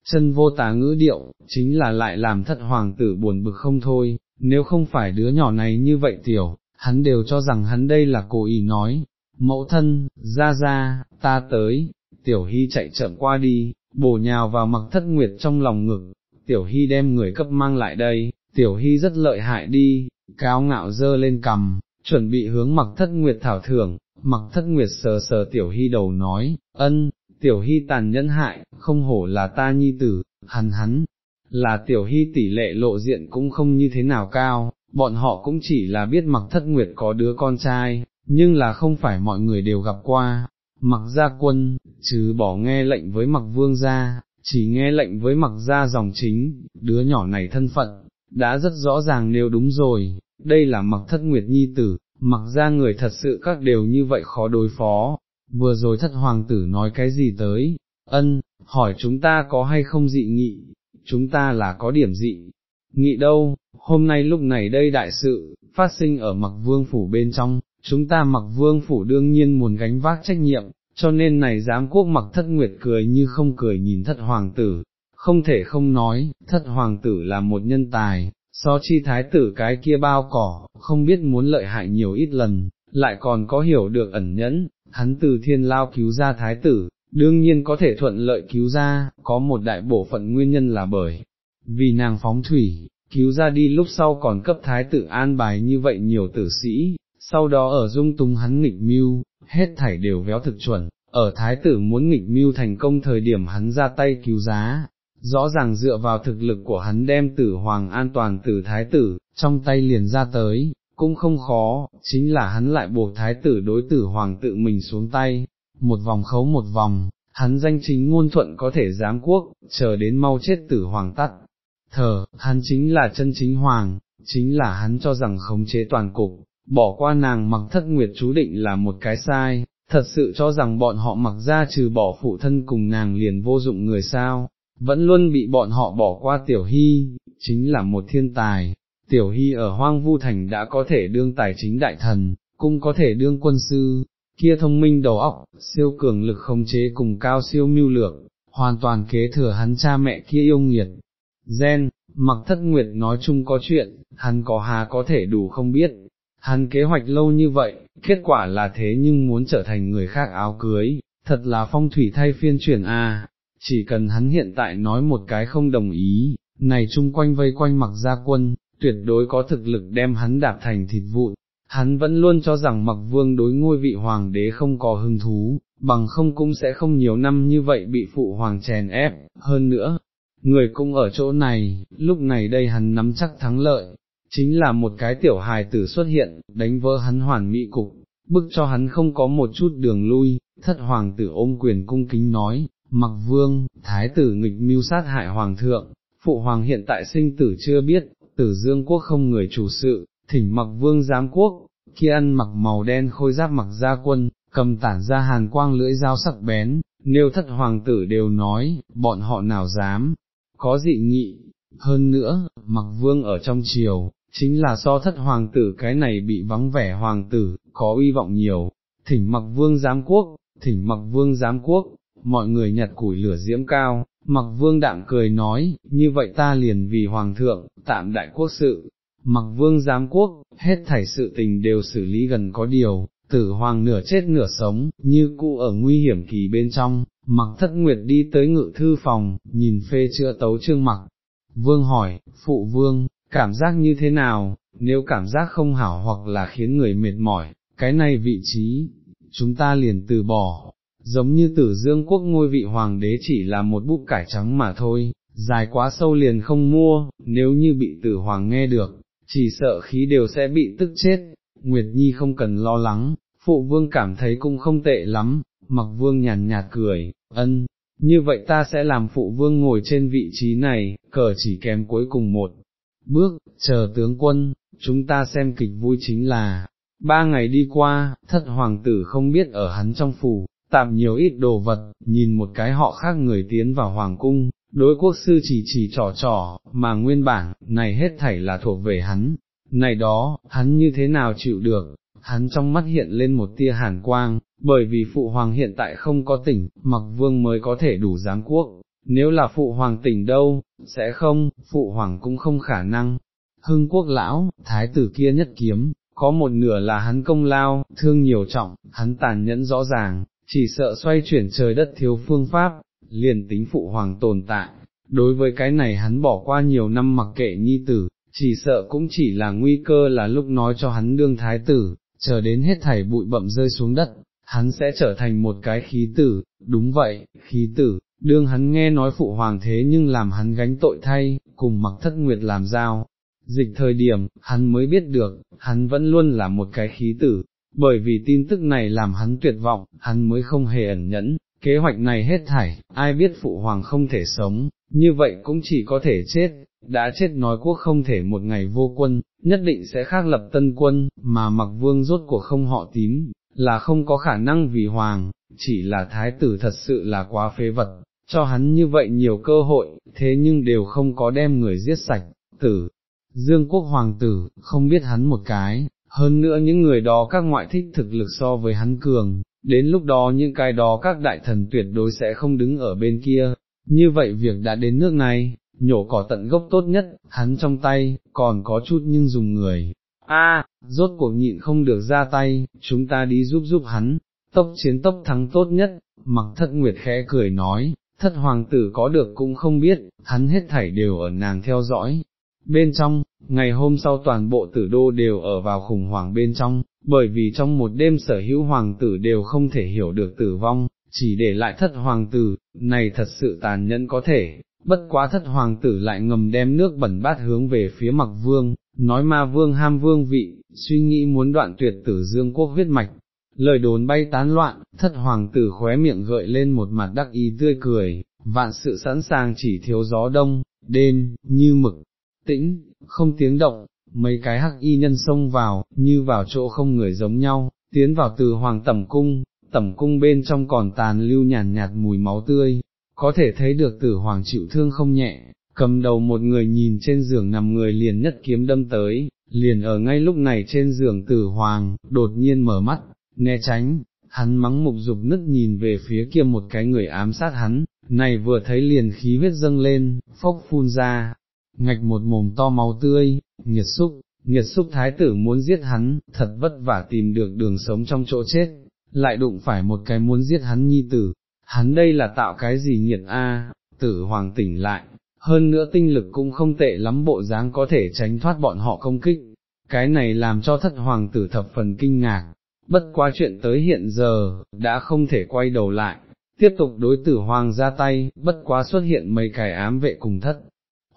chân vô tá ngữ điệu, chính là lại làm thất hoàng tử buồn bực không thôi, nếu không phải đứa nhỏ này như vậy tiểu, hắn đều cho rằng hắn đây là cố ý nói, mẫu thân, ra ra, ta tới, tiểu hy chạy chậm qua đi, bổ nhào vào mặc thất nguyệt trong lòng ngực, tiểu hy đem người cấp mang lại đây, tiểu hy rất lợi hại đi, cao ngạo dơ lên cầm, chuẩn bị hướng mặc thất nguyệt thảo thưởng, mặc thất nguyệt sờ sờ tiểu hy đầu nói, ân, tiểu hy tàn nhẫn hại, không hổ là ta nhi tử, hắn hắn, là tiểu hy tỷ lệ lộ diện cũng không như thế nào cao, bọn họ cũng chỉ là biết mặc thất nguyệt có đứa con trai, nhưng là không phải mọi người đều gặp qua, mặc gia quân, chứ bỏ nghe lệnh với mặc vương gia, chỉ nghe lệnh với mặc gia dòng chính, đứa nhỏ này thân phận, đã rất rõ ràng nếu đúng rồi, đây là mặc thất nguyệt nhi tử, mặc ra người thật sự các đều như vậy khó đối phó, vừa rồi thất hoàng tử nói cái gì tới, ân, hỏi chúng ta có hay không dị nghị, chúng ta là có điểm dị, nghị đâu, hôm nay lúc này đây đại sự, phát sinh ở mặc vương phủ bên trong, chúng ta mặc vương phủ đương nhiên muốn gánh vác trách nhiệm, cho nên này giám quốc mặc thất nguyệt cười như không cười nhìn thất hoàng tử, không thể không nói, thất hoàng tử là một nhân tài, so chi thái tử cái kia bao cỏ, không biết muốn lợi hại nhiều ít lần, lại còn có hiểu được ẩn nhẫn, hắn từ thiên lao cứu ra thái tử, đương nhiên có thể thuận lợi cứu ra, có một đại bộ phận nguyên nhân là bởi, vì nàng phóng thủy, cứu ra đi lúc sau còn cấp thái tử an bài như vậy nhiều tử sĩ, sau đó ở dung tung hắn nghịch mưu, hết thảy đều véo thực chuẩn, ở thái tử muốn nghịch mưu thành công thời điểm hắn ra tay cứu giá, rõ ràng dựa vào thực lực của hắn đem tử hoàng an toàn tử thái tử, trong tay liền ra tới, cũng không khó, chính là hắn lại buộc thái tử đối tử hoàng tự mình xuống tay, một vòng khấu một vòng, hắn danh chính ngôn thuận có thể giám quốc, chờ đến mau chết tử hoàng tắt. Thờ, hắn chính là chân chính hoàng, chính là hắn cho rằng khống chế toàn cục, bỏ qua nàng mặc thất nguyệt chú định là một cái sai, thật sự cho rằng bọn họ mặc ra trừ bỏ phụ thân cùng nàng liền vô dụng người sao, vẫn luôn bị bọn họ bỏ qua tiểu hy, chính là một thiên tài, tiểu hy ở hoang vu thành đã có thể đương tài chính đại thần, cũng có thể đương quân sư, kia thông minh đầu óc, siêu cường lực khống chế cùng cao siêu mưu lược, hoàn toàn kế thừa hắn cha mẹ kia yêu nghiệt. Gen, mặc thất nguyệt nói chung có chuyện, hắn có hà có thể đủ không biết, hắn kế hoạch lâu như vậy, kết quả là thế nhưng muốn trở thành người khác áo cưới, thật là phong thủy thay phiên chuyển a. chỉ cần hắn hiện tại nói một cái không đồng ý, này chung quanh vây quanh mặc gia quân, tuyệt đối có thực lực đem hắn đạp thành thịt vụn, hắn vẫn luôn cho rằng mặc vương đối ngôi vị hoàng đế không có hứng thú, bằng không cũng sẽ không nhiều năm như vậy bị phụ hoàng chèn ép, hơn nữa, người cũng ở chỗ này, lúc này đây hắn nắm chắc thắng lợi, chính là một cái tiểu hài tử xuất hiện, đánh vỡ hắn hoàn mỹ cục, bức cho hắn không có một chút đường lui, thất hoàng tử ôm quyền cung kính nói, mặc vương, thái tử nghịch mưu sát hại hoàng thượng, phụ hoàng hiện tại sinh tử chưa biết, tử dương quốc không người chủ sự, thỉnh mặc vương giám quốc, kia ăn mặc màu đen khôi giáp mặc gia quân, cầm tản ra hàn quang lưỡi dao sắc bén, nêu thất hoàng tử đều nói, bọn họ nào dám, có dị nghị, hơn nữa, mặc vương ở trong triều, chính là so thất hoàng tử cái này bị vắng vẻ hoàng tử, có uy vọng nhiều, thỉnh mặc vương giám quốc, thỉnh mặc vương giám quốc, mọi người nhặt củi lửa diễm cao, mặc vương đạm cười nói, như vậy ta liền vì hoàng thượng, tạm đại quốc sự, mặc vương giám quốc, hết thảy sự tình đều xử lý gần có điều, tử hoàng nửa chết nửa sống, như cụ ở nguy hiểm kỳ bên trong, mặc thất nguyệt đi tới ngự thư phòng, nhìn phê chữa tấu trương mặc. Vương hỏi, phụ vương, cảm giác như thế nào, nếu cảm giác không hảo hoặc là khiến người mệt mỏi, cái này vị trí, chúng ta liền từ bỏ, giống như tử dương quốc ngôi vị hoàng đế chỉ là một búp cải trắng mà thôi, dài quá sâu liền không mua, nếu như bị tử hoàng nghe được, chỉ sợ khí đều sẽ bị tức chết, Nguyệt Nhi không cần lo lắng, phụ vương cảm thấy cũng không tệ lắm, mặc vương nhàn nhạt cười, ân, như vậy ta sẽ làm phụ vương ngồi trên vị trí này, cờ chỉ kém cuối cùng một bước, chờ tướng quân, chúng ta xem kịch vui chính là, ba ngày đi qua, thất hoàng tử không biết ở hắn trong phủ, tạm nhiều ít đồ vật, nhìn một cái họ khác người tiến vào hoàng cung, đối quốc sư chỉ chỉ trò trò, mà nguyên bản, này hết thảy là thuộc về hắn, này đó, hắn như thế nào chịu được, hắn trong mắt hiện lên một tia hàn quang, bởi vì phụ hoàng hiện tại không có tỉnh, mặc vương mới có thể đủ giám quốc, nếu là phụ hoàng tỉnh đâu, sẽ không, phụ hoàng cũng không khả năng. Hưng quốc lão, thái tử kia nhất kiếm, có một nửa là hắn công lao, thương nhiều trọng, hắn tàn nhẫn rõ ràng, chỉ sợ xoay chuyển trời đất thiếu phương pháp, liền tính phụ hoàng tồn tại. Đối với cái này hắn bỏ qua nhiều năm mặc kệ nhi tử, chỉ sợ cũng chỉ là nguy cơ là lúc nói cho hắn đương thái tử, chờ đến hết thảy bụi bậm rơi xuống đất, hắn sẽ trở thành một cái khí tử, đúng vậy, khí tử, đương hắn nghe nói phụ hoàng thế nhưng làm hắn gánh tội thay, cùng mặc thất nguyệt làm giao. Dịch thời điểm, hắn mới biết được, hắn vẫn luôn là một cái khí tử, bởi vì tin tức này làm hắn tuyệt vọng, hắn mới không hề ẩn nhẫn, kế hoạch này hết thảy, ai biết phụ hoàng không thể sống, như vậy cũng chỉ có thể chết, đã chết nói quốc không thể một ngày vô quân, nhất định sẽ khác lập tân quân, mà mặc vương rốt của không họ tím, là không có khả năng vì hoàng, chỉ là thái tử thật sự là quá phế vật, cho hắn như vậy nhiều cơ hội, thế nhưng đều không có đem người giết sạch, tử, dương quốc hoàng tử, không biết hắn một cái, hơn nữa những người đó các ngoại thích thực lực so với hắn cường, đến lúc đó những cái đó các đại thần tuyệt đối sẽ không đứng ở bên kia, như vậy việc đã đến nước này, nhổ cỏ tận gốc tốt nhất, hắn trong tay, còn có chút nhưng dùng người. A, rốt cuộc nhịn không được ra tay, chúng ta đi giúp giúp hắn, tốc chiến tốc thắng tốt nhất, mặc thất nguyệt khẽ cười nói, thất hoàng tử có được cũng không biết, hắn hết thảy đều ở nàng theo dõi. Bên trong, ngày hôm sau toàn bộ tử đô đều ở vào khủng hoảng bên trong, bởi vì trong một đêm sở hữu hoàng tử đều không thể hiểu được tử vong, chỉ để lại thất hoàng tử, này thật sự tàn nhẫn có thể, bất quá thất hoàng tử lại ngầm đem nước bẩn bát hướng về phía mặc vương, nói ma vương ham vương vị, suy nghĩ muốn đoạn tuyệt tử dương quốc huyết mạch. Lời đồn bay tán loạn, thất hoàng tử khóe miệng gợi lên một mặt đắc ý tươi cười, vạn sự sẵn sàng chỉ thiếu gió đông, đêm, như mực, tĩnh, không tiếng động, mấy cái hắc y nhân xông vào, như vào chỗ không người giống nhau, tiến vào từ hoàng tẩm cung, tẩm cung bên trong còn tàn lưu nhàn nhạt mùi máu tươi, có thể thấy được tử hoàng chịu thương không nhẹ, cầm đầu một người nhìn trên giường nằm người liền nhất kiếm đâm tới, liền ở ngay lúc này trên giường tử hoàng, đột nhiên mở mắt, né tránh, hắn mắng mục dục nứt nhìn về phía kia một cái người ám sát hắn, này vừa thấy liền khí huyết dâng lên, phốc phun ra, ngạch một mồm to máu tươi, nghiệt xúc, nghiệt xúc thái tử muốn giết hắn, thật vất vả tìm được đường sống trong chỗ chết, lại đụng phải một cái muốn giết hắn nhi tử, hắn đây là tạo cái gì nghiệt a? tử hoàng tỉnh lại, hơn nữa tinh lực cũng không tệ lắm bộ dáng có thể tránh thoát bọn họ công kích, cái này làm cho thất hoàng tử thập phần kinh ngạc, bất quá chuyện tới hiện giờ, đã không thể quay đầu lại, tiếp tục đối tử hoàng ra tay, bất quá xuất hiện mấy cái ám vệ cùng thất.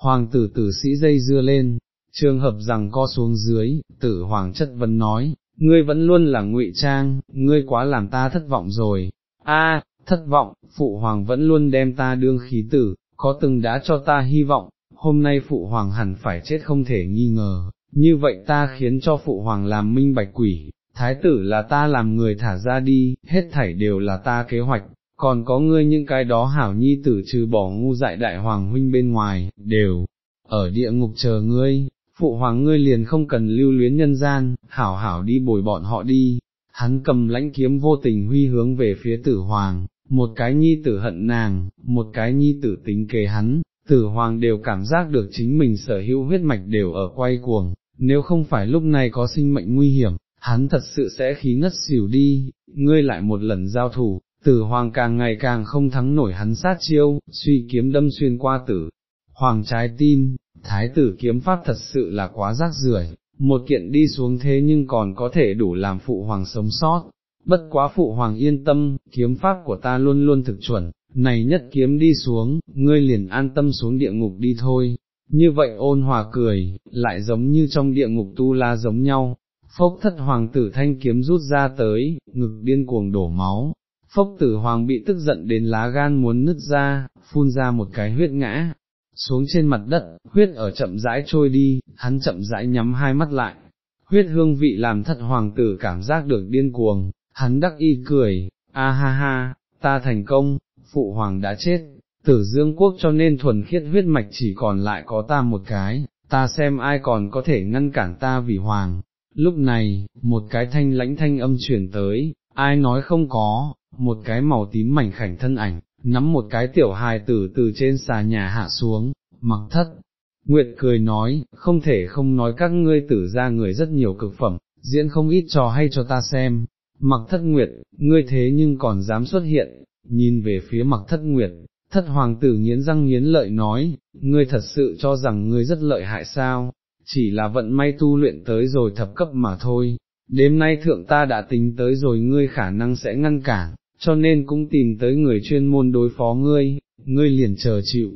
Hoàng tử tử sĩ dây dưa lên, trường hợp rằng co xuống dưới, tử hoàng chất vấn nói, ngươi vẫn luôn là ngụy trang, ngươi quá làm ta thất vọng rồi, a thất vọng, phụ hoàng vẫn luôn đem ta đương khí tử, có từng đã cho ta hy vọng, hôm nay phụ hoàng hẳn phải chết không thể nghi ngờ, như vậy ta khiến cho phụ hoàng làm minh bạch quỷ, thái tử là ta làm người thả ra đi, hết thảy đều là ta kế hoạch, còn có ngươi những cái đó hảo nhi tử trừ bỏ ngu dại đại hoàng huynh bên ngoài, đều, ở địa ngục chờ ngươi, phụ hoàng ngươi liền không cần lưu luyến nhân gian, hảo hảo đi bồi bọn họ đi, hắn cầm lãnh kiếm vô tình huy hướng về phía tử hoàng, một cái nhi tử hận nàng, một cái nhi tử tính kế hắn, tử hoàng đều cảm giác được chính mình sở hữu huyết mạch đều ở quay cuồng, nếu không phải lúc này có sinh mệnh nguy hiểm, hắn thật sự sẽ khí ngất xỉu đi, ngươi lại một lần giao thủ, tử hoàng càng ngày càng không thắng nổi hắn sát chiêu, suy kiếm đâm xuyên qua tử, hoàng trái tim, thái tử kiếm pháp thật sự là quá rác rưởi, một kiện đi xuống thế nhưng còn có thể đủ làm phụ hoàng sống sót, bất quá phụ hoàng yên tâm, kiếm pháp của ta luôn luôn thực chuẩn, này nhất kiếm đi xuống, ngươi liền an tâm xuống địa ngục đi thôi. Như vậy ôn hòa cười, lại giống như trong địa ngục tu la giống nhau, phốc thất hoàng tử thanh kiếm rút ra tới, ngực điên cuồng đổ máu, phốc tử hoàng bị tức giận đến lá gan muốn nứt ra, phun ra một cái huyết ngã, xuống trên mặt đất, huyết ở chậm rãi trôi đi, hắn chậm rãi nhắm hai mắt lại, huyết hương vị làm thất hoàng tử cảm giác được điên cuồng, hắn đắc y cười, a ha ha, ta thành công, phụ hoàng đã chết, tử dương quốc cho nên thuần khiết huyết mạch chỉ còn lại có ta một cái, ta xem ai còn có thể ngăn cản ta vì hoàng. Lúc này, một cái thanh lãnh thanh âm chuyển tới, ai nói không có, một cái màu tím mảnh khảnh thân ảnh, nắm một cái tiểu hài tử từ trên xà nhà hạ xuống, mặc thất. Nguyệt cười nói, không thể không nói các ngươi tử ra người rất nhiều cực phẩm, diễn không ít trò hay cho ta xem, mặc thất nguyệt, ngươi thế nhưng còn dám xuất hiện, nhìn về phía mặc thất nguyệt, thất hoàng tử nghiến răng nghiến lợi nói, ngươi thật sự cho rằng ngươi rất lợi hại sao, chỉ là vận may tu luyện tới rồi thập cấp mà thôi, đêm nay thượng ta đã tính tới rồi ngươi khả năng sẽ ngăn cản, cho nên cũng tìm tới người chuyên môn đối phó ngươi, ngươi liền chờ chịu,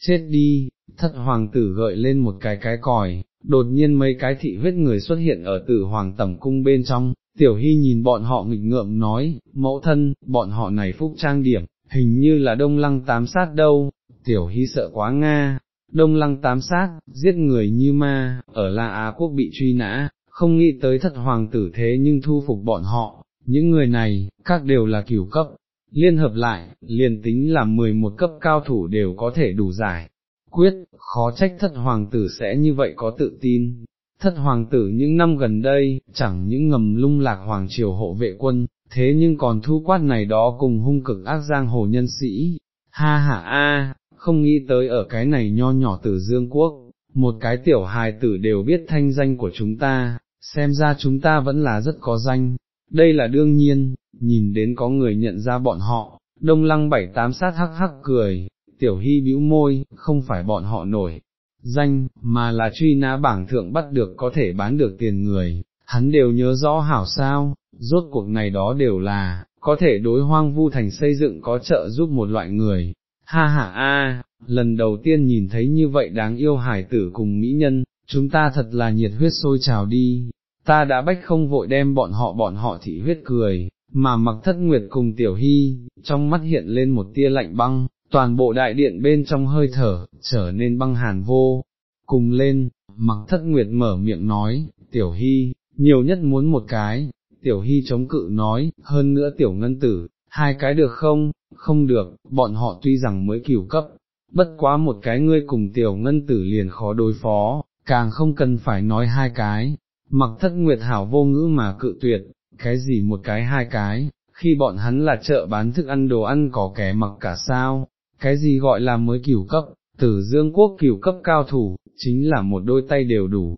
chết đi, thất hoàng tử gợi lên một cái cái còi, đột nhiên mấy cái thị huyết người xuất hiện ở tử hoàng tẩm cung bên trong, tiểu hy nhìn bọn họ nghịch ngợm nói, mẫu thân, bọn họ này phúc trang điểm, hình như là đông lăng tám sát đâu, tiểu hy sợ quá Nga, đông lăng tám sát, giết người như ma, ở La Á quốc bị truy nã, không nghĩ tới thật hoàng tử thế nhưng thu phục bọn họ, những người này, các đều là cửu cấp, liên hợp lại, liền tính là 11 cấp cao thủ đều có thể đủ giải. Quyết, khó trách thất hoàng tử sẽ như vậy có tự tin. Thất hoàng tử những năm gần đây, chẳng những ngầm lung lạc hoàng triều hộ vệ quân, thế nhưng còn thu quát này đó cùng hung cực ác giang hồ nhân sĩ. Ha ha a, không nghĩ tới ở cái này nho nhỏ từ Dương Quốc, một cái tiểu hài tử đều biết thanh danh của chúng ta, xem ra chúng ta vẫn là rất có danh, đây là đương nhiên, nhìn đến có người nhận ra bọn họ, đông lăng bảy tám sát hắc hắc cười, tiểu hy bĩu môi, không phải bọn họ nổi danh, mà là truy nã bảng thượng bắt được có thể bán được tiền người, hắn đều nhớ rõ hảo sao, rốt cuộc này đó đều là, có thể đối hoang vu thành xây dựng có trợ giúp một loại người. Ha ha a, lần đầu tiên nhìn thấy như vậy đáng yêu hải tử cùng mỹ nhân, chúng ta thật là nhiệt huyết sôi trào đi, ta đã bách không vội đem bọn họ bọn họ thị huyết cười, mà mặc thất nguyệt cùng tiểu hy, trong mắt hiện lên một tia lạnh băng, toàn bộ đại điện bên trong hơi thở, trở nên băng hàn vô, cùng lên, mặc thất nguyệt mở miệng nói, tiểu hy, nhiều nhất muốn một cái, tiểu hy chống cự nói, hơn nữa tiểu ngân tử, hai cái được không, không được, bọn họ tuy rằng mới cửu cấp, bất quá một cái ngươi cùng tiểu ngân tử liền khó đối phó, càng không cần phải nói hai cái, mặc thất nguyệt hảo vô ngữ mà cự tuyệt, cái gì một cái hai cái, khi bọn hắn là chợ bán thức ăn đồ ăn có kẻ mặc cả sao, cái gì gọi là mới cửu cấp, tử dương quốc cửu cấp cao thủ, chính là một đôi tay đều đủ.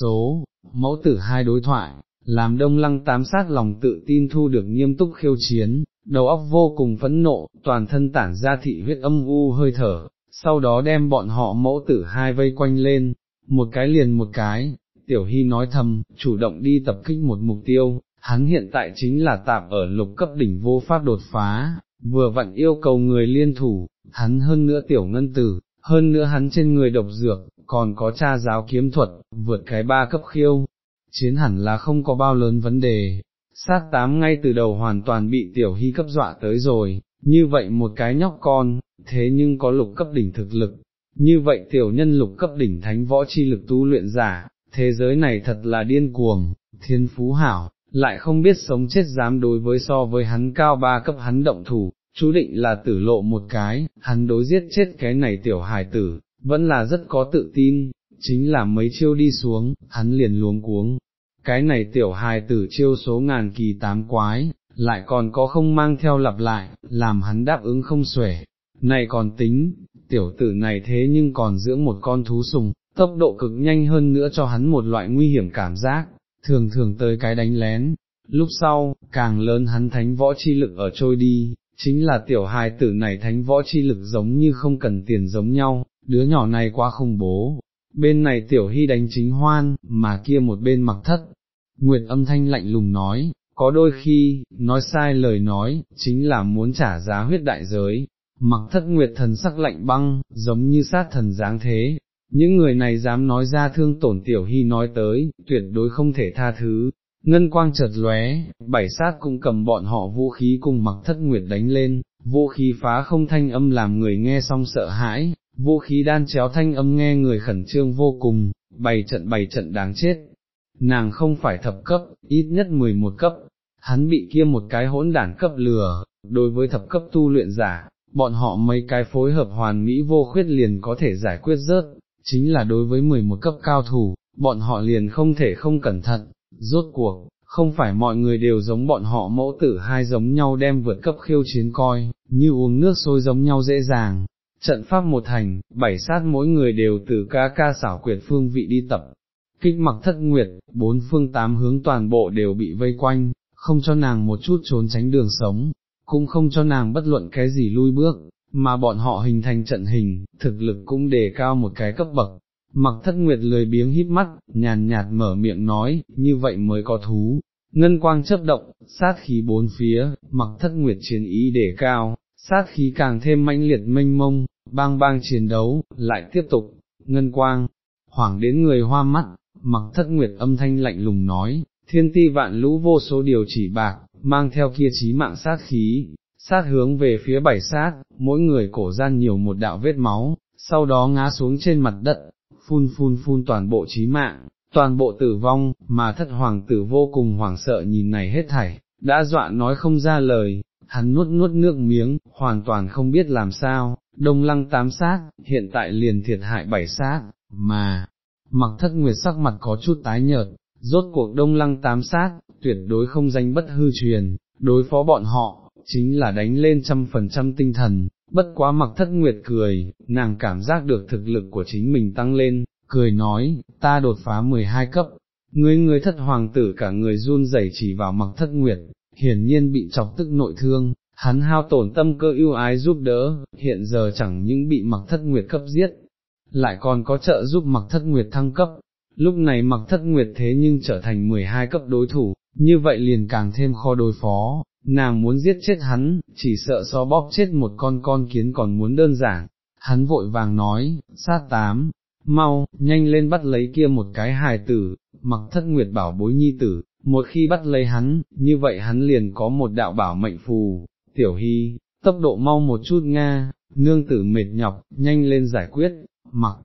Số, mẫu tử hai đối thoại, làm đông lăng tám sát lòng tự tin thu được nghiêm túc khiêu chiến, đầu óc vô cùng phẫn nộ, toàn thân tản ra thị huyết âm u hơi thở, sau đó đem bọn họ mẫu tử hai vây quanh lên, một cái liền một cái, tiểu hy nói thầm, chủ động đi tập kích một mục tiêu, hắn hiện tại chính là tạp ở lục cấp đỉnh vô pháp đột phá, vừa vặn yêu cầu người liên thủ, hắn hơn nữa tiểu ngân tử, hơn nữa hắn trên người độc dược, còn có cha giáo kiếm thuật, vượt cái ba cấp khiêu, chiến hẳn là không có bao lớn vấn đề, sát tám ngay từ đầu hoàn toàn bị tiểu hy cấp dọa tới rồi, như vậy một cái nhóc con, thế nhưng có lục cấp đỉnh thực lực, như vậy tiểu nhân lục cấp đỉnh thánh võ chi lực tu luyện giả, thế giới này thật là điên cuồng, thiên phú hảo, lại không biết sống chết dám đối với so với hắn cao ba cấp hắn động thủ, chú định là tử lộ một cái, hắn đối giết chết cái này tiểu hài tử, vẫn là rất có tự tin, chính là mấy chiêu đi xuống, hắn liền luống cuống. Cái này tiểu hài tử chiêu số ngàn kỳ tám quái, lại còn có không mang theo lặp lại, làm hắn đáp ứng không xuể. Này còn tính, tiểu tử này thế nhưng còn dưỡng một con thú sùng, tốc độ cực nhanh hơn nữa cho hắn một loại nguy hiểm cảm giác, thường thường tới cái đánh lén. Lúc sau, càng lớn hắn thánh võ chi lực ở trôi đi, chính là tiểu hài tử này thánh võ chi lực giống như không cần tiền giống nhau, đứa nhỏ này quá không bố. Bên này tiểu hy đánh chính hoan, mà kia một bên mặc thất. Nguyệt âm thanh lạnh lùng nói, có đôi khi, nói sai lời nói, chính là muốn trả giá huyết đại giới. Mặc thất nguyệt thần sắc lạnh băng, giống như sát thần dáng thế, những người này dám nói ra thương tổn tiểu hy nói tới, tuyệt đối không thể tha thứ. Ngân quang chợt lóe, bảy sát cũng cầm bọn họ vũ khí cùng mặc thất nguyệt đánh lên, vũ khí phá không thanh âm làm người nghe xong sợ hãi, vũ khí đan chéo thanh âm nghe người khẩn trương vô cùng, bày trận bày trận đáng chết. Nàng không phải thập cấp, ít nhất 11 cấp, hắn bị kia một cái hỗn đản cấp lừa, đối với thập cấp tu luyện giả, bọn họ mấy cái phối hợp hoàn mỹ vô khuyết liền có thể giải quyết rớt, chính là đối với 11 cấp cao thủ, bọn họ liền không thể không cẩn thận, rốt cuộc, không phải mọi người đều giống bọn họ mẫu tử hai giống nhau đem vượt cấp khiêu chiến coi, như uống nước sôi giống nhau dễ dàng. Trận pháp một thành, bảy sát mỗi người đều từ ca ca xảo quyệt phương vị đi tập, kích mặc thất nguyệt, bốn phương tám hướng toàn bộ đều bị vây quanh, không cho nàng một chút trốn tránh đường sống, cũng không cho nàng bất luận cái gì lui bước, mà bọn họ hình thành trận hình, thực lực cũng đề cao một cái cấp bậc. Mặc thất nguyệt lười biếng híp mắt, nhàn nhạt mở miệng nói, như vậy mới có thú. Ngân quang chấp động, sát khí bốn phía, mặc thất nguyệt chiến ý đề cao, sát khí càng thêm mãnh liệt mênh mông, bang bang chiến đấu, lại tiếp tục, ngân quang, hoảng đến người hoa mắt, mặc thất nguyệt âm thanh lạnh lùng nói, thiên ti vạn lũ vô số điều chỉ bạc, mang theo kia trí mạng sát khí, sát hướng về phía bảy sát, mỗi người cổ gian nhiều một đạo vết máu, sau đó ngã xuống trên mặt đất, phun phun phun toàn bộ trí mạng, toàn bộ tử vong, mà thất hoàng tử vô cùng hoảng sợ nhìn này hết thảy, đã dọa nói không ra lời, hắn nuốt nuốt nước miếng, hoàn toàn không biết làm sao, đông lăng tám sát, hiện tại liền thiệt hại bảy sát, mà, mặc thất nguyệt sắc mặt có chút tái nhợt, rốt cuộc đông lăng tám sát, tuyệt đối không danh bất hư truyền, đối phó bọn họ, chính là đánh lên trăm phần trăm tinh thần, bất quá mặc thất nguyệt cười, nàng cảm giác được thực lực của chính mình tăng lên, cười nói, ta đột phá 12 cấp, ngươi ngươi thất hoàng tử cả người run rẩy chỉ vào mặc thất nguyệt, hiển nhiên bị chọc tức nội thương, hắn hao tổn tâm cơ yêu ái giúp đỡ, hiện giờ chẳng những bị mặc thất nguyệt cấp giết, lại còn có trợ giúp mặc thất nguyệt thăng cấp, lúc này mặc thất nguyệt thế nhưng trở thành 12 cấp đối thủ, như vậy liền càng thêm khó đối phó, nàng muốn giết chết hắn, chỉ sợ so bóp chết một con con kiến còn muốn đơn giản, hắn vội vàng nói, sát tám, mau, nhanh lên bắt lấy kia một cái hài tử, mặc thất nguyệt bảo bối nhi tử, một khi bắt lấy hắn, như vậy hắn liền có một đạo bảo mệnh phù, tiểu hy, tốc độ mau một chút Nga, nương tử mệt nhọc, nhanh lên giải quyết, mặc,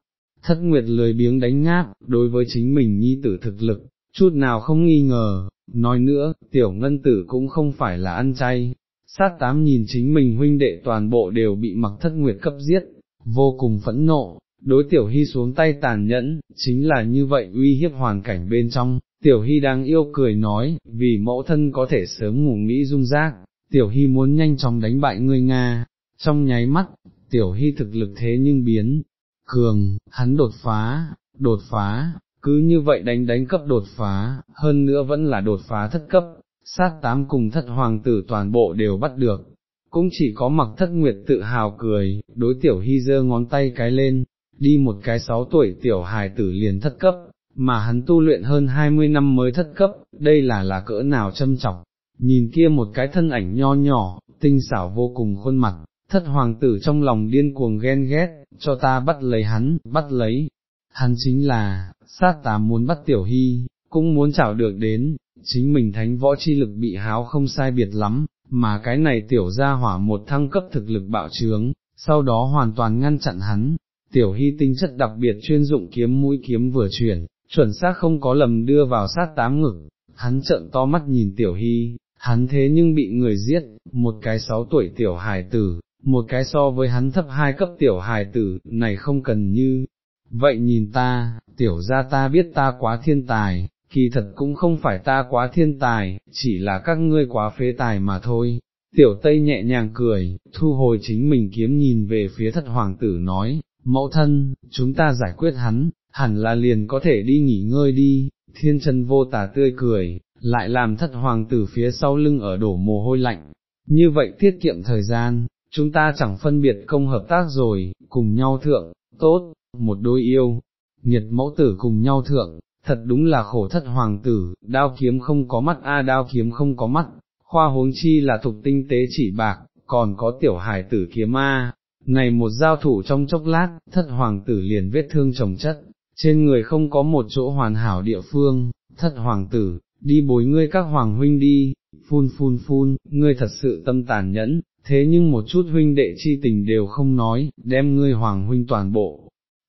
thất nguyệt lười biếng đánh ngáp, đối với chính mình nhi tử thực lực, chút nào không nghi ngờ, nói nữa, tiểu ngân tử cũng không phải là ăn chay, sát tám nhìn chính mình huynh đệ toàn bộ đều bị mặc thất nguyệt cấp giết, vô cùng phẫn nộ, đối tiểu hy xuống tay tàn nhẫn, chính là như vậy uy hiếp hoàn cảnh bên trong, tiểu hy đang yêu cười nói, vì mẫu thân có thể sớm ngủ nghĩ dung giác, tiểu hy muốn nhanh chóng đánh bại người Nga, trong nháy mắt, tiểu hy thực lực thế nhưng biến, cường, hắn đột phá, đột phá, cứ như vậy đánh đánh cấp đột phá, hơn nữa vẫn là đột phá thất cấp, sát tám cùng thất hoàng tử toàn bộ đều bắt được, cũng chỉ có mặc thất nguyệt tự hào cười, đối tiểu hy giơ ngón tay cái lên, đi một cái sáu tuổi tiểu hài tử liền thất cấp, mà hắn tu luyện hơn hai mươi năm mới thất cấp, đây là là cỡ nào châm trọng, nhìn kia một cái thân ảnh nho nhỏ, tinh xảo vô cùng khuôn mặt, thất hoàng tử trong lòng điên cuồng ghen ghét, cho ta bắt lấy hắn, bắt lấy, hắn chính là, sát tám muốn bắt tiểu hy, cũng muốn chảo được đến, chính mình thánh võ chi lực bị háo không sai biệt lắm, mà cái này tiểu ra hỏa một thăng cấp thực lực bạo trướng, sau đó hoàn toàn ngăn chặn hắn, tiểu hy tinh chất đặc biệt chuyên dụng kiếm mũi kiếm vừa chuyển, chuẩn xác không có lầm đưa vào sát tám ngực, hắn trợn to mắt nhìn tiểu hy, hắn thế nhưng bị người giết, một cái sáu tuổi tiểu hài tử, một cái so với hắn thấp hai cấp tiểu hài tử, này không cần như, vậy nhìn ta, tiểu ra ta biết ta quá thiên tài, kỳ thật cũng không phải ta quá thiên tài, chỉ là các ngươi quá phế tài mà thôi. Tiểu Tây nhẹ nhàng cười, thu hồi chính mình kiếm nhìn về phía thất hoàng tử nói, mẫu thân, chúng ta giải quyết hắn, hẳn là liền có thể đi nghỉ ngơi đi, thiên chân vô tà tươi cười, lại làm thất hoàng tử phía sau lưng ở đổ mồ hôi lạnh, như vậy tiết kiệm thời gian, chúng ta chẳng phân biệt công hợp tác rồi, cùng nhau thượng, tốt, một đôi yêu, nhiệt mẫu tử cùng nhau thượng, thật đúng là khổ thất hoàng tử, đao kiếm không có mắt a đao kiếm không có mắt, khoa huống chi là thục tinh tế chỉ bạc, còn có tiểu hải tử kiếm a. Này một giao thủ trong chốc lát, thất hoàng tử liền vết thương trồng chất, trên người không có một chỗ hoàn hảo địa phương, thất hoàng tử, đi bối ngươi các hoàng huynh đi, phun phun phun, ngươi thật sự tâm tàn nhẫn, thế nhưng một chút huynh đệ chi tình đều không nói, đem ngươi hoàng huynh toàn bộ,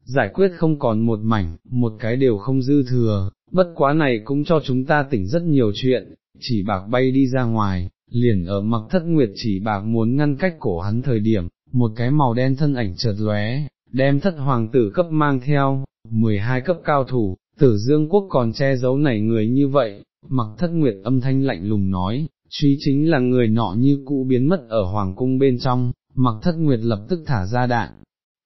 giải quyết không còn một mảnh, một cái đều không dư thừa, bất quá này cũng cho chúng ta tỉnh rất nhiều chuyện, chỉ bạc bay đi ra ngoài, liền ở mặc thất nguyệt chỉ bạc muốn ngăn cách cổ hắn thời điểm, một cái màu đen thân ảnh chợt lóe, đem thất hoàng tử cấp mang theo, 12 cấp cao thủ, tử dương quốc còn che giấu nảy người như vậy, mặc thất nguyệt âm thanh lạnh lùng nói, truy chính là người nọ như cũ biến mất ở hoàng cung bên trong, mặc thất nguyệt lập tức thả ra đạn,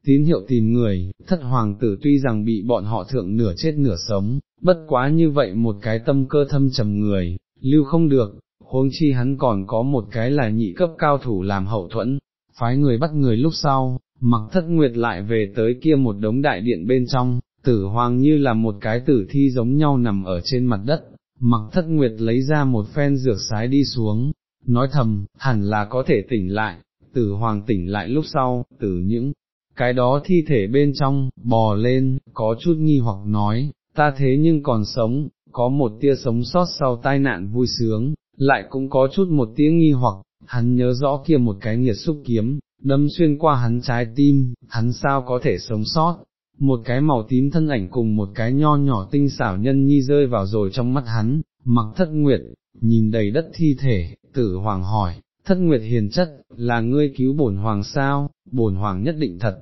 tín hiệu tìm người, thất hoàng tử tuy rằng bị bọn họ thượng nửa chết nửa sống, bất quá như vậy một cái tâm cơ thâm trầm người, lưu không được, huống chi hắn còn có một cái là nhị cấp cao thủ làm hậu thuẫn, phái người bắt người lúc sau, mặc thất nguyệt lại về tới kia một đống đại điện bên trong, tử hoàng như là một cái tử thi giống nhau nằm ở trên mặt đất, mặc thất nguyệt lấy ra một phen dược sái đi xuống, nói thầm, hẳn là có thể tỉnh lại, tử hoàng tỉnh lại lúc sau, từ những cái đó thi thể bên trong, bò lên, có chút nghi hoặc nói, ta thế nhưng còn sống, có một tia sống sót sau tai nạn vui sướng, lại cũng có chút một tiếng nghi hoặc, hắn nhớ rõ kia một cái nghiệt xúc kiếm, đâm xuyên qua hắn trái tim, hắn sao có thể sống sót, một cái màu tím thân ảnh cùng một cái nho nhỏ tinh xảo nhân nhi rơi vào rồi trong mắt hắn, mặc thất nguyệt, nhìn đầy đất thi thể, tử hoàng hỏi, thất nguyệt hiền chất, là ngươi cứu bổn hoàng sao, bổn hoàng nhất định thật,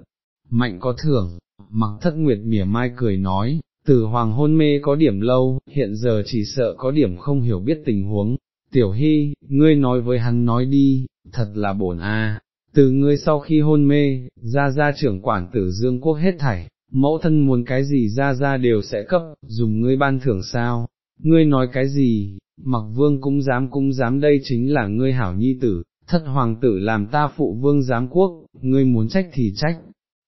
mạnh có thưởng, mặc thất nguyệt mỉa mai cười nói, từ hoàng hôn mê có điểm lâu, hiện giờ chỉ sợ có điểm không hiểu biết tình huống, tiểu hy, ngươi nói với hắn nói đi, thật là bổn a. Từ ngươi sau khi hôn mê, ra ra trưởng quản tử dương quốc hết thảy, mẫu thân muốn cái gì ra ra đều sẽ cấp, dùng ngươi ban thưởng sao, ngươi nói cái gì, mặc vương cũng dám cũng dám đây chính là ngươi hảo nhi tử, thất hoàng tử làm ta phụ vương giám quốc, ngươi muốn trách thì trách,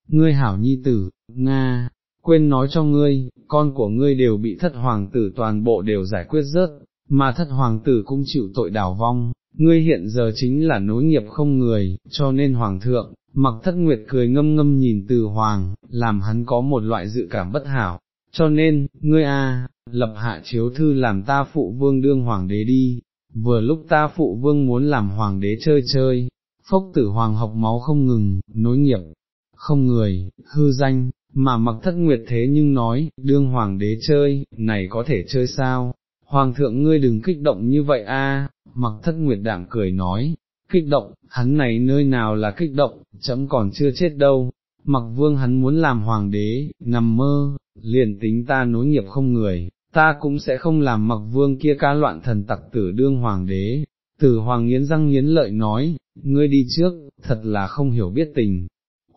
ngươi hảo nhi tử, Nga, quên nói cho ngươi, con của ngươi đều bị thất hoàng tử toàn bộ đều giải quyết rớt, mà thất hoàng tử cũng chịu tội đảo vong, ngươi hiện giờ chính là nối nghiệp không người, cho nên hoàng thượng, mặc thất nguyệt cười ngâm ngâm nhìn từ hoàng, làm hắn có một loại dự cảm bất hảo, cho nên, ngươi a, lập hạ chiếu thư làm ta phụ vương đương hoàng đế đi, vừa lúc ta phụ vương muốn làm hoàng đế chơi chơi, phốc tử hoàng học máu không ngừng, nối nghiệp, không người, hư danh, mà mặc thất nguyệt thế nhưng nói, đương hoàng đế chơi, này có thể chơi sao, hoàng thượng ngươi đừng kích động như vậy a. mặc thất nguyệt đạm cười nói, kích động, hắn này nơi nào là kích động, chấm còn chưa chết đâu, mặc vương hắn muốn làm hoàng đế, nằm mơ, liền tính ta nối nghiệp không người, ta cũng sẽ không làm mặc vương kia ca loạn thần tặc tử đương hoàng đế. Tử hoàng nghiến răng nghiến lợi nói, ngươi đi trước, thật là không hiểu biết tình.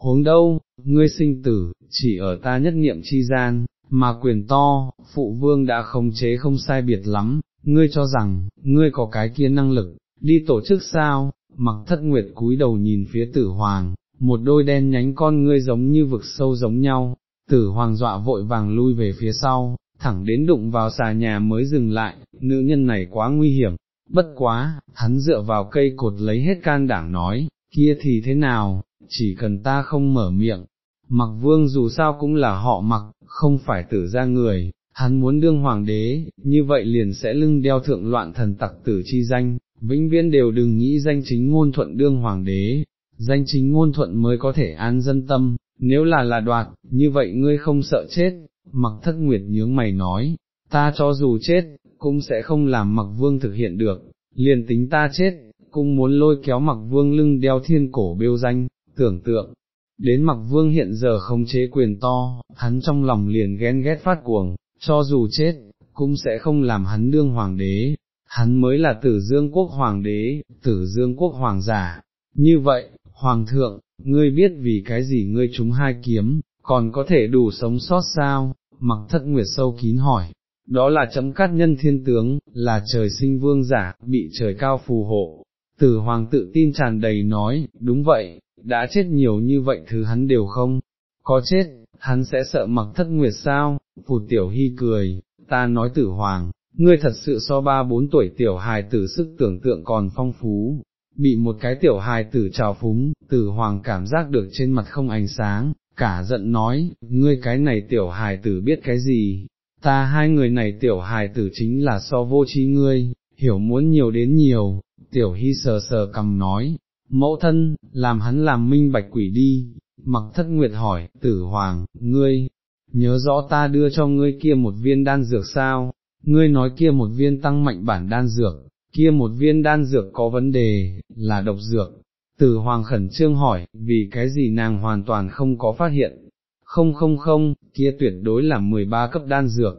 Huống đâu, ngươi sinh tử, chỉ ở ta nhất niệm chi gian, mà quyền to, phụ vương đã không chế không sai biệt lắm, ngươi cho rằng, ngươi có cái kia năng lực, đi tổ chức sao, mặc thất nguyệt cúi đầu nhìn phía tử hoàng, một đôi đen nhánh con ngươi giống như vực sâu giống nhau, tử hoàng dọa vội vàng lui về phía sau, thẳng đến đụng vào xà nhà mới dừng lại, nữ nhân này quá nguy hiểm, bất quá, hắn dựa vào cây cột lấy hết can đảm nói, kia thì thế nào, chỉ cần ta không mở miệng, mặc vương dù sao cũng là họ mặc, không phải tử ra người, hắn muốn đương hoàng đế, như vậy liền sẽ lưng đeo thượng loạn thần tặc tử chi danh, vĩnh viễn đều đừng nghĩ danh chính ngôn thuận đương hoàng đế, danh chính ngôn thuận mới có thể an dân tâm, nếu là là đoạt, như vậy ngươi không sợ chết, mặc thất nguyệt nhướng mày nói, ta cho dù chết, cũng sẽ không làm mặc vương thực hiện được, liền tính ta chết, cũng muốn lôi kéo mặc vương lưng đeo thiên cổ bêu danh, tưởng tượng. Đến mặc vương hiện giờ không chế quyền to, hắn trong lòng liền ghen ghét phát cuồng, cho dù chết, cũng sẽ không làm hắn đương hoàng đế, hắn mới là tử dương quốc hoàng đế, tử dương quốc hoàng giả. Như vậy, hoàng thượng, ngươi biết vì cái gì ngươi chúng hai kiếm, còn có thể đủ sống sót sao, mặc thất nguyệt sâu kín hỏi, đó là chấm cát nhân thiên tướng, là trời sinh vương giả, bị trời cao phù hộ. Tử hoàng tự tin tràn đầy nói, đúng vậy, đã chết nhiều như vậy thứ hắn đều không, có chết, hắn sẽ sợ mặc thất nguyệt sao, phụt tiểu hy cười, ta nói tử hoàng, ngươi thật sự so ba bốn tuổi tiểu hài tử sức tưởng tượng còn phong phú, bị một cái tiểu hài tử trào phúng, tử hoàng cảm giác được trên mặt không ánh sáng, cả giận nói, ngươi cái này tiểu hài tử biết cái gì, ta hai người này tiểu hài tử chính là so vô trí ngươi, hiểu muốn nhiều đến nhiều, tiểu hy sờ sờ cầm nói, mẫu thân, làm hắn làm minh bạch quỷ đi, mặc thất nguyệt hỏi, tử hoàng, ngươi, nhớ rõ ta đưa cho ngươi kia một viên đan dược sao, ngươi nói kia một viên tăng mạnh bản đan dược, kia một viên đan dược có vấn đề, là độc dược. Tử hoàng khẩn trương hỏi, vì cái gì nàng hoàn toàn không có phát hiện, không không không, kia tuyệt đối là 13 cấp đan dược.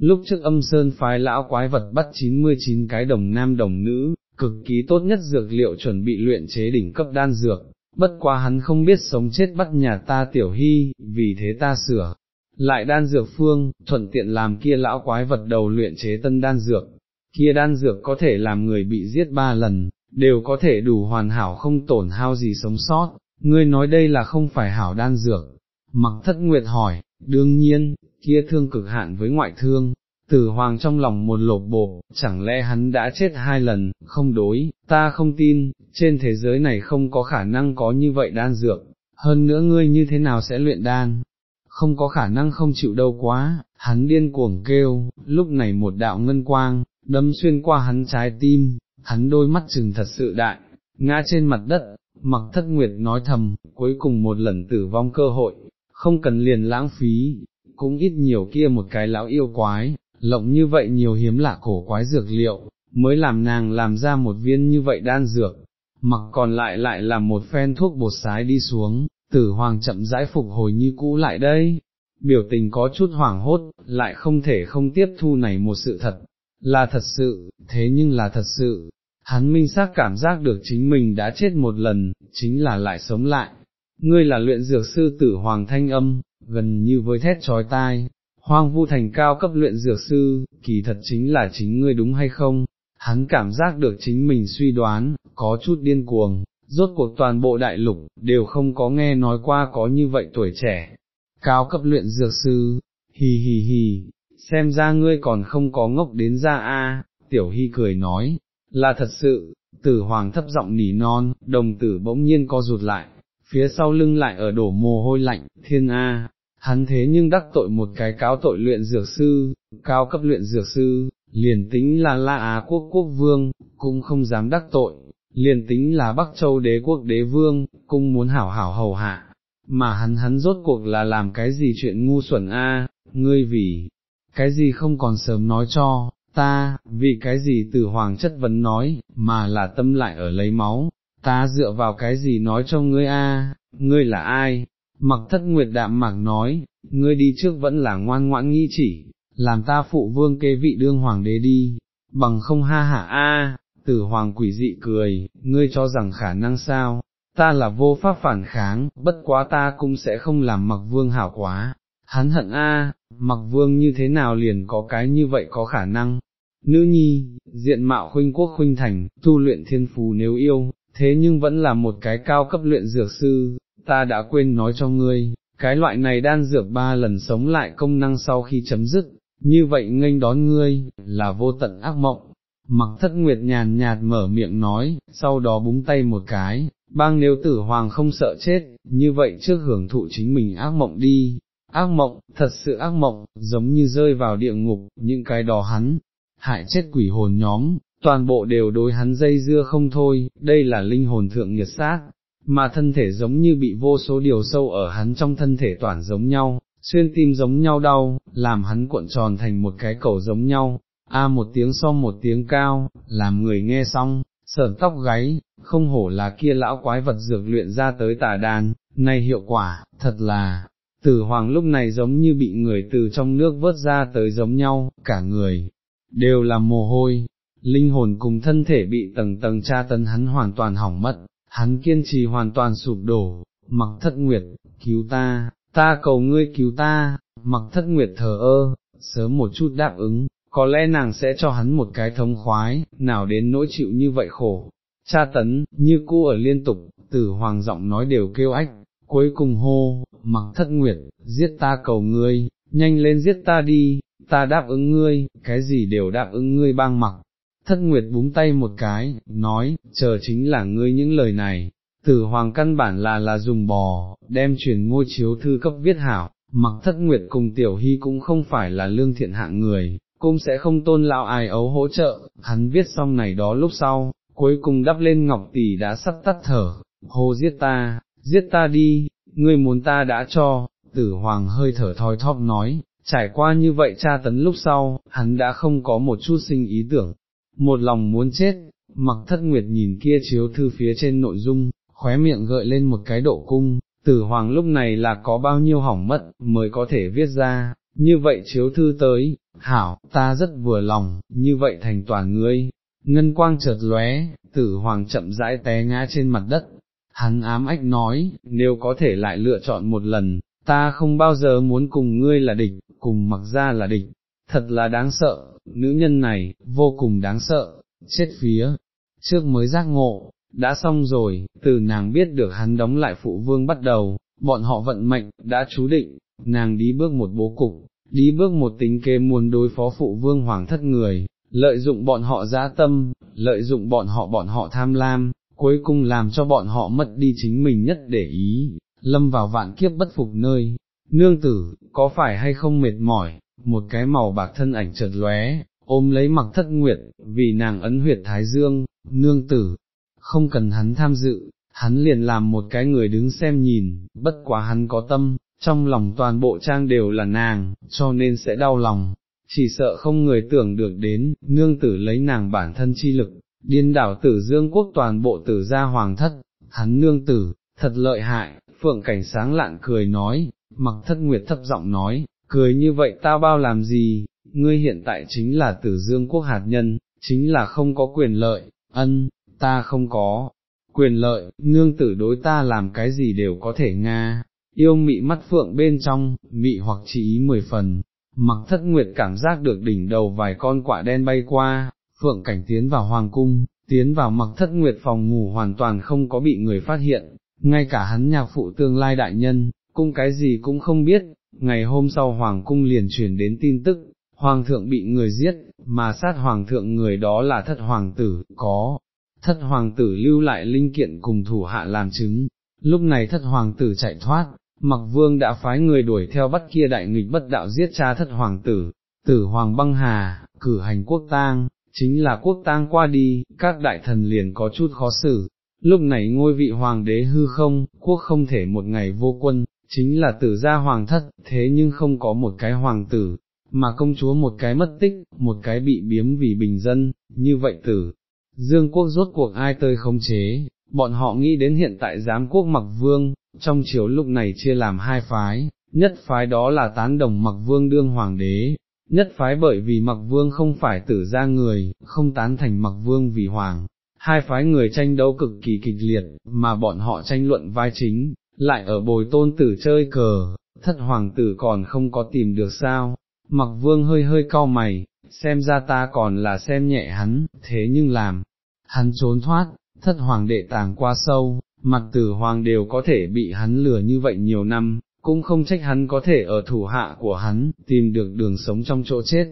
Lúc trước âm sơn phái lão quái vật bắt 99 cái đồng nam đồng nữ, cực kỳ tốt nhất dược liệu chuẩn bị luyện chế đỉnh cấp đan dược, bất quá hắn không biết sống chết bắt nhà ta tiểu hy, vì thế ta sửa. Lại đan dược phương, thuận tiện làm kia lão quái vật đầu luyện chế tân đan dược, kia đan dược có thể làm người bị giết ba lần, đều có thể đủ hoàn hảo không tổn hao gì sống sót, ngươi nói đây là không phải hảo đan dược. Mặc thất nguyệt hỏi, đương nhiên, kia thương cực hạn với ngoại thương, tử hoàng trong lòng một lột bộ, chẳng lẽ hắn đã chết hai lần, không đối, ta không tin, trên thế giới này không có khả năng có như vậy đan dược, hơn nữa ngươi như thế nào sẽ luyện đan, không có khả năng không chịu đâu quá, hắn điên cuồng kêu, lúc này một đạo ngân quang, đâm xuyên qua hắn trái tim, hắn đôi mắt chừng thật sự đại, ngã trên mặt đất, mặc thất nguyệt nói thầm, cuối cùng một lần tử vong cơ hội, không cần liền lãng phí, cũng ít nhiều kia một cái lão yêu quái, lộng như vậy nhiều hiếm lạ cổ quái dược liệu, mới làm nàng làm ra một viên như vậy đan dược, mặc còn lại lại là một phen thuốc bột sái đi xuống, tử hoàng chậm rãi phục hồi như cũ lại đây, biểu tình có chút hoảng hốt, lại không thể không tiếp thu này một sự thật, là thật sự, thế nhưng là thật sự, hắn minh xác cảm giác được chính mình đã chết một lần, chính là lại sống lại. Ngươi là luyện dược sư tử hoàng thanh âm, gần như với thét trói tai, hoang vu thành cao cấp luyện dược sư, kỳ thật chính là chính ngươi đúng hay không, hắn cảm giác được chính mình suy đoán, có chút điên cuồng, rốt cuộc toàn bộ đại lục, đều không có nghe nói qua có như vậy tuổi trẻ, cao cấp luyện dược sư, hì hì hì, xem ra ngươi còn không có ngốc đến ra a. tiểu hy cười nói, là thật sự, tử hoàng thấp giọng nỉ non, đồng tử bỗng nhiên co rụt lại, phía sau lưng lại ở đổ mồ hôi lạnh, thiên a, hắn thế nhưng đắc tội một cái cáo tội luyện dược sư, cao cấp luyện dược sư, liền tính là La Á quốc quốc vương, cũng không dám đắc tội, liền tính là Bắc Châu đế quốc đế vương, cũng muốn hảo hảo hầu hạ, mà hắn hắn rốt cuộc là làm cái gì chuyện ngu xuẩn a, ngươi vì, cái gì không còn sớm nói cho, ta, vì cái gì từ hoàng chất vấn nói, mà là tâm lại ở lấy máu, ta dựa vào cái gì nói cho ngươi a, ngươi là ai, Mặc thất nguyệt đạm mạc nói, ngươi đi trước vẫn là ngoan ngoãn nghi chỉ, làm ta phụ vương kế vị đương hoàng đế đi, bằng không ha hả a, tử hoàng quỷ dị cười, ngươi cho rằng khả năng sao, ta là vô pháp phản kháng, bất quá ta cũng sẽ không làm mặc vương hảo quá, hắn hận a, mặc vương như thế nào liền có cái như vậy có khả năng. Nữ nhi, diện mạo khuynh quốc khuynh thành, tu luyện thiên phù nếu yêu, thế nhưng vẫn là một cái cao cấp luyện dược sư, ta đã quên nói cho ngươi, cái loại này đan dược ba lần sống lại công năng sau khi chấm dứt, như vậy nghênh đón ngươi, là vô tận ác mộng. Mặc thất nguyệt nhàn nhạt mở miệng nói, sau đó búng tay một cái, bang nếu tử hoàng không sợ chết, như vậy trước hưởng thụ chính mình ác mộng đi, ác mộng, thật sự ác mộng, giống như rơi vào địa ngục, những cái đó hắn, hại chết quỷ hồn nhóm, toàn bộ đều đối hắn dây dưa không thôi, đây là linh hồn thượng nghiệt sát, mà thân thể giống như bị vô số điều sâu ở hắn trong thân thể toàn giống nhau, xuyên tim giống nhau đau, làm hắn cuộn tròn thành một cái cầu giống nhau, a một tiếng so một tiếng cao, làm người nghe xong, sờn tóc gáy, không hổ là kia lão quái vật dược luyện ra tới tà đàn, này hiệu quả, thật là, tử hoàng lúc này giống như bị người từ trong nước vớt ra tới giống nhau, cả người, đều là mồ hôi, linh hồn cùng thân thể bị tầng tầng tra tấn hắn hoàn toàn hỏng mất, hắn kiên trì hoàn toàn sụp đổ, mặc thất nguyệt, cứu ta, ta cầu ngươi cứu ta, mặc thất nguyệt thờ ơ, sớm một chút đáp ứng, có lẽ nàng sẽ cho hắn một cái thống khoái, nào đến nỗi chịu như vậy khổ. Cha tấn, như cu ở liên tục, tử hoàng giọng nói đều kêu ách, cuối cùng hô, mặc thất nguyệt, giết ta cầu ngươi, nhanh lên giết ta đi, ta đáp ứng ngươi, cái gì đều đáp ứng ngươi bang mặc, thất nguyệt búng tay một cái, nói, chờ chính là ngươi những lời này, tử hoàng căn bản là là dùng bò, đem truyền ngôi chiếu thư cấp viết hảo, mặc thất nguyệt cùng tiểu hy cũng không phải là lương thiện hạng người, cũng sẽ không tôn lão ai ấu hỗ trợ, hắn viết xong này đó lúc sau, cuối cùng đắp lên ngọc tỷ đã sắp tắt thở, hô giết ta, giết ta đi, ngươi muốn ta đã cho, tử hoàng hơi thở thoi thóp nói, trải qua như vậy tra tấn lúc sau, hắn đã không có một chút sinh ý tưởng, một lòng muốn chết, mặc thất nguyệt nhìn kia chiếu thư phía trên nội dung, khóe miệng gợi lên một cái độ cung, tử hoàng lúc này là có bao nhiêu hỏng mất, mới có thể viết ra, như vậy chiếu thư tới, hảo, ta rất vừa lòng, như vậy thành toàn ngươi, ngân quang chợt lóe, tử hoàng chậm rãi té ngã trên mặt đất, hắn ám ách nói, nếu có thể lại lựa chọn một lần, ta không bao giờ muốn cùng ngươi là địch, cùng mặc ra là địch, thật là đáng sợ, nữ nhân này, vô cùng đáng sợ, chết phía, trước mới giác ngộ, đã xong rồi, từ nàng biết được hắn đóng lại phụ vương bắt đầu, bọn họ vận mệnh, đã chú định, nàng đi bước một bố cục, đi bước một tính kế muốn đối phó phụ vương hoàng thất người, lợi dụng bọn họ giá tâm, lợi dụng bọn họ bọn họ tham lam, cuối cùng làm cho bọn họ mất đi chính mình nhất để ý, lâm vào vạn kiếp bất phục nơi. Nương tử, có phải hay không mệt mỏi, một cái màu bạc thân ảnh chợt lóe, ôm lấy mặc thất nguyệt, vì nàng ấn huyệt thái dương, nương tử, không cần hắn tham dự, hắn liền làm một cái người đứng xem nhìn, bất quá hắn có tâm, trong lòng toàn bộ trang đều là nàng, cho nên sẽ đau lòng, chỉ sợ không người tưởng được đến, nương tử lấy nàng bản thân chi lực, điên đảo tử dương quốc toàn bộ tử gia hoàng thất, hắn nương tử, thật lợi hại, phượng cảnh sáng lạn cười nói, mặc thất nguyệt thấp giọng nói, cười như vậy tao bao làm gì, ngươi hiện tại chính là tử dương quốc hạt nhân, chính là không có quyền lợi, ân, ta không có quyền lợi, nương tử đối ta làm cái gì đều có thể nga, yêu mị mắt phượng bên trong, mị hoặc chỉ ý mười phần, mặc thất nguyệt cảm giác được đỉnh đầu vài con quả đen bay qua, phượng cảnh tiến vào hoàng cung, tiến vào mặc thất nguyệt phòng ngủ hoàn toàn không có bị người phát hiện, ngay cả hắn nhạc phụ tương lai đại nhân, cung cái gì cũng không biết, ngày hôm sau hoàng cung liền truyền đến tin tức, hoàng thượng bị người giết, mà sát hoàng thượng người đó là thất hoàng tử, có, thất hoàng tử lưu lại linh kiện cùng thủ hạ làm chứng, lúc này thất hoàng tử chạy thoát, mặc vương đã phái người đuổi theo bắt kia đại nghịch bất đạo giết cha thất hoàng tử, tử hoàng băng hà, cử hành quốc tang, chính là quốc tang qua đi, các đại thần liền có chút khó xử, lúc này ngôi vị hoàng đế hư không, quốc không thể một ngày vô quân, chính là tử gia hoàng thất, thế nhưng không có một cái hoàng tử, mà công chúa một cái mất tích, một cái bị biếm vì bình dân, như vậy tử. Dương quốc rốt cuộc ai tơi không chế, bọn họ nghĩ đến hiện tại giám quốc mặc vương, trong chiều lúc này chia làm hai phái, nhất phái đó là tán đồng mặc vương đương hoàng đế, nhất phái bởi vì mặc vương không phải tử ra người, không tán thành mặc vương vì hoàng, hai phái người tranh đấu cực kỳ kịch liệt, mà bọn họ tranh luận vai chính, lại ở bồi tôn tử chơi cờ, thất hoàng tử còn không có tìm được sao, mặc vương hơi hơi cau mày, xem ra ta còn là xem nhẹ hắn, thế nhưng làm, hắn trốn thoát, thất hoàng đệ tàng qua sâu, mặc tử hoàng đều có thể bị hắn lừa như vậy nhiều năm, cũng không trách hắn có thể ở thủ hạ của hắn, tìm được đường sống trong chỗ chết.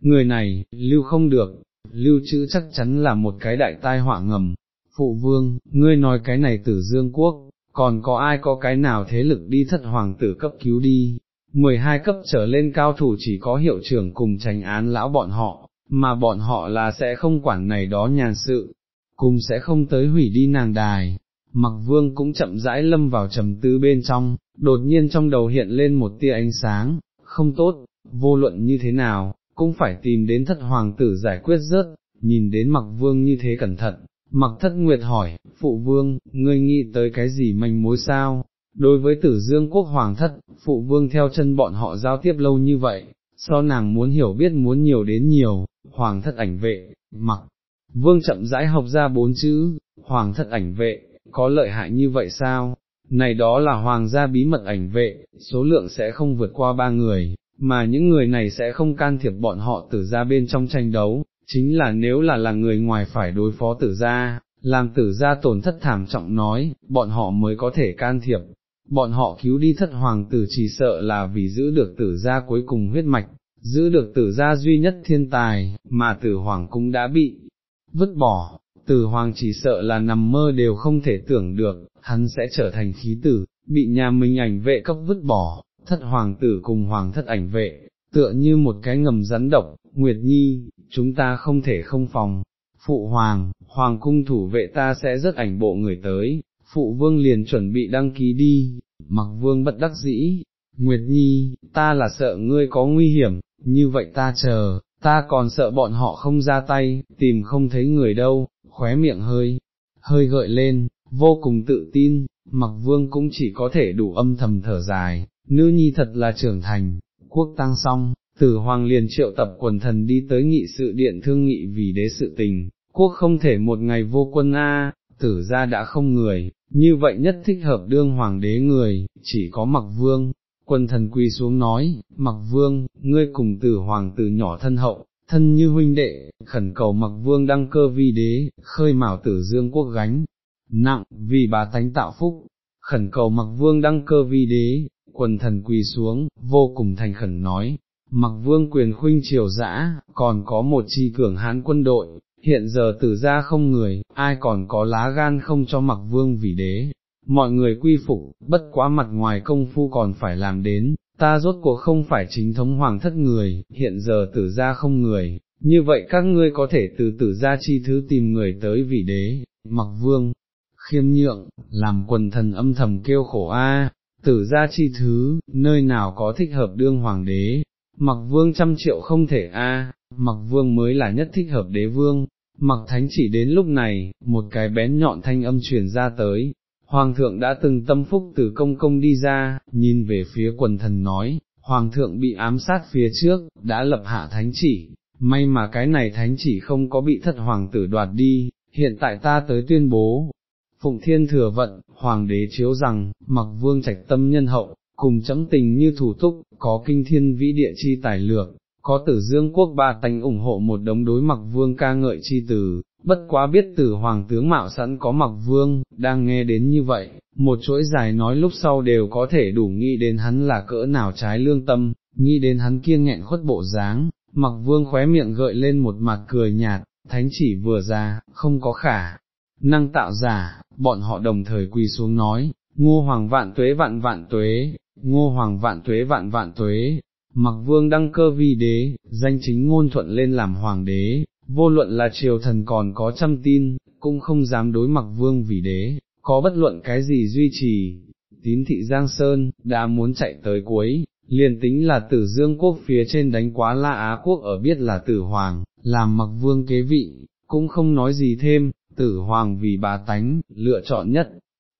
Người này, lưu không được, lưu trữ chắc chắn là một cái đại tai họa ngầm. Phụ vương, ngươi nói cái này tử dương quốc, còn có ai có cái nào thế lực đi thất hoàng tử cấp cứu đi, 12 cấp trở lên cao thủ chỉ có hiệu trưởng cùng tránh án lão bọn họ, mà bọn họ là sẽ không quản này đó nhàn sự, cùng sẽ không tới hủy đi nàng đài. Mặc vương cũng chậm rãi lâm vào trầm tư bên trong, đột nhiên trong đầu hiện lên một tia ánh sáng, không tốt, vô luận như thế nào, cũng phải tìm đến thất hoàng tử giải quyết rớt, nhìn đến mặc vương như thế cẩn thận, mặc thất nguyệt hỏi, phụ vương, ngươi nghĩ tới cái gì manh mối sao, đối với tử dương quốc hoàng thất, phụ vương theo chân bọn họ giao tiếp lâu như vậy, so nàng muốn hiểu biết muốn nhiều đến nhiều, hoàng thất ảnh vệ, mặc, vương chậm rãi học ra bốn chữ, hoàng thất ảnh vệ, có lợi hại như vậy sao? Này đó là hoàng gia bí mật ảnh vệ, số lượng sẽ không vượt qua ba người, mà những người này sẽ không can thiệp bọn họ tử ra bên trong tranh đấu, chính là nếu là là người ngoài phải đối phó tử gia, làm tử gia tổn thất thảm trọng nói, bọn họ mới có thể can thiệp, bọn họ cứu đi thất hoàng tử chỉ sợ là vì giữ được tử gia cuối cùng huyết mạch, giữ được tử gia duy nhất thiên tài, mà tử hoàng cũng đã bị vứt bỏ, tử hoàng chỉ sợ là nằm mơ đều không thể tưởng được, hắn sẽ trở thành khí tử, bị nhà mình ảnh vệ cấp vứt bỏ, thất hoàng tử cùng hoàng thất ảnh vệ, tựa như một cái ngầm rắn độc, Nguyệt Nhi, chúng ta không thể không phòng, phụ hoàng, hoàng cung thủ vệ ta sẽ rất ảnh bộ người tới, phụ vương liền chuẩn bị đăng ký đi, mặc vương bất đắc dĩ, Nguyệt Nhi, ta là sợ ngươi có nguy hiểm, như vậy ta chờ, ta còn sợ bọn họ không ra tay, tìm không thấy người đâu, khóe miệng hơi, hơi gợi lên, vô cùng tự tin, mặc vương cũng chỉ có thể đủ âm thầm thở dài, nữ nhi thật là trưởng thành, quốc tăng xong, tử hoàng liền triệu tập quần thần đi tới nghị sự điện thương nghị vì đế sự tình, quốc không thể một ngày vô quân a, tử ra đã không người, như vậy nhất thích hợp đương hoàng đế người, chỉ có mặc vương. Quân thần quỳ xuống nói, mặc vương, ngươi cùng tử hoàng từ nhỏ thân hậu, thân như huynh đệ, khẩn cầu mặc vương đăng cơ vi đế, khơi mào tử dương quốc gánh, nặng, vì bà tánh tạo phúc, khẩn cầu mặc vương đăng cơ vi đế, quần thần quỳ xuống, vô cùng thành khẩn nói, mặc vương quyền khuynh triều dã, còn có một chi cường hãn quân đội, hiện giờ tử ra không người, ai còn có lá gan không cho mặc vương vì đế, mọi người quy phục, bất quá mặt ngoài công phu còn phải làm đến, ta rốt cuộc không phải chính thống hoàng thất người, hiện giờ tử ra không người, như vậy các ngươi có thể từ tử ra chi thứ tìm người tới vì đế, mặc vương, khiêm nhượng, làm quần thần âm thầm kêu khổ a, tử ra chi thứ, nơi nào có thích hợp đương hoàng đế, mặc vương trăm triệu không thể a, mặc vương mới là nhất thích hợp đế vương, mặc thánh chỉ đến lúc này, một cái bén nhọn thanh âm truyền ra tới, hoàng thượng đã từng tâm phúc từ công công đi ra, nhìn về phía quần thần nói, hoàng thượng bị ám sát phía trước, đã lập hạ thánh chỉ, may mà cái này thánh chỉ không có bị thất hoàng tử đoạt đi, hiện tại ta tới tuyên bố, Phụng Thiên thừa vận, Hoàng đế chiếu rằng, mặc vương trạch tâm nhân hậu, cùng chấm tình như thủ túc, có kinh thiên vĩ địa chi tài lược, có tử dương quốc ba tánh ủng hộ một đống đối mặc vương ca ngợi chi từ, bất quá biết tử hoàng tướng mạo sẵn có mặc vương, đang nghe đến như vậy, một chuỗi dài nói lúc sau đều có thể đủ nghĩ đến hắn là cỡ nào trái lương tâm, nghĩ đến hắn kiêng nghẹn khuất bộ dáng, mặc vương khóe miệng gợi lên một mặt cười nhạt, thánh chỉ vừa ra, không có khả năng tạo giả, bọn họ đồng thời quỳ xuống nói, ngô hoàng vạn tuế vạn vạn tuế, ngô hoàng vạn tuế vạn vạn tuế, mặc vương đăng cơ vi đế, danh chính ngôn thuận lên làm hoàng đế, vô luận là triều thần còn có trăm tin, cũng không dám đối mặc vương vì đế, có bất luận cái gì duy trì, tín thị Giang Sơn, đã muốn chạy tới cuối, liền tính là tử dương quốc phía trên đánh quá la Á quốc ở biết là tử hoàng, làm mặc vương kế vị, cũng không nói gì thêm, tử hoàng vì bà tánh, lựa chọn nhất,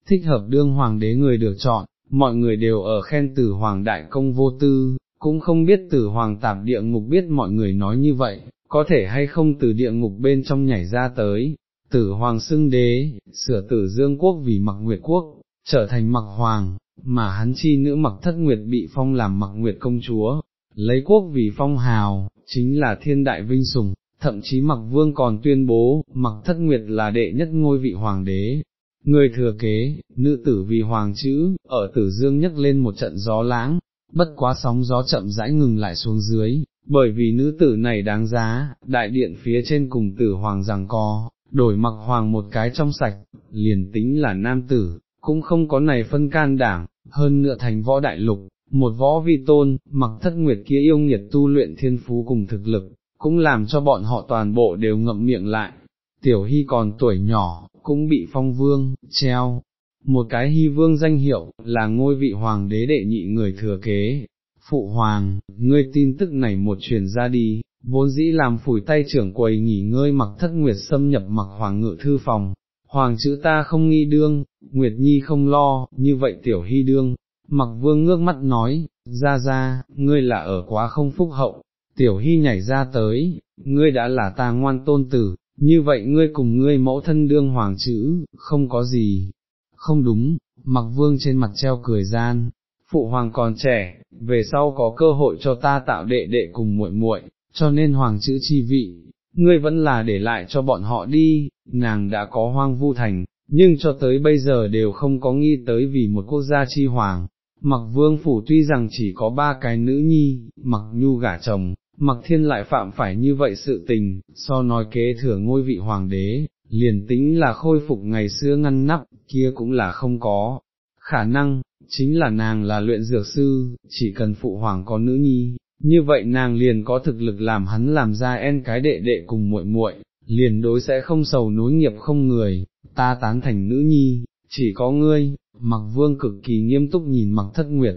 thích hợp đương hoàng đế người được chọn, mọi người đều ở khen tử hoàng đại công vô tư, cũng không biết tử hoàng tạp địa ngục biết mọi người nói như vậy, có thể hay không từ địa ngục bên trong nhảy ra tới, tử hoàng xưng đế, sửa tử dương quốc vì mặc nguyệt quốc, trở thành mặc hoàng, mà hắn chi nữ mặc thất nguyệt bị phong làm mặc nguyệt công chúa, lấy quốc vì phong hào, chính là thiên đại vinh sùng, thậm chí mặc vương còn tuyên bố, mặc thất nguyệt là đệ nhất ngôi vị hoàng đế. Người thừa kế, nữ tử vì hoàng chữ, ở tử dương nhấc lên một trận gió lãng, bất quá sóng gió chậm rãi ngừng lại xuống dưới, bởi vì nữ tử này đáng giá, đại điện phía trên cùng tử hoàng rằng co, đổi mặc hoàng một cái trong sạch, liền tính là nam tử, cũng không có này phân can đảm, hơn nữa thành võ đại lục, một võ vi tôn, mặc thất nguyệt kia yêu nghiệt tu luyện thiên phú cùng thực lực, cũng làm cho bọn họ toàn bộ đều ngậm miệng lại. Tiểu Hy còn tuổi nhỏ, cũng bị phong vương, treo, một cái hy vương danh hiệu, là ngôi vị hoàng đế đệ nhị người thừa kế. Phụ hoàng, ngươi tin tức này một truyền ra đi, vốn dĩ làm phủi tay trưởng quầy nghỉ ngơi mặc thất nguyệt xâm nhập mặc hoàng ngự thư phòng, hoàng chữ ta không nghi đương, nguyệt nhi không lo, như vậy tiểu hy đương, mặc vương ngước mắt nói, ra ra, ngươi là ở quá không phúc hậu, tiểu hy nhảy ra tới, ngươi đã là ta ngoan tôn tử, như vậy ngươi cùng ngươi mẫu thân đương hoàng chữ, không có gì, không đúng, mặc vương trên mặt treo cười gian, phụ hoàng còn trẻ, về sau có cơ hội cho ta tạo đệ đệ cùng muội muội, cho nên hoàng chữ chi vị, ngươi vẫn là để lại cho bọn họ đi, nàng đã có hoang vu thành, nhưng cho tới bây giờ đều không có nghi tới vì một quốc gia chi hoàng. Mặc vương phủ tuy rằng chỉ có ba cái nữ nhi, mặc nhu gả chồng, mặc thiên lại phạm phải như vậy sự tình, so nói kế thừa ngôi vị hoàng đế, liền tính là khôi phục ngày xưa ngăn nắp, kia cũng là không có. Khả năng, chính là nàng là luyện dược sư, chỉ cần phụ hoàng có nữ nhi, như vậy nàng liền có thực lực làm hắn làm ra en cái đệ đệ cùng muội muội, liền đối sẽ không sầu nối nghiệp không người, ta tán thành nữ nhi, chỉ có ngươi, mặc vương cực kỳ nghiêm túc nhìn mặc thất nguyệt,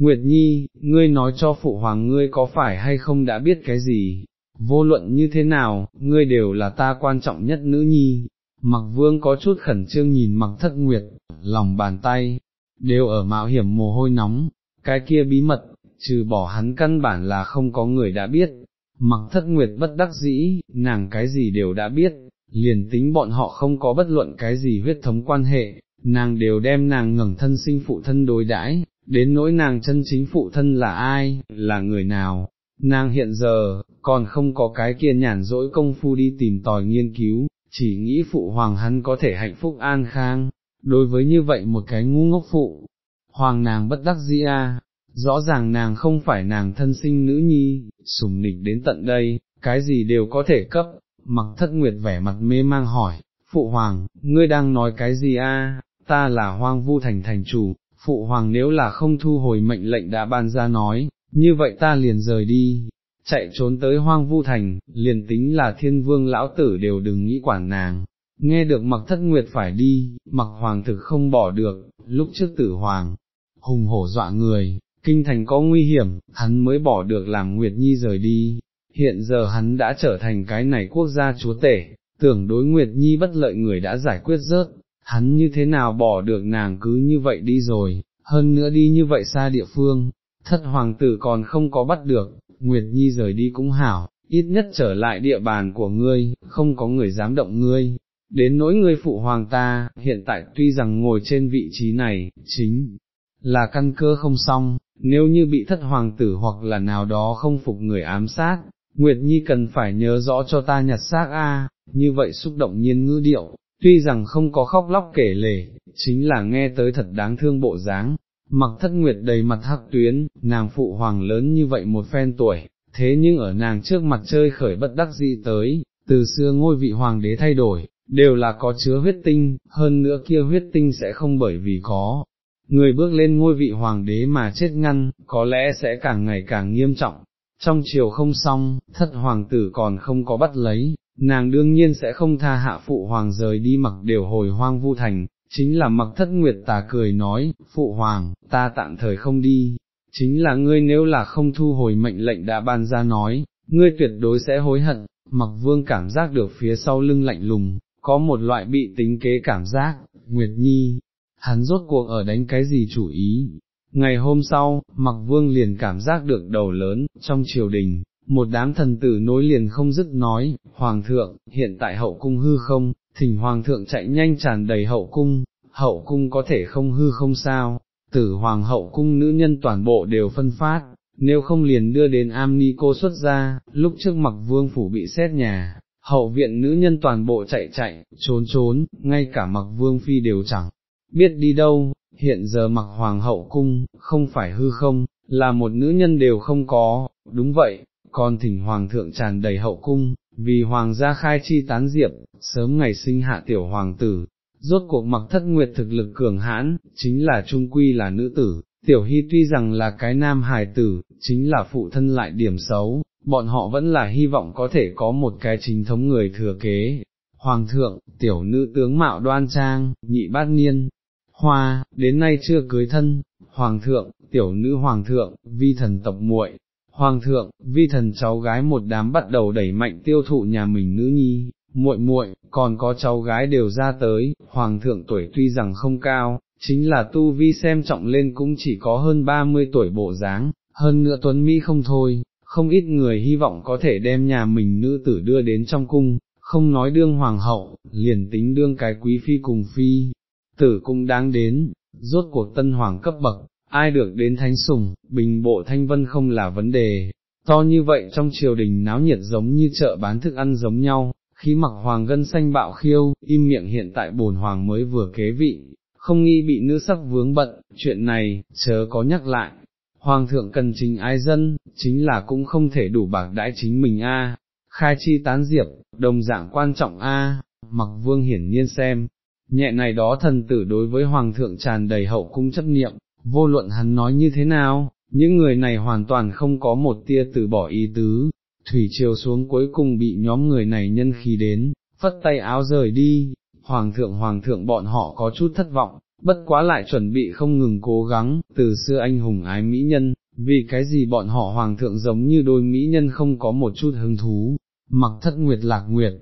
Nguyệt Nhi, ngươi nói cho phụ hoàng ngươi có phải hay không đã biết cái gì, vô luận như thế nào, ngươi đều là ta quan trọng nhất nữ nhi. Mặc vương có chút khẩn trương nhìn mặc thất nguyệt, lòng bàn tay, đều ở mạo hiểm mồ hôi nóng, cái kia bí mật, trừ bỏ hắn căn bản là không có người đã biết. Mặc thất nguyệt bất đắc dĩ, nàng cái gì đều đã biết, liền tính bọn họ không có bất luận cái gì huyết thống quan hệ, nàng đều đem nàng ngẩng thân sinh phụ thân đối đãi, đến nỗi nàng chân chính phụ thân là ai, là người nào, nàng hiện giờ, còn không có cái kiên nhàn rỗi công phu đi tìm tòi nghiên cứu, chỉ nghĩ phụ hoàng hắn có thể hạnh phúc an khang, đối với như vậy một cái ngu ngốc phụ, hoàng nàng bất đắc dĩ a, rõ ràng nàng không phải nàng thân sinh nữ nhi, sùng nịch đến tận đây, cái gì đều có thể cấp, mặc thất nguyệt vẻ mặt mê mang hỏi, phụ hoàng, ngươi đang nói cái gì a? ta là hoang vu thành thành chủ, phụ hoàng nếu là không thu hồi mệnh lệnh đã ban ra nói, như vậy ta liền rời đi, chạy trốn tới hoang vu thành, liền tính là thiên vương lão tử đều đừng nghĩ quản nàng. Nghe được mặc thất nguyệt phải đi, mặc hoàng thực không bỏ được, lúc trước tử hoàng, hùng hổ dọa người, kinh thành có nguy hiểm, hắn mới bỏ được làm Nguyệt Nhi rời đi, hiện giờ hắn đã trở thành cái này quốc gia chúa tể, tưởng đối Nguyệt Nhi bất lợi người đã giải quyết rớt, hắn như thế nào bỏ được nàng cứ như vậy đi rồi, hơn nữa đi như vậy xa địa phương, thất hoàng tử còn không có bắt được, Nguyệt Nhi rời đi cũng hảo, ít nhất trở lại địa bàn của ngươi, không có người dám động ngươi. Đến nỗi ngươi phụ hoàng ta, hiện tại tuy rằng ngồi trên vị trí này, chính là căn cơ không xong, nếu như bị thất hoàng tử hoặc là nào đó không phục người ám sát, Nguyệt Nhi cần phải nhớ rõ cho ta nhặt xác a, như vậy xúc động nhiên ngữ điệu, tuy rằng không có khóc lóc kể lể, chính là nghe tới thật đáng thương bộ dáng. Mặc thất nguyệt đầy mặt hắc tuyến, nàng phụ hoàng lớn như vậy một phen tuổi, thế nhưng ở nàng trước mặt chơi khởi bất đắc dĩ tới, từ xưa ngôi vị hoàng đế thay đổi, đều là có chứa huyết tinh, hơn nữa kia huyết tinh sẽ không bởi vì có, người bước lên ngôi vị hoàng đế mà chết ngăn, có lẽ sẽ càng ngày càng nghiêm trọng. Trong chiều không xong, thất hoàng tử còn không có bắt lấy, nàng đương nhiên sẽ không tha hạ phụ hoàng rời đi mặc đều hồi hoang vu thành, chính là mặc thất nguyệt tà cười nói, phụ hoàng, ta tạm thời không đi, chính là ngươi nếu là không thu hồi mệnh lệnh đã ban ra nói, ngươi tuyệt đối sẽ hối hận, mặc vương cảm giác được phía sau lưng lạnh lùng, có một loại bị tính kế cảm giác, Nguyệt Nhi, hắn rốt cuộc ở đánh cái gì chủ ý. Ngày hôm sau, mặc vương liền cảm giác được đầu lớn, trong triều đình, một đám thần tử nối liền không dứt nói, Hoàng thượng, hiện tại hậu cung hư không, thỉnh Hoàng thượng chạy nhanh tràn đầy hậu cung, hậu cung có thể không hư không sao, tử Hoàng hậu cung nữ nhân toàn bộ đều phân phát, nếu không liền đưa đến am ni cô xuất ra, lúc trước mặc vương phủ bị xét nhà, hậu viện nữ nhân toàn bộ chạy chạy, trốn trốn, ngay cả mặc vương phi đều chẳng biết đi đâu, hiện giờ mặc hoàng hậu cung, không phải hư không, là một nữ nhân đều không có, đúng vậy, còn thỉnh hoàng thượng tràn đầy hậu cung, vì hoàng gia khai chi tán diệp, sớm ngày sinh hạ tiểu hoàng tử, rốt cuộc mặc thất nguyệt thực lực cường hãn, chính là trung quy là nữ tử, tiểu hy tuy rằng là cái nam hài tử, chính là phụ thân lại điểm xấu, bọn họ vẫn là hy vọng có thể có một cái chính thống người thừa kế. Hoàng thượng, tiểu nữ tướng mạo đoan trang, nhị bát niên, hoa, đến nay chưa cưới thân, hoàng thượng, tiểu nữ hoàng thượng, vi thần tộc muội, hoàng thượng, vi thần cháu gái một đám bắt đầu đẩy mạnh tiêu thụ nhà mình nữ nhi, muội muội, còn có cháu gái đều ra tới, hoàng thượng tuổi tuy rằng không cao, chính là tu vi xem trọng lên cũng chỉ có hơn 30 tuổi bộ dáng, hơn nữa tuấn Mỹ không thôi, không ít người hy vọng có thể đem nhà mình nữ tử đưa đến trong cung, không nói đương hoàng hậu, liền tính đương cái quý phi cùng phi, tử cũng đáng đến, rốt cuộc tân hoàng cấp bậc, ai được đến thánh sùng, bình bộ thanh vân không là vấn đề, to như vậy trong triều đình náo nhiệt giống như chợ bán thức ăn giống nhau, Khí mặc hoàng gân xanh bạo khiêu, im miệng hiện tại bổn hoàng mới vừa kế vị, không nghi bị nữ sắc vướng bận, chuyện này, chớ có nhắc lại. Hoàng thượng cần chính ai dân, chính là cũng không thể đủ bạc đãi chính mình a. khai chi tán diệp, đồng dạng quan trọng a. mặc vương hiển nhiên xem, nhẹ này đó thần tử đối với hoàng thượng tràn đầy hậu cung chấp niệm, vô luận hắn nói như thế nào, những người này hoàn toàn không có một tia từ bỏ ý tứ, thủy triều xuống cuối cùng bị nhóm người này nhân khí đến, phất tay áo rời đi, hoàng thượng hoàng thượng bọn họ có chút thất vọng, bất quá lại chuẩn bị không ngừng cố gắng, từ xưa anh hùng ái mỹ nhân, vì cái gì bọn họ hoàng thượng giống như đôi mỹ nhân không có một chút hứng thú, mặc thất nguyệt lạc nguyệt,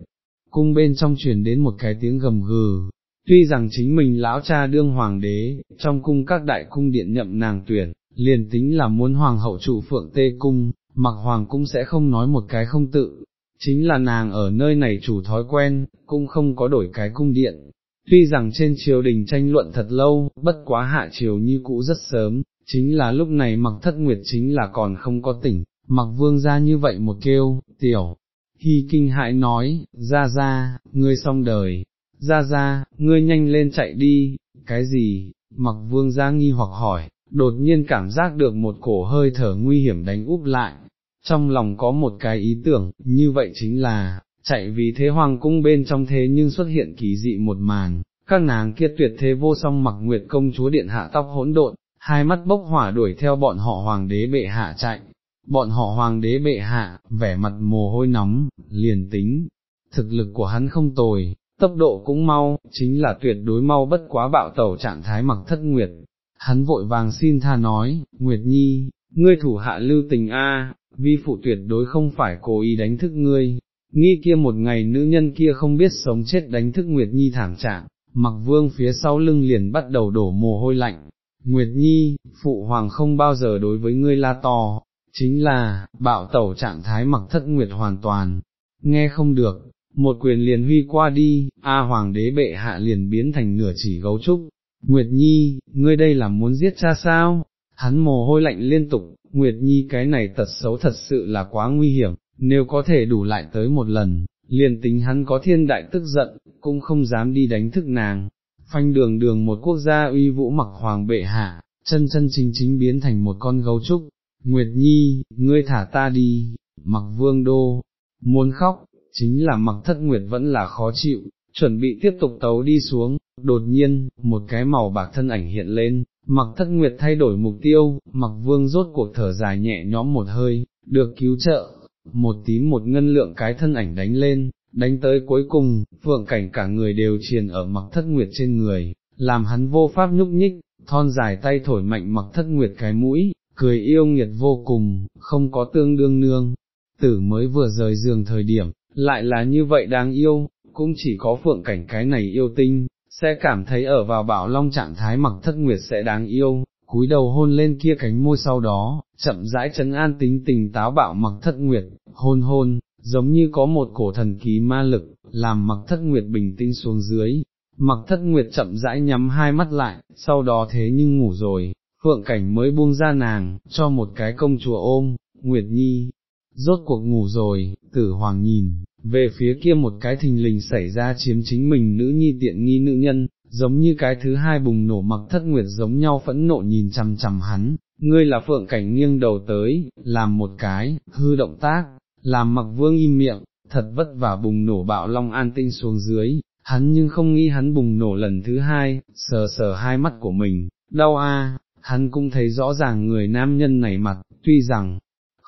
cung bên trong truyền đến một cái tiếng gầm gừ, Tuy rằng chính mình lão cha đương hoàng đế, trong cung các đại cung điện nhậm nàng tuyển, liền tính là muốn hoàng hậu trụ phượng tê cung, mặc hoàng cũng sẽ không nói một cái không tự, chính là nàng ở nơi này chủ thói quen, cũng không có đổi cái cung điện. Tuy rằng trên triều đình tranh luận thật lâu, bất quá hạ triều như cũ rất sớm, chính là lúc này mặc thất nguyệt chính là còn không có tỉnh, mặc vương ra như vậy một kêu, tiểu, hy kinh hại nói, ra ra, ngươi xong đời, ra ra, ngươi nhanh lên chạy đi, cái gì, mặc vương ra nghi hoặc hỏi, đột nhiên cảm giác được một cổ hơi thở nguy hiểm đánh úp lại, trong lòng có một cái ý tưởng, như vậy chính là, chạy vì thế hoàng cung bên trong thế nhưng xuất hiện kỳ dị một màn, các nàng kia tuyệt thế vô song mặc nguyệt công chúa điện hạ tóc hỗn độn, hai mắt bốc hỏa đuổi theo bọn họ hoàng đế bệ hạ chạy, bọn họ hoàng đế bệ hạ, vẻ mặt mồ hôi nóng, liền tính, thực lực của hắn không tồi, tốc độ cũng mau, chính là tuyệt đối mau bất quá bạo tẩu trạng thái mặc thất nguyệt. Hắn vội vàng xin tha nói, Nguyệt Nhi, ngươi thủ hạ lưu tình a, vi phụ tuyệt đối không phải cố ý đánh thức ngươi, nghi kia một ngày nữ nhân kia không biết sống chết đánh thức Nguyệt Nhi thảm trạng, mặc vương phía sau lưng liền bắt đầu đổ mồ hôi lạnh. Nguyệt Nhi, phụ hoàng không bao giờ đối với ngươi la to, chính là, bạo tẩu trạng thái mặc thất nguyệt hoàn toàn, nghe không được, một quyền liền huy qua đi, A hoàng đế bệ hạ liền biến thành nửa chỉ gấu trúc, Nguyệt Nhi, ngươi đây là muốn giết cha sao, hắn mồ hôi lạnh liên tục, Nguyệt Nhi cái này tật xấu thật sự là quá nguy hiểm, nếu có thể đủ lại tới một lần, liền tính hắn có thiên đại tức giận, cũng không dám đi đánh thức nàng, phanh đường đường một quốc gia uy vũ mặc hoàng bệ hạ, chân chân chính chính biến thành một con gấu trúc, Nguyệt Nhi, ngươi thả ta đi, mặc vương đô, muốn khóc, chính là mặc thất Nguyệt vẫn là khó chịu, chuẩn bị tiếp tục tấu đi xuống, đột nhiên, một cái màu bạc thân ảnh hiện lên, mặc thất Nguyệt thay đổi mục tiêu, mặc vương rốt cuộc thở dài nhẹ nhõm một hơi, được cứu trợ, một tím một ngân lượng cái thân ảnh đánh lên, đánh tới cuối cùng, phượng cảnh cả người đều triền ở mặc thất Nguyệt trên người, làm hắn vô pháp nhúc nhích, thon dài tay thổi mạnh mặc thất Nguyệt cái mũi, cười yêu nghiệt vô cùng, không có tương đương nương, tử mới vừa rời giường thời điểm, lại là như vậy đáng yêu, cũng chỉ có phượng cảnh cái này yêu tinh, sẽ cảm thấy ở vào bảo long trạng thái mặc thất nguyệt sẽ đáng yêu, cúi đầu hôn lên kia cánh môi sau đó, chậm rãi chấn an tính tình táo bạo mặc thất nguyệt, hôn hôn, giống như có một cổ thần ký ma lực, làm mặc thất nguyệt bình tĩnh xuống dưới. Mặc thất nguyệt chậm rãi nhắm hai mắt lại, sau đó thế nhưng ngủ rồi, phượng cảnh mới buông ra nàng, cho một cái công chùa ôm, Nguyệt Nhi, rốt cuộc ngủ rồi, tử hoàng nhìn, về phía kia một cái thình lình xảy ra chiếm chính mình nữ nhi tiện nghi nữ nhân, giống như cái thứ hai bùng nổ mặc thất nguyệt giống nhau phẫn nộ nhìn chằm chằm hắn, ngươi là phượng cảnh nghiêng đầu tới, làm một cái, hư động tác, làm mặc vương im miệng, thật vất vả bùng nổ bạo long an tinh xuống dưới, hắn nhưng không nghĩ hắn bùng nổ lần thứ hai, sờ sờ hai mắt của mình, đau a, hắn cũng thấy rõ ràng người nam nhân này mặt, tuy rằng,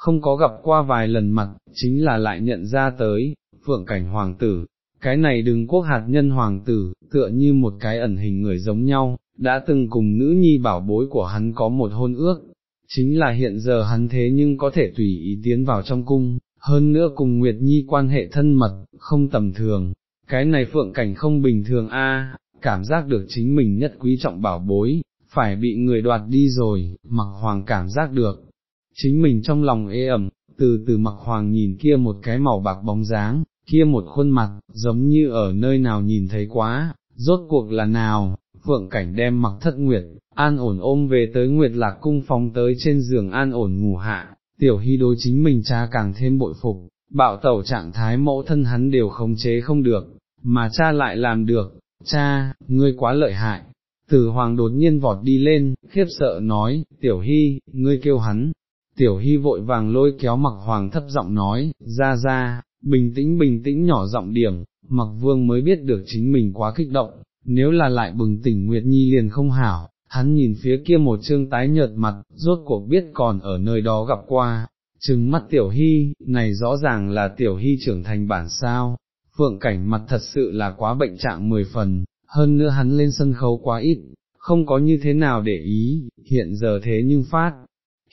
không có gặp qua vài lần mặt, chính là lại nhận ra tới, phượng cảnh hoàng tử, cái này đừng quốc hạt nhân hoàng tử, tựa như một cái ẩn hình người giống nhau, đã từng cùng nữ nhi bảo bối của hắn có một hôn ước, chính là hiện giờ hắn thế nhưng có thể tùy ý tiến vào trong cung, hơn nữa cùng Nguyệt Nhi quan hệ thân mật, không tầm thường, cái này phượng cảnh không bình thường a, cảm giác được chính mình nhất quý trọng bảo bối, phải bị người đoạt đi rồi, mặc hoàng cảm giác được, chính mình trong lòng ê ẩm, từ từ mặc hoàng nhìn kia một cái màu bạc bóng dáng, kia một khuôn mặt, giống như ở nơi nào nhìn thấy quá, rốt cuộc là nào, phượng cảnh đem mặc thất nguyệt, an ổn ôm về tới nguyệt lạc cung phóng tới trên giường an ổn ngủ hạ, tiểu hy đối chính mình cha càng thêm bội phục, bạo tẩu trạng thái mẫu thân hắn đều khống chế không được, mà cha lại làm được, cha, ngươi quá lợi hại, Từ hoàng đột nhiên vọt đi lên, khiếp sợ nói, tiểu hy, ngươi kêu hắn, tiểu hy vội vàng lôi kéo mặc hoàng thấp giọng nói, ra ra, bình tĩnh bình tĩnh nhỏ giọng điểm, mặc vương mới biết được chính mình quá kích động, nếu là lại bừng tỉnh Nguyệt Nhi liền không hảo, hắn nhìn phía kia một chương tái nhợt mặt, rốt cuộc biết còn ở nơi đó gặp qua, trừng mắt tiểu hy, này rõ ràng là tiểu hy trưởng thành bản sao, phượng cảnh mặt thật sự là quá bệnh trạng mười phần, hơn nữa hắn lên sân khấu quá ít, không có như thế nào để ý, hiện giờ thế nhưng phát,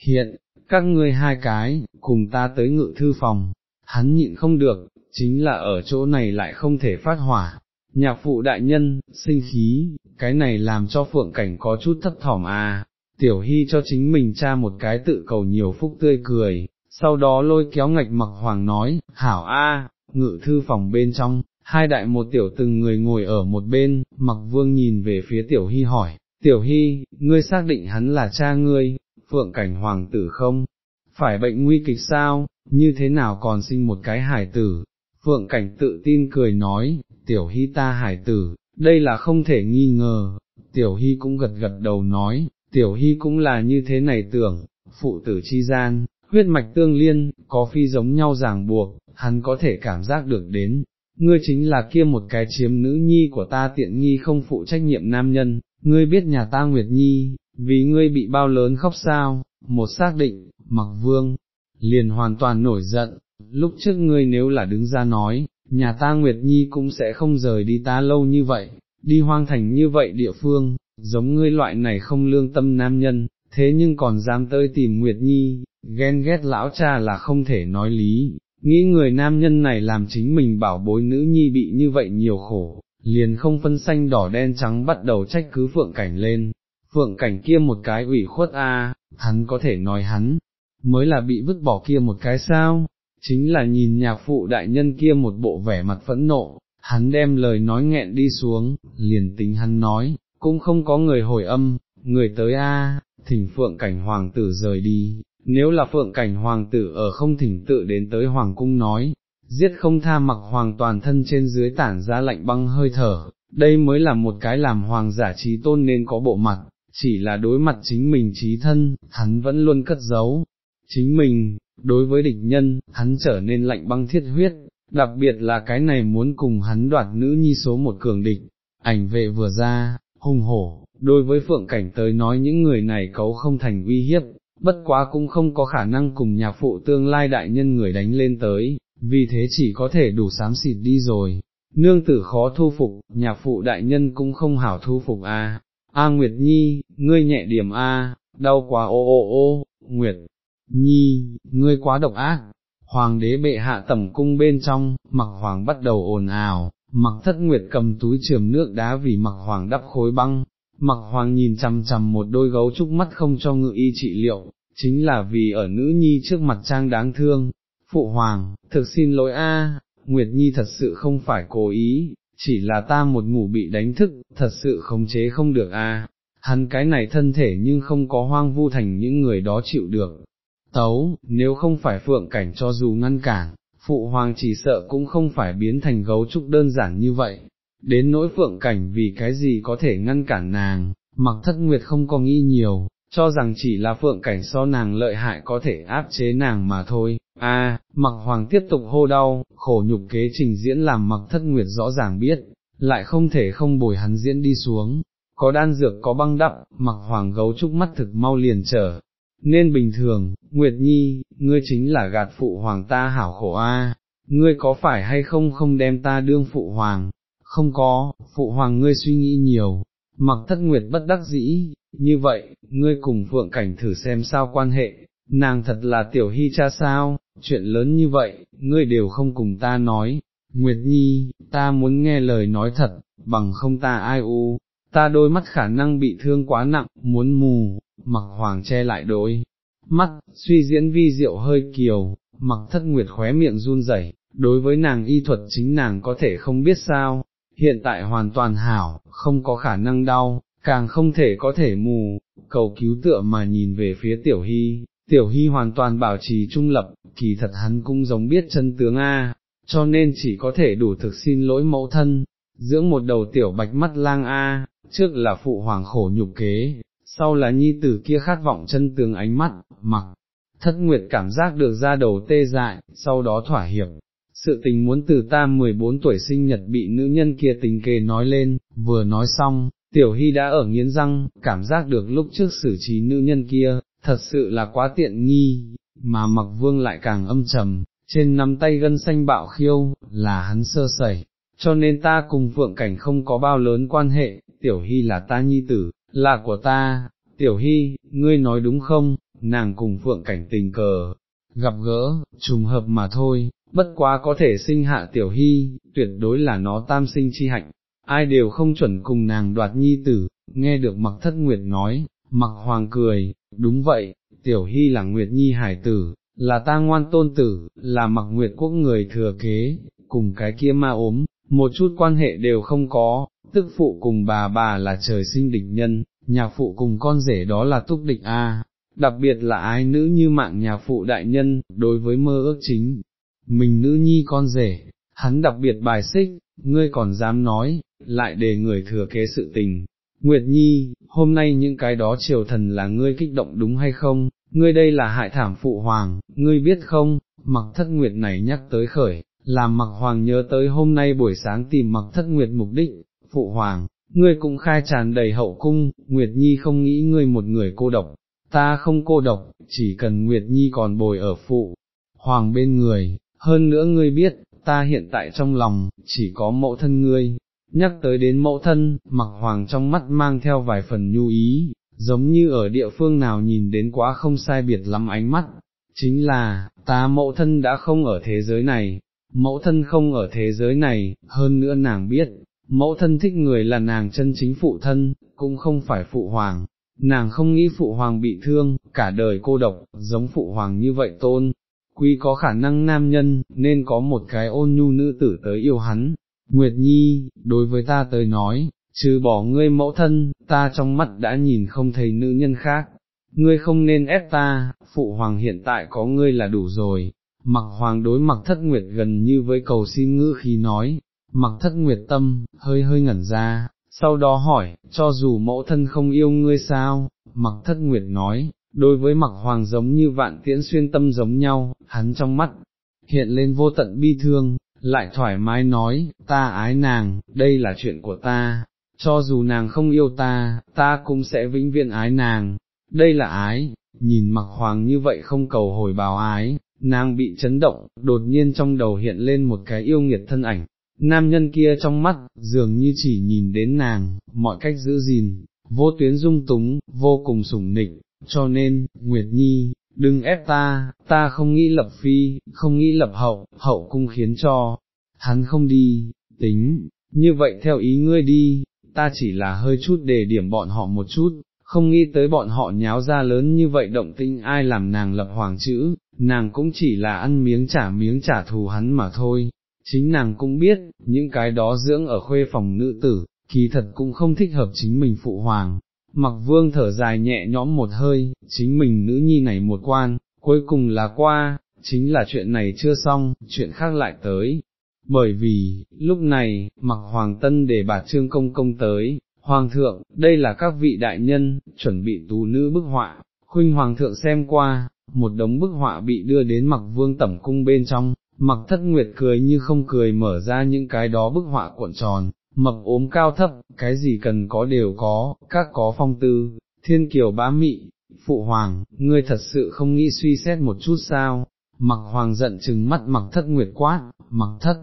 hiện, các ngươi hai cái, cùng ta tới ngự thư phòng, hắn nhịn không được, chính là ở chỗ này lại không thể phát hỏa. Nhạc phụ đại nhân, sinh khí, cái này làm cho phượng cảnh có chút thấp thỏm à, tiểu hy cho chính mình cha một cái tự cầu nhiều phúc tươi cười, sau đó lôi kéo ngạch mặc hoàng nói, hảo a, ngự thư phòng bên trong, hai đại một tiểu từng người ngồi ở một bên, mặc vương nhìn về phía tiểu hy hỏi, tiểu hy, ngươi xác định hắn là cha ngươi, phượng cảnh hoàng tử không? Phải bệnh nguy kịch sao, như thế nào còn sinh một cái hải tử? Phượng cảnh tự tin cười nói, tiểu hy ta hải tử, đây là không thể nghi ngờ, tiểu hy cũng gật gật đầu nói, tiểu hy cũng là như thế này tưởng, phụ tử chi gian, huyết mạch tương liên, có phi giống nhau ràng buộc, hắn có thể cảm giác được đến, ngươi chính là kia một cái chiếm nữ nhi của ta tiện nghi không phụ trách nhiệm nam nhân, ngươi biết nhà ta Nguyệt Nhi, vì ngươi bị bao lớn khóc sao, một xác định, mặc vương, liền hoàn toàn nổi giận, lúc trước ngươi nếu là đứng ra nói, nhà ta Nguyệt Nhi cũng sẽ không rời đi ta lâu như vậy, đi hoang thành như vậy địa phương, giống ngươi loại này không lương tâm nam nhân, thế nhưng còn dám tới tìm Nguyệt Nhi, ghen ghét lão cha là không thể nói lý, nghĩ người nam nhân này làm chính mình bảo bối nữ nhi bị như vậy nhiều khổ, liền không phân xanh đỏ đen trắng bắt đầu trách cứ phượng cảnh lên, phượng cảnh kia một cái ủy khuất a, hắn có thể nói hắn, mới là bị vứt bỏ kia một cái sao, chính là nhìn nhạc phụ đại nhân kia một bộ vẻ mặt phẫn nộ, hắn đem lời nói nghẹn đi xuống, liền tính hắn nói, cũng không có người hồi âm, người tới a, thỉnh phượng cảnh hoàng tử rời đi, nếu là phượng cảnh hoàng tử ở không thỉnh tự đến tới hoàng cung nói, giết không tha mặc hoàng toàn thân trên dưới tản ra lạnh băng hơi thở, đây mới là một cái làm hoàng giả trí tôn nên có bộ mặt, chỉ là đối mặt chính mình trí thân, hắn vẫn luôn cất giấu, chính mình, đối với địch nhân, hắn trở nên lạnh băng thiết huyết, đặc biệt là cái này muốn cùng hắn đoạt nữ nhi số một cường địch, ảnh vệ vừa ra, hung hổ, đối với phượng cảnh tới nói những người này cấu không thành uy hiếp, bất quá cũng không có khả năng cùng nhạc phụ tương lai đại nhân người đánh lên tới, vì thế chỉ có thể đủ sám xịt đi rồi. Nương tử khó thu phục, nhạc phụ đại nhân cũng không hảo thu phục à a. Nguyệt Nhi, ngươi nhẹ điểm a, đau quá ô ô ô, Nguyệt Nhi, ngươi quá độc ác. Hoàng đế bệ hạ tẩm cung bên trong, mặc hoàng bắt đầu ồn ào, mặc thất nguyệt cầm túi trường nước đá vì mặc hoàng đắp khối băng, mặc hoàng nhìn chằm chằm một đôi gấu trúc mắt không cho ngự y trị liệu, chính là vì ở nữ nhi trước mặt trang đáng thương. Phụ hoàng, thực xin lỗi a, Nguyệt Nhi thật sự không phải cố ý, chỉ là ta một ngủ bị đánh thức, thật sự khống chế không được a. Hắn cái này thân thể nhưng không có hoang vu thành những người đó chịu được. Tấu, nếu không phải phượng cảnh cho dù ngăn cản, phụ hoàng chỉ sợ cũng không phải biến thành gấu trúc đơn giản như vậy, đến nỗi phượng cảnh vì cái gì có thể ngăn cản nàng, mặc thất nguyệt không có nghĩ nhiều, cho rằng chỉ là phượng cảnh so nàng lợi hại có thể áp chế nàng mà thôi, a mặc hoàng tiếp tục hô đau, khổ nhục kế trình diễn làm mặc thất nguyệt rõ ràng biết, lại không thể không bồi hắn diễn đi xuống, có đan dược có băng đắp, mặc hoàng gấu trúc mắt thực mau liền trở. Nên bình thường, Nguyệt Nhi, ngươi chính là gạt phụ hoàng ta hảo khổ a, ngươi có phải hay không không đem ta đương phụ hoàng, không có, phụ hoàng ngươi suy nghĩ nhiều, mặc thất nguyệt bất đắc dĩ, như vậy, ngươi cùng phượng cảnh thử xem sao quan hệ, nàng thật là tiểu hy cha sao, chuyện lớn như vậy, ngươi đều không cùng ta nói, Nguyệt Nhi, ta muốn nghe lời nói thật, bằng không ta ai u, ta đôi mắt khả năng bị thương quá nặng, muốn mù, mặc hoàng che lại đôi, mắt, suy diễn vi diệu hơi kiều, mặc thất nguyệt khóe miệng run rẩy. đối với nàng y thuật chính nàng có thể không biết sao, hiện tại hoàn toàn hảo, không có khả năng đau, càng không thể có thể mù, cầu cứu tựa mà nhìn về phía tiểu hy, tiểu hy hoàn toàn bảo trì trung lập, kỳ thật hắn cũng giống biết chân tướng A, cho nên chỉ có thể đủ thực xin lỗi mẫu thân, dưỡng một đầu tiểu bạch mắt lang A, trước là phụ hoàng khổ nhục kế, sau là nhi tử kia khát vọng chân tướng ánh mắt, mặc, thất nguyệt cảm giác được ra đầu tê dại, sau đó thỏa hiệp, sự tình muốn từ ta 14 tuổi sinh nhật bị nữ nhân kia tình kề nói lên, vừa nói xong, tiểu hy đã ở nghiến răng, cảm giác được lúc trước xử trí nữ nhân kia, thật sự là quá tiện nghi, mà mặc vương lại càng âm trầm, trên nắm tay gân xanh bạo khiêu, là hắn sơ sẩy, cho nên ta cùng phượng cảnh không có bao lớn quan hệ, tiểu hy là ta nhi tử, là của ta, tiểu hy, ngươi nói đúng không, nàng cùng phượng cảnh tình cờ, gặp gỡ, trùng hợp mà thôi, bất quá có thể sinh hạ tiểu hy, tuyệt đối là nó tam sinh chi hạnh, ai đều không chuẩn cùng nàng đoạt nhi tử, nghe được mặc thất nguyệt nói, mặc hoàng cười, đúng vậy, tiểu hy là nguyệt nhi hải tử, là ta ngoan tôn tử, là mặc nguyệt quốc người thừa kế, cùng cái kia ma ốm, một chút quan hệ đều không có, tức phụ cùng bà bà là trời sinh địch nhân, nhạc phụ cùng con rể đó là túc địch A, đặc biệt là ái nữ như mạng nhạc phụ đại nhân, đối với mơ ước chính, mình nữ nhi con rể, hắn đặc biệt bài xích, ngươi còn dám nói, lại để người thừa kế sự tình. Nguyệt Nhi, hôm nay những cái đó triều thần là ngươi kích động đúng hay không, ngươi đây là hại thảm phụ hoàng, ngươi biết không, mặc thất nguyệt này nhắc tới khởi, làm mặc hoàng nhớ tới hôm nay buổi sáng tìm mặc thất nguyệt mục đích, phụ hoàng, ngươi cũng khai tràn đầy hậu cung, Nguyệt Nhi không nghĩ ngươi một người cô độc, ta không cô độc, chỉ cần Nguyệt Nhi còn bồi ở phụ, hoàng bên người, hơn nữa ngươi biết, ta hiện tại trong lòng, chỉ có mẫu thân ngươi, nhắc tới đến mẫu thân, mặc hoàng trong mắt mang theo vài phần nhu ý, giống như ở địa phương nào nhìn đến quá không sai biệt lắm ánh mắt, chính là, ta mẫu thân đã không ở thế giới này, mẫu thân không ở thế giới này, hơn nữa nàng biết, mẫu thân thích người là nàng chân chính phụ thân, cũng không phải phụ hoàng, nàng không nghĩ phụ hoàng bị thương, cả đời cô độc, giống phụ hoàng như vậy tôn, quý có khả năng nam nhân, nên có một cái ôn nhu nữ tử tới yêu hắn. Nguyệt Nhi, đối với ta tới nói, trừ bỏ ngươi mẫu thân, ta trong mắt đã nhìn không thấy nữ nhân khác, ngươi không nên ép ta, phụ hoàng hiện tại có ngươi là đủ rồi, mặc hoàng đối mặc thất nguyệt gần như với cầu xin ngữ khi nói, mặc thất nguyệt tâm, hơi hơi ngẩn ra, sau đó hỏi, cho dù mẫu thân không yêu ngươi sao, mặc thất nguyệt nói, đối với mặc hoàng giống như vạn tiễn xuyên tâm giống nhau, hắn trong mắt, hiện lên vô tận bi thương, lại thoải mái nói, ta ái nàng, đây là chuyện của ta, cho dù nàng không yêu ta, ta cũng sẽ vĩnh viễn ái nàng, đây là ái, nhìn mặc hoàng như vậy không cầu hồi báo ái, nàng bị chấn động, đột nhiên trong đầu hiện lên một cái yêu nghiệt thân ảnh, nam nhân kia trong mắt, dường như chỉ nhìn đến nàng, mọi cách giữ gìn, vô tuyến dung túng, vô cùng sủng nịnh, cho nên, Nguyệt Nhi, đừng ép ta, ta không nghĩ lập phi, không nghĩ lập hậu, hậu cung khiến cho, hắn không đi, tính, như vậy theo ý ngươi đi, ta chỉ là hơi chút để điểm bọn họ một chút, không nghĩ tới bọn họ nháo ra lớn như vậy động tinh ai làm nàng lập hoàng chữ, nàng cũng chỉ là ăn miếng trả miếng trả thù hắn mà thôi, chính nàng cũng biết, những cái đó dưỡng ở khuê phòng nữ tử, kỳ thật cũng không thích hợp chính mình phụ hoàng. Mặc vương thở dài nhẹ nhõm một hơi, chính mình nữ nhi này một quan, cuối cùng là qua, chính là chuyện này chưa xong, chuyện khác lại tới. Bởi vì, lúc này, mặc hoàng tân để bà trương công công tới, hoàng thượng, đây là các vị đại nhân, chuẩn bị tú nữ bức họa, khuynh hoàng thượng xem qua, một đống bức họa bị đưa đến mặc vương tẩm cung bên trong, mặc thất nguyệt cười như không cười mở ra những cái đó bức họa cuộn tròn, mập ốm cao thấp, cái gì cần có đều có, các có phong tư, thiên kiều bá mị, phụ hoàng, ngươi thật sự không nghĩ suy xét một chút sao, mặc hoàng giận chừng mắt mặc thất nguyệt quát, mặc thất,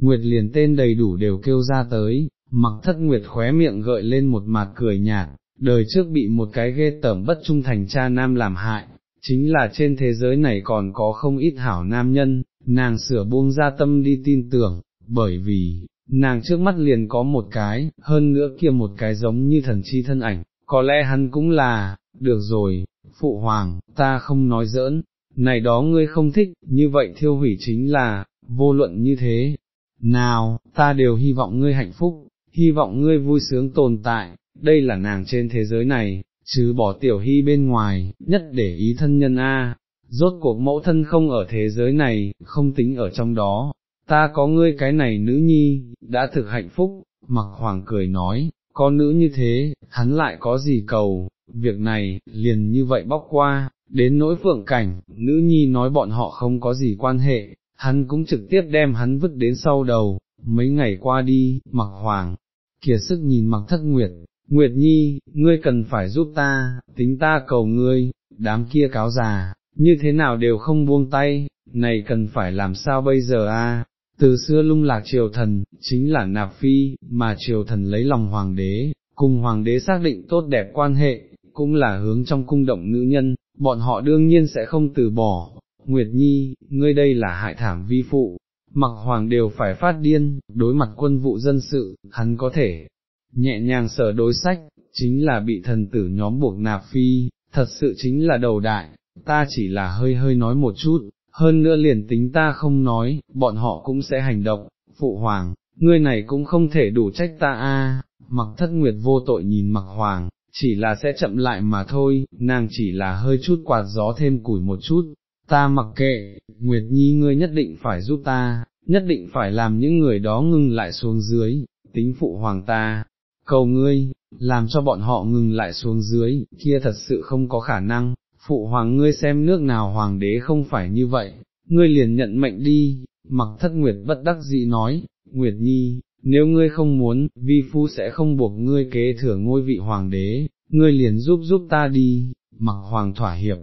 nguyệt liền tên đầy đủ đều kêu ra tới, mặc thất nguyệt khóe miệng gợi lên một mặt cười nhạt, đời trước bị một cái ghê tởm bất trung thành cha nam làm hại, chính là trên thế giới này còn có không ít hảo nam nhân, nàng sửa buông ra tâm đi tin tưởng, bởi vì, nàng trước mắt liền có một cái, hơn nữa kia một cái giống như thần chi thân ảnh, có lẽ hắn cũng là, được rồi, phụ hoàng, ta không nói giỡn, này đó ngươi không thích, như vậy thiêu hủy chính là, vô luận như thế, nào, ta đều hy vọng ngươi hạnh phúc, hy vọng ngươi vui sướng tồn tại, đây là nàng trên thế giới này, chứ bỏ tiểu hy bên ngoài, nhất để ý thân nhân A, rốt cuộc mẫu thân không ở thế giới này, không tính ở trong đó, ta có ngươi cái này nữ nhi, đã thực hạnh phúc, mặc hoàng cười nói, có nữ như thế, hắn lại có gì cầu, việc này, liền như vậy bóc qua, đến nỗi phượng cảnh, nữ nhi nói bọn họ không có gì quan hệ, hắn cũng trực tiếp đem hắn vứt đến sau đầu, mấy ngày qua đi, mặc hoàng, kiệt sức nhìn mặc thất nguyệt, nguyệt nhi, ngươi cần phải giúp ta, tính ta cầu ngươi, đám kia cáo già, như thế nào đều không buông tay, này cần phải làm sao bây giờ a? Từ xưa lung lạc triều thần, chính là nạp phi, mà triều thần lấy lòng hoàng đế, cùng hoàng đế xác định tốt đẹp quan hệ, cũng là hướng trong cung động nữ nhân, bọn họ đương nhiên sẽ không từ bỏ. Nguyệt Nhi, ngươi đây là hại thảm vi phụ, mặc hoàng đều phải phát điên, đối mặt quân vụ dân sự, hắn có thể nhẹ nhàng sở đối sách, chính là bị thần tử nhóm buộc nạp phi, thật sự chính là đầu đại, ta chỉ là hơi hơi nói một chút, hơn nữa liền tính ta không nói, bọn họ cũng sẽ hành động, phụ hoàng, ngươi này cũng không thể đủ trách ta a. mặc thất nguyệt vô tội nhìn mặc hoàng, chỉ là sẽ chậm lại mà thôi, nàng chỉ là hơi chút quạt gió thêm củi một chút, ta mặc kệ, Nguyệt Nhi ngươi nhất định phải giúp ta, nhất định phải làm những người đó ngưng lại xuống dưới, tính phụ hoàng ta, cầu ngươi, làm cho bọn họ ngừng lại xuống dưới, kia thật sự không có khả năng, phụ hoàng ngươi xem nước nào hoàng đế không phải như vậy, ngươi liền nhận mệnh đi, mặc thất nguyệt bất đắc dĩ nói, Nguyệt Nhi, nếu ngươi không muốn, vi phu sẽ không buộc ngươi kế thừa ngôi vị hoàng đế, ngươi liền giúp giúp ta đi, mặc hoàng thỏa hiệp,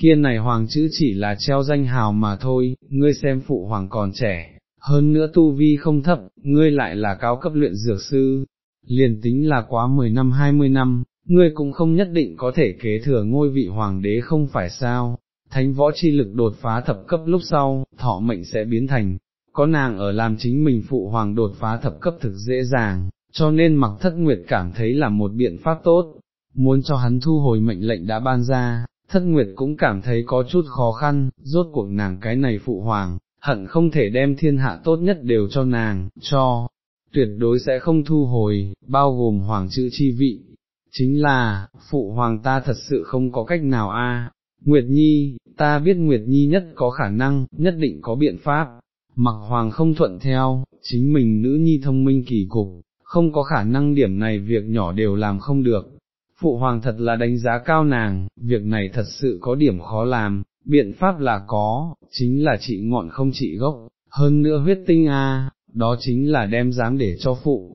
kia này hoàng chữ chỉ là treo danh hào mà thôi, ngươi xem phụ hoàng còn trẻ, hơn nữa tu vi không thấp, ngươi lại là cao cấp luyện dược sư, liền tính là quá 10 năm 20 năm, ngươi cũng không nhất định có thể kế thừa ngôi vị hoàng đế không phải sao, thánh võ chi lực đột phá thập cấp lúc sau, thọ mệnh sẽ biến thành, có nàng ở làm chính mình phụ hoàng đột phá thập cấp thực dễ dàng, cho nên mặc thất nguyệt cảm thấy là một biện pháp tốt, muốn cho hắn thu hồi mệnh lệnh đã ban ra, thất nguyệt cũng cảm thấy có chút khó khăn, rốt cuộc nàng cái này phụ hoàng, hận không thể đem thiên hạ tốt nhất đều cho nàng, cho, tuyệt đối sẽ không thu hồi, bao gồm hoàng chữ chi vị, chính là, phụ hoàng ta thật sự không có cách nào a. Nguyệt Nhi, ta biết Nguyệt Nhi nhất có khả năng, nhất định có biện pháp, mặc hoàng không thuận theo, chính mình nữ nhi thông minh kỳ cục, không có khả năng điểm này việc nhỏ đều làm không được. Phụ hoàng thật là đánh giá cao nàng, việc này thật sự có điểm khó làm, biện pháp là có, chính là trị ngọn không trị gốc, hơn nữa huyết tinh a, đó chính là đem dám để cho phụ.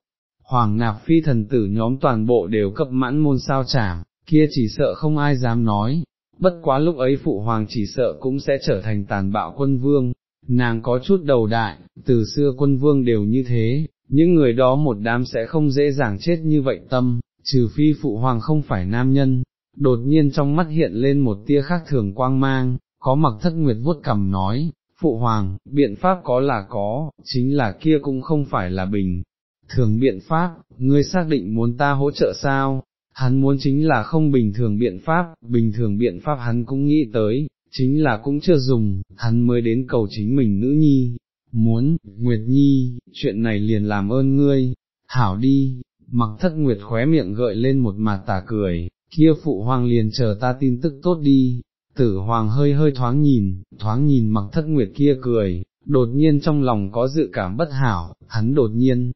Hoàng nạp phi thần tử nhóm toàn bộ đều cập mãn môn sao chảm, kia chỉ sợ không ai dám nói, bất quá lúc ấy phụ hoàng chỉ sợ cũng sẽ trở thành tàn bạo quân vương, nàng có chút đầu đại, từ xưa quân vương đều như thế, những người đó một đám sẽ không dễ dàng chết như vậy tâm, trừ phi phụ hoàng không phải nam nhân, đột nhiên trong mắt hiện lên một tia khác thường quang mang, có mặc thất nguyệt vuốt cầm nói, phụ hoàng, biện pháp có là có, chính là kia cũng không phải là bình. Thường biện pháp, ngươi xác định muốn ta hỗ trợ sao? Hắn muốn chính là không bình thường biện pháp, bình thường biện pháp hắn cũng nghĩ tới, chính là cũng chưa dùng, hắn mới đến cầu chính mình nữ nhi, muốn, Nguyệt Nhi, chuyện này liền làm ơn ngươi, hảo đi, mặc thất Nguyệt khóe miệng gợi lên một mặt tà cười, kia phụ hoàng liền chờ ta tin tức tốt đi, tử hoàng hơi hơi thoáng nhìn, thoáng nhìn mặc thất Nguyệt kia cười, đột nhiên trong lòng có dự cảm bất hảo, hắn đột nhiên,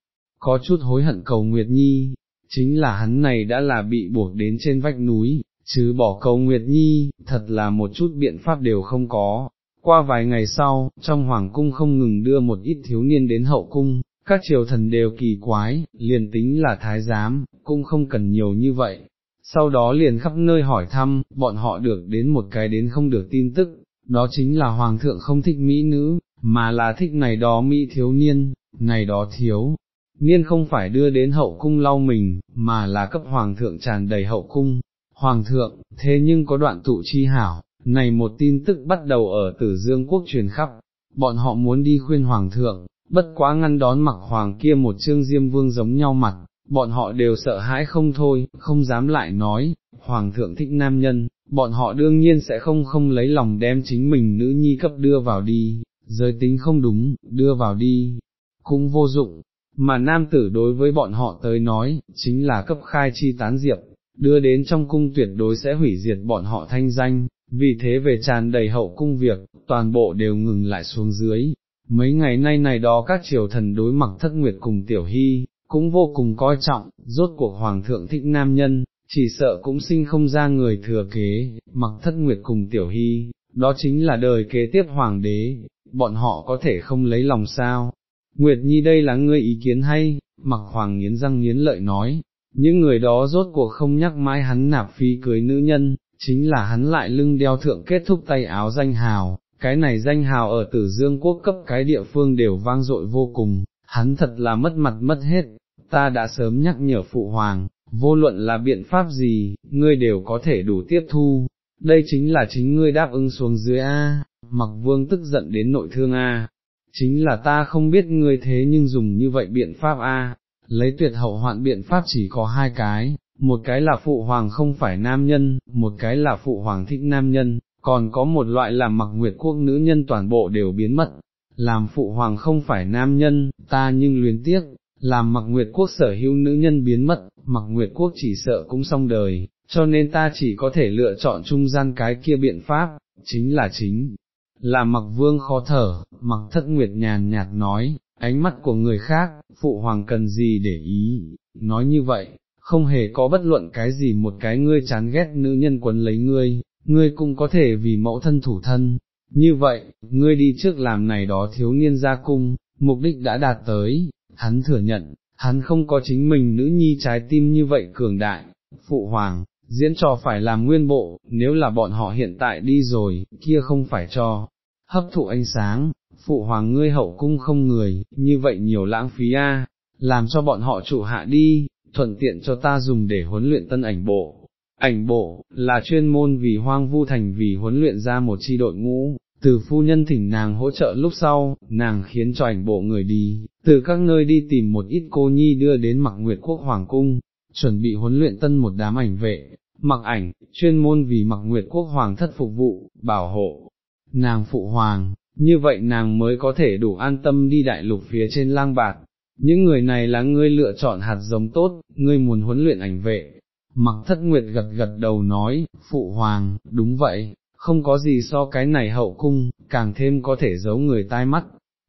có chút hối hận cầu Nguyệt Nhi, chính là hắn này đã là bị buộc đến trên vách núi, chứ bỏ cầu Nguyệt Nhi, thật là một chút biện pháp đều không có. Qua vài ngày sau, trong hoàng cung không ngừng đưa một ít thiếu niên đến hậu cung, các triều thần đều kỳ quái, liền tính là thái giám, cũng không cần nhiều như vậy. Sau đó liền khắp nơi hỏi thăm, bọn họ được đến một cái đến không được tin tức, đó chính là hoàng thượng không thích mỹ nữ, mà là thích này đó mỹ thiếu niên, này đó thiếu. Niên không phải đưa đến hậu cung lau mình, mà là cấp hoàng thượng tràn đầy hậu cung, Hoàng thượng, thế nhưng có đoạn tụ chi hảo, này một tin tức bắt đầu ở tử dương quốc truyền khắp, bọn họ muốn đi khuyên Hoàng thượng, bất quá ngăn đón mặc Hoàng kia một trương diêm vương giống nhau mặt, bọn họ đều sợ hãi không thôi, không dám lại nói, Hoàng thượng thích nam nhân, bọn họ đương nhiên sẽ không không lấy lòng đem chính mình nữ nhi cấp đưa vào đi, giới tính không đúng, đưa vào đi, cũng vô dụng, mà nam tử đối với bọn họ tới nói, chính là cấp khai chi tán diệp, đưa đến trong cung tuyệt đối sẽ hủy diệt bọn họ thanh danh, vì thế về tràn đầy hậu cung việc, toàn bộ đều ngừng lại xuống dưới. Mấy ngày nay này đó các triều thần đối mặc thất nguyệt cùng tiểu hy, cũng vô cùng coi trọng, rốt cuộc hoàng thượng thích nam nhân, chỉ sợ cũng sinh không ra người thừa kế, mặc thất nguyệt cùng tiểu hy, đó chính là đời kế tiếp hoàng đế, bọn họ có thể không lấy lòng sao. Nguyệt Nhi đây là ngươi ý kiến hay, mặc hoàng nghiến răng nghiến lợi nói, những người đó rốt cuộc không nhắc mãi hắn nạp phi cưới nữ nhân, chính là hắn lại lưng đeo thượng kết thúc tay áo danh hào, cái này danh hào ở tử dương quốc cấp cái địa phương đều vang dội vô cùng, hắn thật là mất mặt mất hết, ta đã sớm nhắc nhở phụ hoàng, vô luận là biện pháp gì, ngươi đều có thể đủ tiếp thu, đây chính là chính ngươi đáp ứng xuống dưới A, mặc vương tức giận đến nội thương A, chính là ta không biết ngươi thế nhưng dùng như vậy biện pháp A, lấy tuyệt hậu hoạn biện pháp chỉ có hai cái, một cái là phụ hoàng không phải nam nhân, một cái là phụ hoàng thích nam nhân, còn có một loại là mặc nguyệt quốc nữ nhân toàn bộ đều biến mất, làm phụ hoàng không phải nam nhân, ta nhưng luyến tiếc, làm mặc nguyệt quốc sở hữu nữ nhân biến mất, mặc nguyệt quốc chỉ sợ cũng xong đời, cho nên ta chỉ có thể lựa chọn trung gian cái kia biện pháp, chính là chính, là mặc vương khó thở, mặc thất nguyệt nhàn nhạt nói, ánh mắt của người khác, phụ hoàng cần gì để ý, nói như vậy, không hề có bất luận cái gì một cái ngươi chán ghét nữ nhân quấn lấy ngươi, ngươi cũng có thể vì mẫu thân thủ thân, như vậy, ngươi đi trước làm này đó thiếu niên ra cung, mục đích đã đạt tới, hắn thừa nhận, hắn không có chính mình nữ nhi trái tim như vậy cường đại, phụ hoàng, diễn trò phải làm nguyên bộ, nếu là bọn họ hiện tại đi rồi, kia không phải cho, hấp thụ ánh sáng, phụ hoàng ngươi hậu cung không người, như vậy nhiều lãng phí a, làm cho bọn họ trụ hạ đi, thuận tiện cho ta dùng để huấn luyện tân ảnh bộ. Ảnh bộ, là chuyên môn vì hoang vu thành vì huấn luyện ra một chi đội ngũ, từ phu nhân thỉnh nàng hỗ trợ lúc sau, nàng khiến cho ảnh bộ người đi, từ các nơi đi tìm một ít cô nhi đưa đến mặc nguyệt quốc hoàng cung, chuẩn bị huấn luyện tân một đám ảnh vệ, mặc ảnh, chuyên môn vì mặc nguyệt quốc hoàng thất phục vụ, bảo hộ, nàng phụ hoàng, như vậy nàng mới có thể đủ an tâm đi đại lục phía trên lang bạc. Những người này là ngươi lựa chọn hạt giống tốt, ngươi muốn huấn luyện ảnh vệ. Mặc thất nguyệt gật gật đầu nói, phụ hoàng, đúng vậy, không có gì so cái này hậu cung, càng thêm có thể giấu người tai mắt,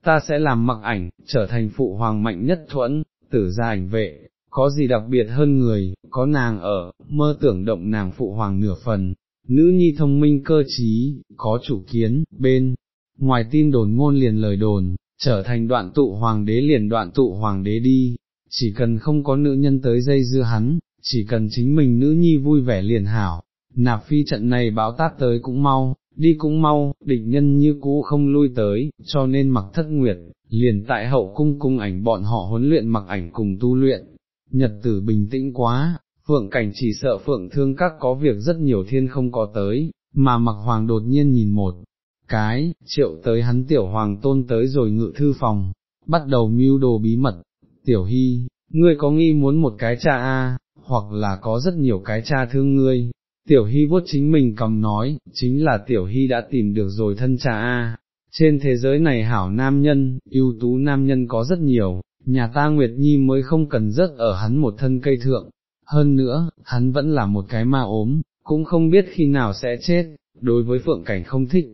ta sẽ làm mặc ảnh, trở thành phụ hoàng mạnh nhất thuẫn, tử gia ảnh vệ, có gì đặc biệt hơn người, có nàng ở, mơ tưởng động nàng phụ hoàng nửa phần, nữ nhi thông minh cơ trí, có chủ kiến, bên, ngoài tin đồn ngôn liền lời đồn, trở thành đoạn tụ hoàng đế liền đoạn tụ hoàng đế đi, chỉ cần không có nữ nhân tới dây dưa hắn, chỉ cần chính mình nữ nhi vui vẻ liền hảo, nạp phi trận này báo tát tới cũng mau, đi cũng mau, địch nhân như cũ không lui tới, cho nên mặc thất nguyệt, liền tại hậu cung cung ảnh bọn họ huấn luyện mặc ảnh cùng tu luyện, nhật tử bình tĩnh quá, phượng cảnh chỉ sợ phượng thương các có việc rất nhiều thiên không có tới, mà mặc hoàng đột nhiên nhìn một cái, triệu tới hắn tiểu hoàng tôn tới rồi ngự thư phòng, bắt đầu mưu đồ bí mật, tiểu hy, ngươi có nghi muốn một cái cha a, hoặc là có rất nhiều cái cha thương ngươi, tiểu hy vuốt chính mình cầm nói, chính là tiểu hy đã tìm được rồi thân cha a. Trên thế giới này hảo nam nhân, ưu tú nam nhân có rất nhiều, nhà ta Nguyệt Nhi mới không cần rớt ở hắn một thân cây thượng, hơn nữa, hắn vẫn là một cái ma ốm, cũng không biết khi nào sẽ chết, đối với phượng cảnh không thích,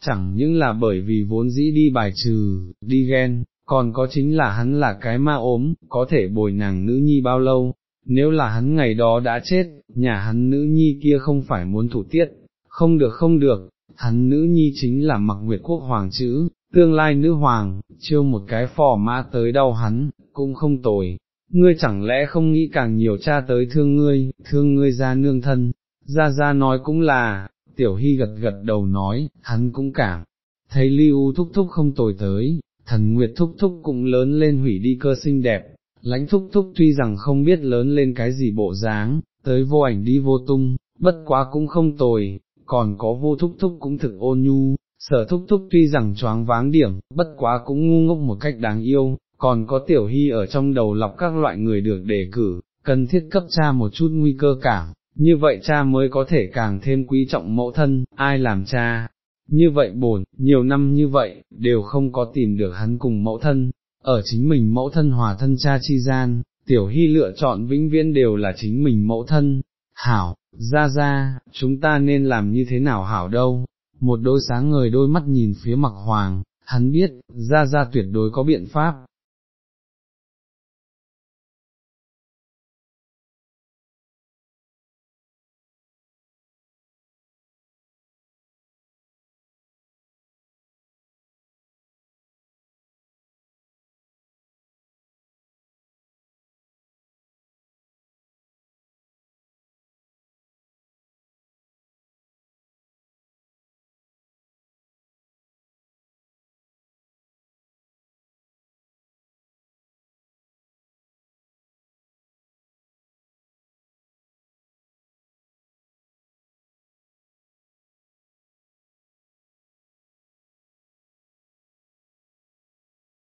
chẳng những là bởi vì vốn dĩ đi bài trừ, đi ghen, còn có chính là hắn là cái ma ốm, có thể bồi nàng nữ nhi bao lâu, nếu là hắn ngày đó đã chết, nhà hắn nữ nhi kia không phải muốn thủ tiết, không được không được, hắn nữ nhi chính là mặc nguyệt quốc hoàng chữ, tương lai nữ hoàng, chiêu một cái phò mã tới đau hắn, cũng không tồi, ngươi chẳng lẽ không nghĩ càng nhiều cha tới thương ngươi, thương ngươi ra nương thân, ra ra nói cũng là, tiểu hy gật gật đầu nói, hắn cũng cảm, thấy lưu thúc thúc không tồi tới, thần nguyệt thúc thúc cũng lớn lên hủy đi cơ xinh đẹp, lãnh thúc thúc tuy rằng không biết lớn lên cái gì bộ dáng, tới vô ảnh đi vô tung, bất quá cũng không tồi, còn có vô thúc thúc cũng thực ôn nhu, sở thúc thúc tuy rằng choáng váng điểm, bất quá cũng ngu ngốc một cách đáng yêu, còn có tiểu hy ở trong đầu lọc các loại người được đề cử, cần thiết cấp cha một chút nguy cơ cảm, như vậy cha mới có thể càng thêm quý trọng mẫu thân, ai làm cha. Như vậy bổn, nhiều năm như vậy, đều không có tìm được hắn cùng mẫu thân, ở chính mình mẫu thân hòa thân cha chi gian, tiểu hy lựa chọn vĩnh viễn đều là chính mình mẫu thân, hảo, ra ra, chúng ta nên làm như thế nào hảo đâu, một đôi sáng ngời đôi mắt nhìn phía mặc hoàng, hắn biết, ra ra tuyệt đối có biện pháp,